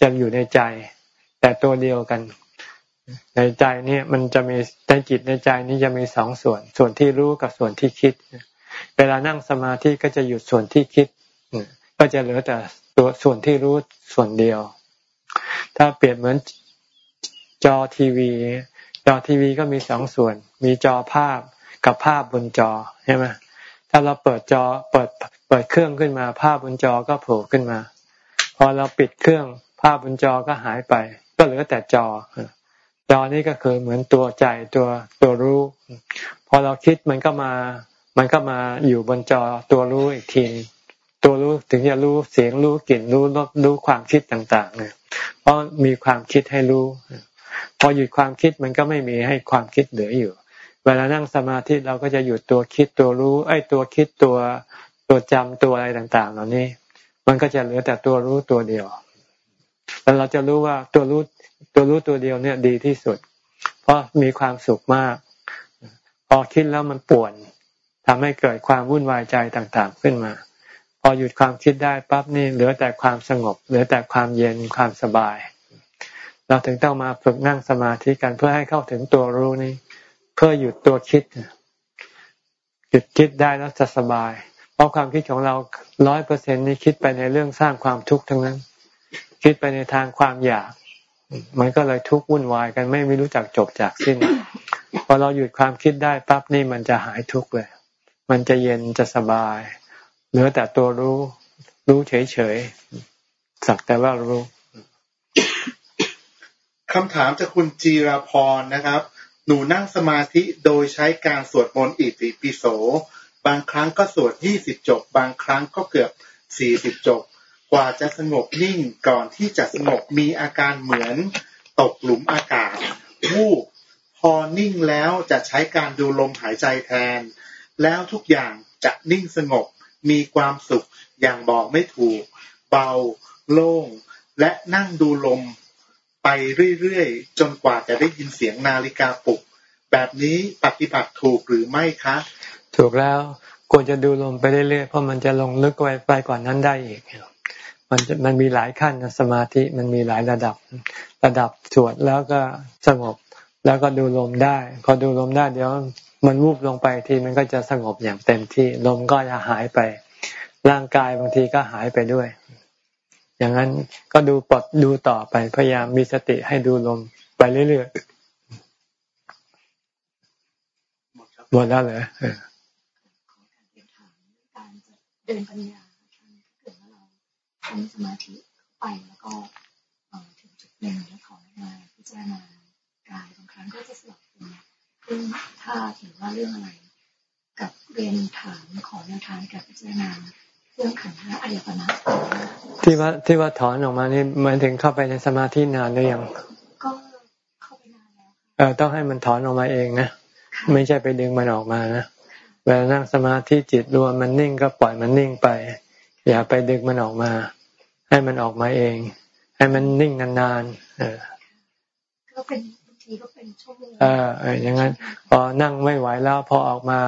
A: จะอยู่ในใจ แต่ตัวเดียวกัน ในใจนี่มันจะมีในจิตในใจนี้จะมีสองส่วน ส่วนที่รู้กับส่วนที่คิด เวลานั่งสมาธิก็จะหยุดส่วนที่คิด ก็จะเหลือแต่ตัวส่วนที่รู้ส่วนเดียว ถ้าเปรียบเหมือนจอทีวี จอทีวีก็มีสองส่วน มีจอภาพกับภาพบนจอใช่ไหมถ้าเราเปิดจอเปิดเปิดเครื่องขึ้นมา ภาพบนจอก็โผล่ขึ้นมา พอเราปิดเครื่องภาพบนจอก็หายไป ก็เหลือแต่จอ จอนี้ก็คือเหมือนตัวใจตัวตัวรู้ พอเราคิดมันก็มา มันก็มาอยู่บนจอตัวรู้อีกที ตัวรู้ถึงจะรู้เสียงรู้กลิ่นรู้รสรู้ความคิดต่างๆเนี่ยเพราะมีความคิดให้รู้ พอหยุดความคิดมันก็ไม่มีให้ความคิดเหลืออยู่ เวลานั่งสมาธิเราก็จะหยุดตัวคิดตัวรู้ ไอ้ตัวคิดตัวตัวจำตัวอะไรต่างๆ เหล่านี้ มันก็จะเหลือแต่ตัวรู้ตัวเดียวแล้วเราจะรู้ว่าตัวรู้ตัวรู้ตัวเดียวเนี่ยดีที่สุด เพราะมีความสุขมาก พอคิดแล้วมันป่วนทำให้เกิดความวุ่นวายใจต่างๆขึ้นมา พอหยุดความคิดได้ปั๊บนี่เหลือแต่ความสงบ เหลือแต่ความเย็นความสบาย เราถึงต้องมาฝึกนั่งสมาธิกันเพื่อให้เข้าถึงตัวรู้นี้ เพื่อหยุดตัวคิดหยุดคิดได้แล้วจะสบาย เพราะความคิดของเราร้อยเปอร์เซ็นนี้คิดไปในเรื่องสร้างความทุกข์ทั้งนั้น คิดไปในทางความอยาก มันก็เลยทุกข์วุ่นวายกันไม่รู้จักจบจากสิ้นพอเราหยุดความคิดได้ปั๊บนี่มันจะหายทุกข์เลย มันจะเย็นจะสบาย เหลือแต่ตัวรู้ รู้เฉยๆสักแต่ว่ารู้
B: คำถามจากคุณจีราพรนะครับ หนูนั่งสมาธิโดยใช้การสวดมนต์อิติปิโส บางครั้งก็สวดยี่สิบจบ บางครั้งก็เกือบสี่สิบจบ กว่าจะสงบนิ่งก่อนที่จะสงบมีอาการเหมือนตกหลุมอากาศวูบพอนิ่งแล้วจะใช้การดูลมหายใจแทน แล้วทุกอย่างจะนิ่งสงบมีความสุขอย่างบอกไม่ถูก เบา โล่ง และนั่งดูลม ไปเรื่อยๆจนกว่าจะได้ยินเสียงนาฬิกาปลุก แบบนี้ปฏิบัติถูกหรือไม่คะ
A: ถูกแล้วควรจะดูลมไปเรื่อยๆเพราะมันจะลงลึกไปไปกว่านั้นได้อีกมันมันมีหลายขั้นสมาธิมันมีหลายระดับ ระดับสวดแล้วก็สงบ แล้วก็ดูลมได้ พอดูลมได้เดี๋ยวมันวูบลงไปทีมันก็จะสงบอย่างเต็มที่ลมก็จะหายไป ร่างกายบางทีก็หายไปด้วย อย่างนั้นก็ดูปลดดูต่อไปพยายามมีสติให้ดูลมไปเรื่อยๆหมดแล้วเหรอ
C: เดินปัญญาเกิดว่าเราทำสมาธิไปแล้วก็ถึงจุดหนึ่งแล้วขอมาพิจารณากายบางครั้งก็จะสลับเป็นเรื่องท่าหรือว่าเรื่องอะไร กับเรียนถามขอแนวทางกับพิจารณา เรื่องขันธ์อายตนะ
A: ที่ว่าที่ว่าถอนออกมานี่หมายถึงเข้าไปในสมาธินานหรือยัง
C: ก็เข้าไปนานแล้ว
A: เออต้องให้มันถอนออกมาเองนะไม่ใช่ไปดึงมันออกมานะเวลานั่งสมาธิจิตรวมมันนิ่งก็ปล่อยมันนิ่งไป อย่าไปดึงมันออกมา ให้มันออกมาเอง ให้มันนิ่งนานๆเออ
C: ก็เป็นบางทีก็เป็นชั่วโมง
A: เอออย่างนั้น พอนั่งไม่ไหวแล้วพอออกมา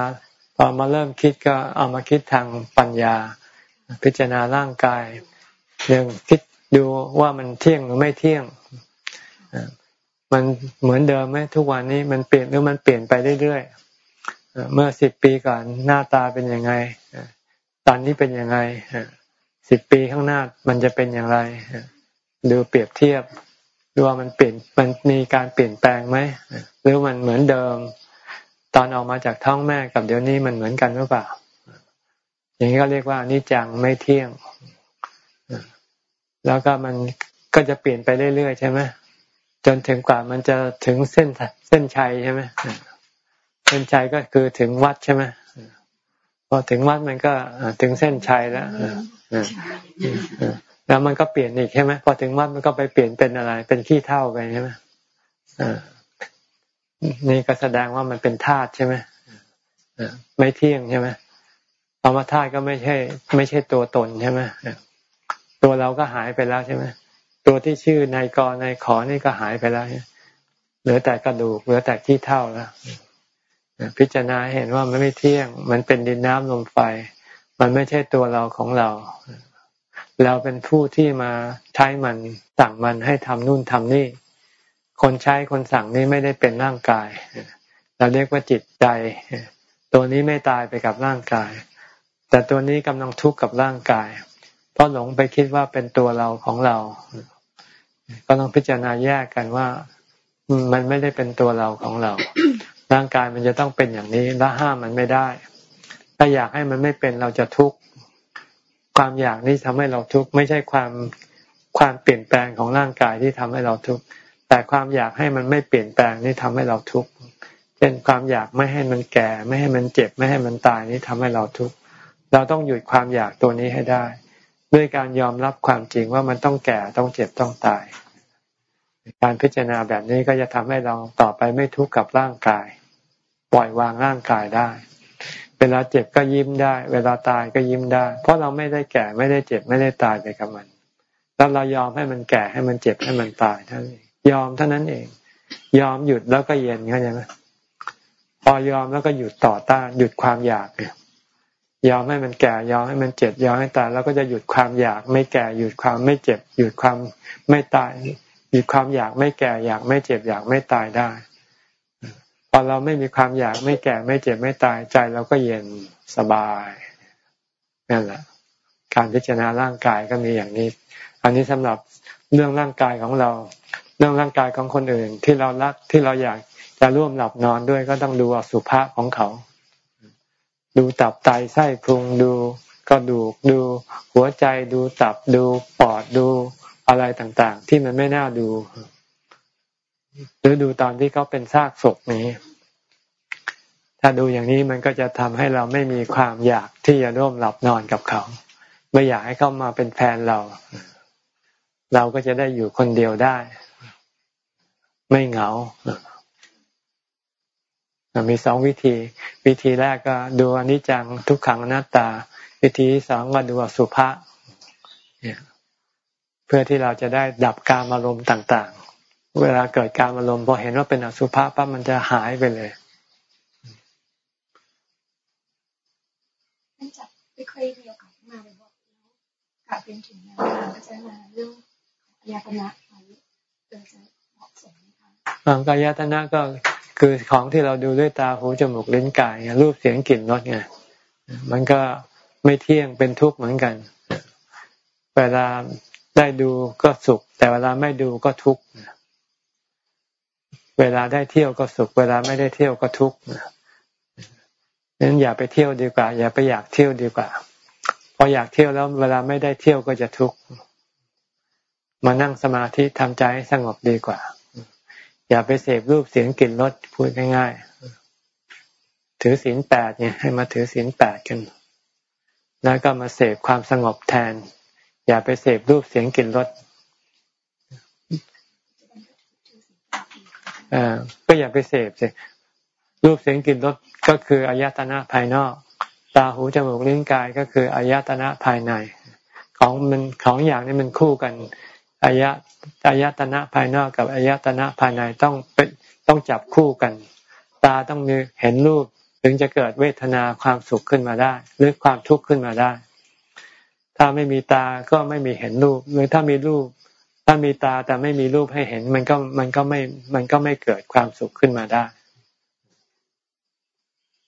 A: พอมาเริ่มคิดก็เอามาคิดทางปัญญา พิจารณาร่างกายเรื่องคิดดูว่ามันเที่ยงหรือไม่เที่ยงมันเหมือนเดิมไหมทุกวันนี้มันเปลี่ยนหรือมันเปลี่ยนไปเรื่อยๆเมื่อสิบปีก่อนหน้าตาเป็นยังไงตอนนี้เป็นยังไงสิบปีข้างหน้ามันจะเป็นอย่างไรดูเปรียบเทียบดูว่ามันเปลี่ยนมันมีการเปลี่ยนแปลงไหมหรือมันเหมือนเดิม ตอนออกมาจากท้องแม่กับเดี๋ยวนี้มันเหมือนกันหรือเปล่า อย่างนี้ก็เรียกว่านิจังไม่เที่ยง แล้วก็มันก็จะเปลี่ยนไปเรื่อยๆใช่ไหมจนถึงกว่ามันจะถึงเส้นเส้นชัยใช่ไหมเส้นชัยก็คือถึงวัดใช่ไหมพอถึงวัดมันก็ถึงเส้นชัยแล้วแล้วมันก็เปลี่ยนอีกใช่ไหมพอถึงวัดมันก็ไปเปลี่ยนเป็นอะไร เป็นขี้เท่าไปใช่ไหมนี่ก็แสดงว่ามันเป็นธาตุใช่ไหมไม่เที่ยงใช่ไหม ธรรมธาตุก็ไม่ใช่ ไม่ใช่ตัวตนใช่ไหมตัวเราก็หายไปแล้วใช่ไหมตัวที่ชื่อนายกรนายขอนี่ก็หายไปแล้วเหลือแต่กระดูกเหลือแต่ที่เท่าแล้วพิจารณาเห็นว่ามันไม่เที่ยง มันเป็นดินน้ำลมไฟ มันไม่ใช่ตัวเราของเรา เราเป็นผู้ที่มาใช้มันสั่งมันให้ทำนู่นทำนี่ คนใช้คนสั่งนี่ไม่ได้เป็นร่างกาย เราเรียกว่าจิตใจ ตัวนี้ไม่ตายไปกับร่างกาย แต่ตัวนี้กำลังทุกข์กับร่างกาย เพราะหลงไปคิดว่าเป็นตัวเราของเรา ก็ต้องพิจารณาแยกกันว่า มันไม่ได้เป็นตัวเราของเรา ร่างกายมันจะต้องเป็นอย่างนี้ และห้ามมันไม่ได้ ถ้าอยากให้มันไม่เป็นเราจะทุกข์ความอยากนี้ทำให้เราทุกข์ไม่ใช่ความความเปลี่ยนแปลงของร่างกายที่ทำให้เราทุกข์แต่ความอยากให้มันไม่เปลี่ยนแปลงนี่ทำให้เราทุกข์เช่นความอยากไม่ให้มันแก่ ไม่ให้มันเจ็บ ไม่ให้มันตายนี่ทำให้เราทุกข์ เราต้องหยุดความอยากตัวนี้ให้ได้ ด้วยการยอมรับความจริงว่ามันต้องแก่ต้องเจ็บต้องตาย การพิจารณาแบบนี้ก็จะทำให้เราต่อไปไม่ทุกข์กับร่างกาย ปล่อยวางร่างกายได้ เวลาเจ็บก็ยิ้มได้ เวลาตายก็ยิ้มได้ เพราะเราไม่ได้แก่ไม่ได้เจ็บไม่ได้ตายไปกับมันแล้วเรายอมให้มันแก่ให้มันเจ็บให้มันตายเท่านั้นยอมเท่านั้นเอง ยอมหยุดแล้วก็เย็นเข้าใจไหมพอยอมแล้วก็หยุดต่อต้านหยุดความอยากเนี่ย ยอมให้มันแก่ยอมให้มันเจ็บยอมให้ตายแล้วก็จะหยุดความอยากไม่แก่หยุดความไม่เจ็บ หยุดความไม่ตาย หยุดความอยากไม่แก่อยากไม่เจ็บอยากไม่ตายได้พอเราไม่มีความอยากไม่แก่ไม่เจ็บไม่ตายใจเราก็เย็นสบายนั่นแหละ การพิจารณาร่างกายก็มีอย่างนี้ อันนี้สำหรับเรื่องร่างกายของเรา เรื่องร่างกายของคนอื่นที่เรารักที่เราอยากจะร่วมหลับนอนด้วยก็ต้องดูอสุภะของเขา ดูตับไตไส้พุงดูกระดูกดู หัวใจดูตับดูปอดดูอะไรต่างๆ ที่มันไม่น่าดู หรือดูตอนที่เขาเป็นซากศพนี้ ถ้าดูอย่างนี้มันก็จะทำให้เราไม่มีความอยากที่จะร่วมหลับนอนกับเขา ไม่อยากให้เขามาเป็นแฟนเรา เราก็จะได้อยู่คนเดียวได้ ไม่เหงา มีสองวิธี วิธีแรกก็ดูอนิจจังทุกขังอนัตตา วิธีสองก็ดูสุภาษเพื่อที่เราจะได้ดับการอารมณ์ต่าง ๆ เวลาเกิดการอารมณ์พอเห็นว่าเป็นอสุภะปั๊บมันจะหายไปเลย
C: ท่านจับไม่ค่อยมีโอกาสมาเลยบอกแล้วกลับเป็นถึงแนวทางก็จะมาเรื่องอายตนะไว้เจะเหมาะสมไหมคะ
A: กายตนะก็ คือของที่เราดูด้วยตาหูจมูกลิ้นกายรูปเสียงกลิ่นรสไงมันก็ไม่เที่ยงเป็นทุกข์เหมือนกัน เวลาได้ดูก็สุข แต่เวลาไม่ดูก็ทุกข์เวลาได้เที่ยวก็สุข เวลาไม่ได้เที่ยวก็ทุกข์นั้นอย่าไปเที่ยวดีกว่า อย่าไปอยากเที่ยวดีกว่า พออยากเที่ยวแล้วเวลาไม่ได้เที่ยวก็จะทุกข์มานั่งสมาธิทำใจให้สงบดีกว่า อย่าไปเสพรูปเสียงกลิ่นรสพูดง่ายๆ ถือศีลแปดเนี่ยให้มาถือศีลแปดกัน แล้วก็มาเสพความสงบแทน อย่าไปเสพรูปเสียงกลิ่นรสอ่าก็อย่าไปเสพสิรูปเสียงกลิ่นรสก็คืออายตนะภายนอก ตาหูจมูกลิ้นกายก็คืออายตนะภายใน ของมันของอย่างนี้มันคู่กัน อายะอายตนะภายนอกกับอายตนะภายในต้องเป็นต้องจับคู่กัน ตาต้องมีเห็นรูปถึงจะเกิดเวทนาความสุขขึ้นมาได้ หรือความทุกข์ขึ้นมาได้ ถ้าไม่มีตาก็ไม่มีเห็นรูปหรือถ้ามีรูป ถ้ามีตาแต่ไม่มีรูปให้เห็น มันก็มันก็ไม่มันก็ไม่เกิดความสุขขึ้นมาได้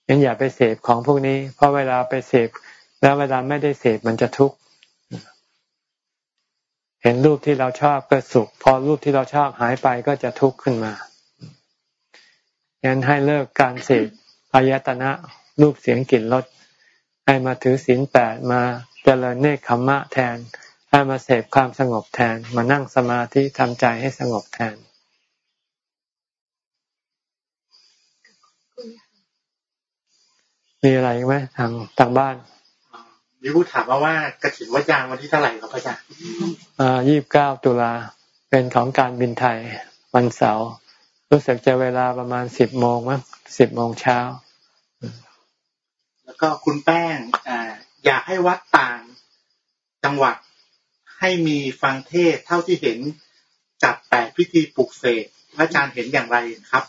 A: ยังอย่าไปเสพของพวกนี้ เพราะเวลาไปเสพแล้วเวลาไม่ได้เสพมันจะทุกข์ เห็นรูปที่เราชอบก็สุข พอรูปที่เราชอบหายไปก็จะทุกข์ขึ้นมางั้นให้เลิกการเสพอายตนะรูปเสียงกลิ่นรสให้มาถือศีลแปดมาเจริญเนคขมมะแทน ให้มาเสพความสงบแทน มานั่งสมาธิทำใจให้สงบแทนมีอะไรไหมทางทางบ้าน
B: มีผู้ถามมาว่ากระถิ่นวัดยางวันที่เท่าไหร่ครับอาจารย์
A: อ่ายี่บเก้าตุลาเป็นของการบินไทยวันเสาร์รู้สึกจะเวลาประมาณสิบโมงมั้งสิบโมงเช้า
B: แล้วก็คุณแป้งอ่าอยากให้วัดต่างจังหวัดให้มีฟังเทศเท่าที่เห็นจัดแปดพิธีปลุกเสกอาจารย์เห็นอย่างไรครับ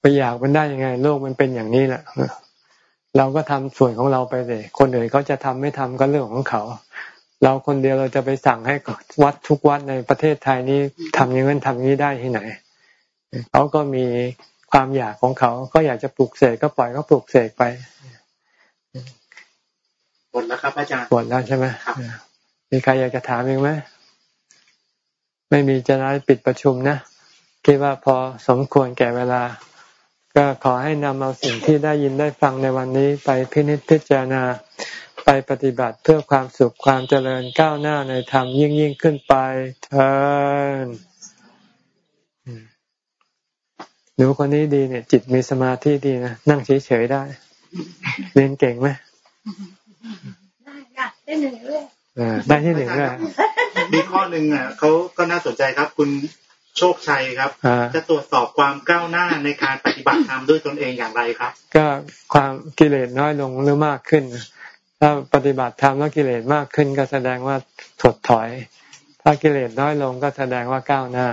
A: ไปอยากมันได้ยังไง โลกมันเป็นอย่างนี้แหละ เราก็ทำส่วนของเราไปเลย คนอื่นเขาจะทำไม่ทำก็เรื่องของเขา เราคนเดียวเราจะไปสั่งให้วัดทุกวัดในประเทศไทยนี้ทำอย่างนั้นทำนี้ได้ที่ไหนเขาก็มีความอยากของเขาก็อยากจะปลุกเสกก็ปล่อยเขาปลุกเสกไป
B: หมดแล้วครับอาจารย์
A: หมดแล้วใช่ไหมมีใครอยากจะถามอีกไหมไม่มีจะได้ปิดประชุมนะคิดว่าพอสมควรแก่เวลา ก็ขอให้นำเอาสิ่งที่ได้ยินได้ฟังในวันนี้ไปพินิจพิจารณาไปปฏิบัติเพื่อความสุขความเจริญก้าวหน้าในธรรมยิ่งยิ่งขึ้นไปเถิดหนูคนนี้ดีเนี่ย จิตมีสมาธิดีนะนั่งเฉยๆได้ เรียนเก่งไหม
C: ได้ได้หนึ่งเรื่อง
A: ได้ที่หนึ่งเลย
B: มีข้อหนึ่งอะเขาก็น่าสนใจครับ คุณ โชคชัยครับ จะตรวจสอบความก้าวหน้าในการปฏิบัติธรรมด้วยตนเองอย่างไรครับ
A: ก็ความกิเลสน้อยลงหรือมากขึ้น ถ้าปฏิบัติธรรมแล้วกิเลสมากขึ้นก็แสดงว่าถดถอย ถ้ากิเลสน้อยลงก็แสดงว่าก้าวหน้า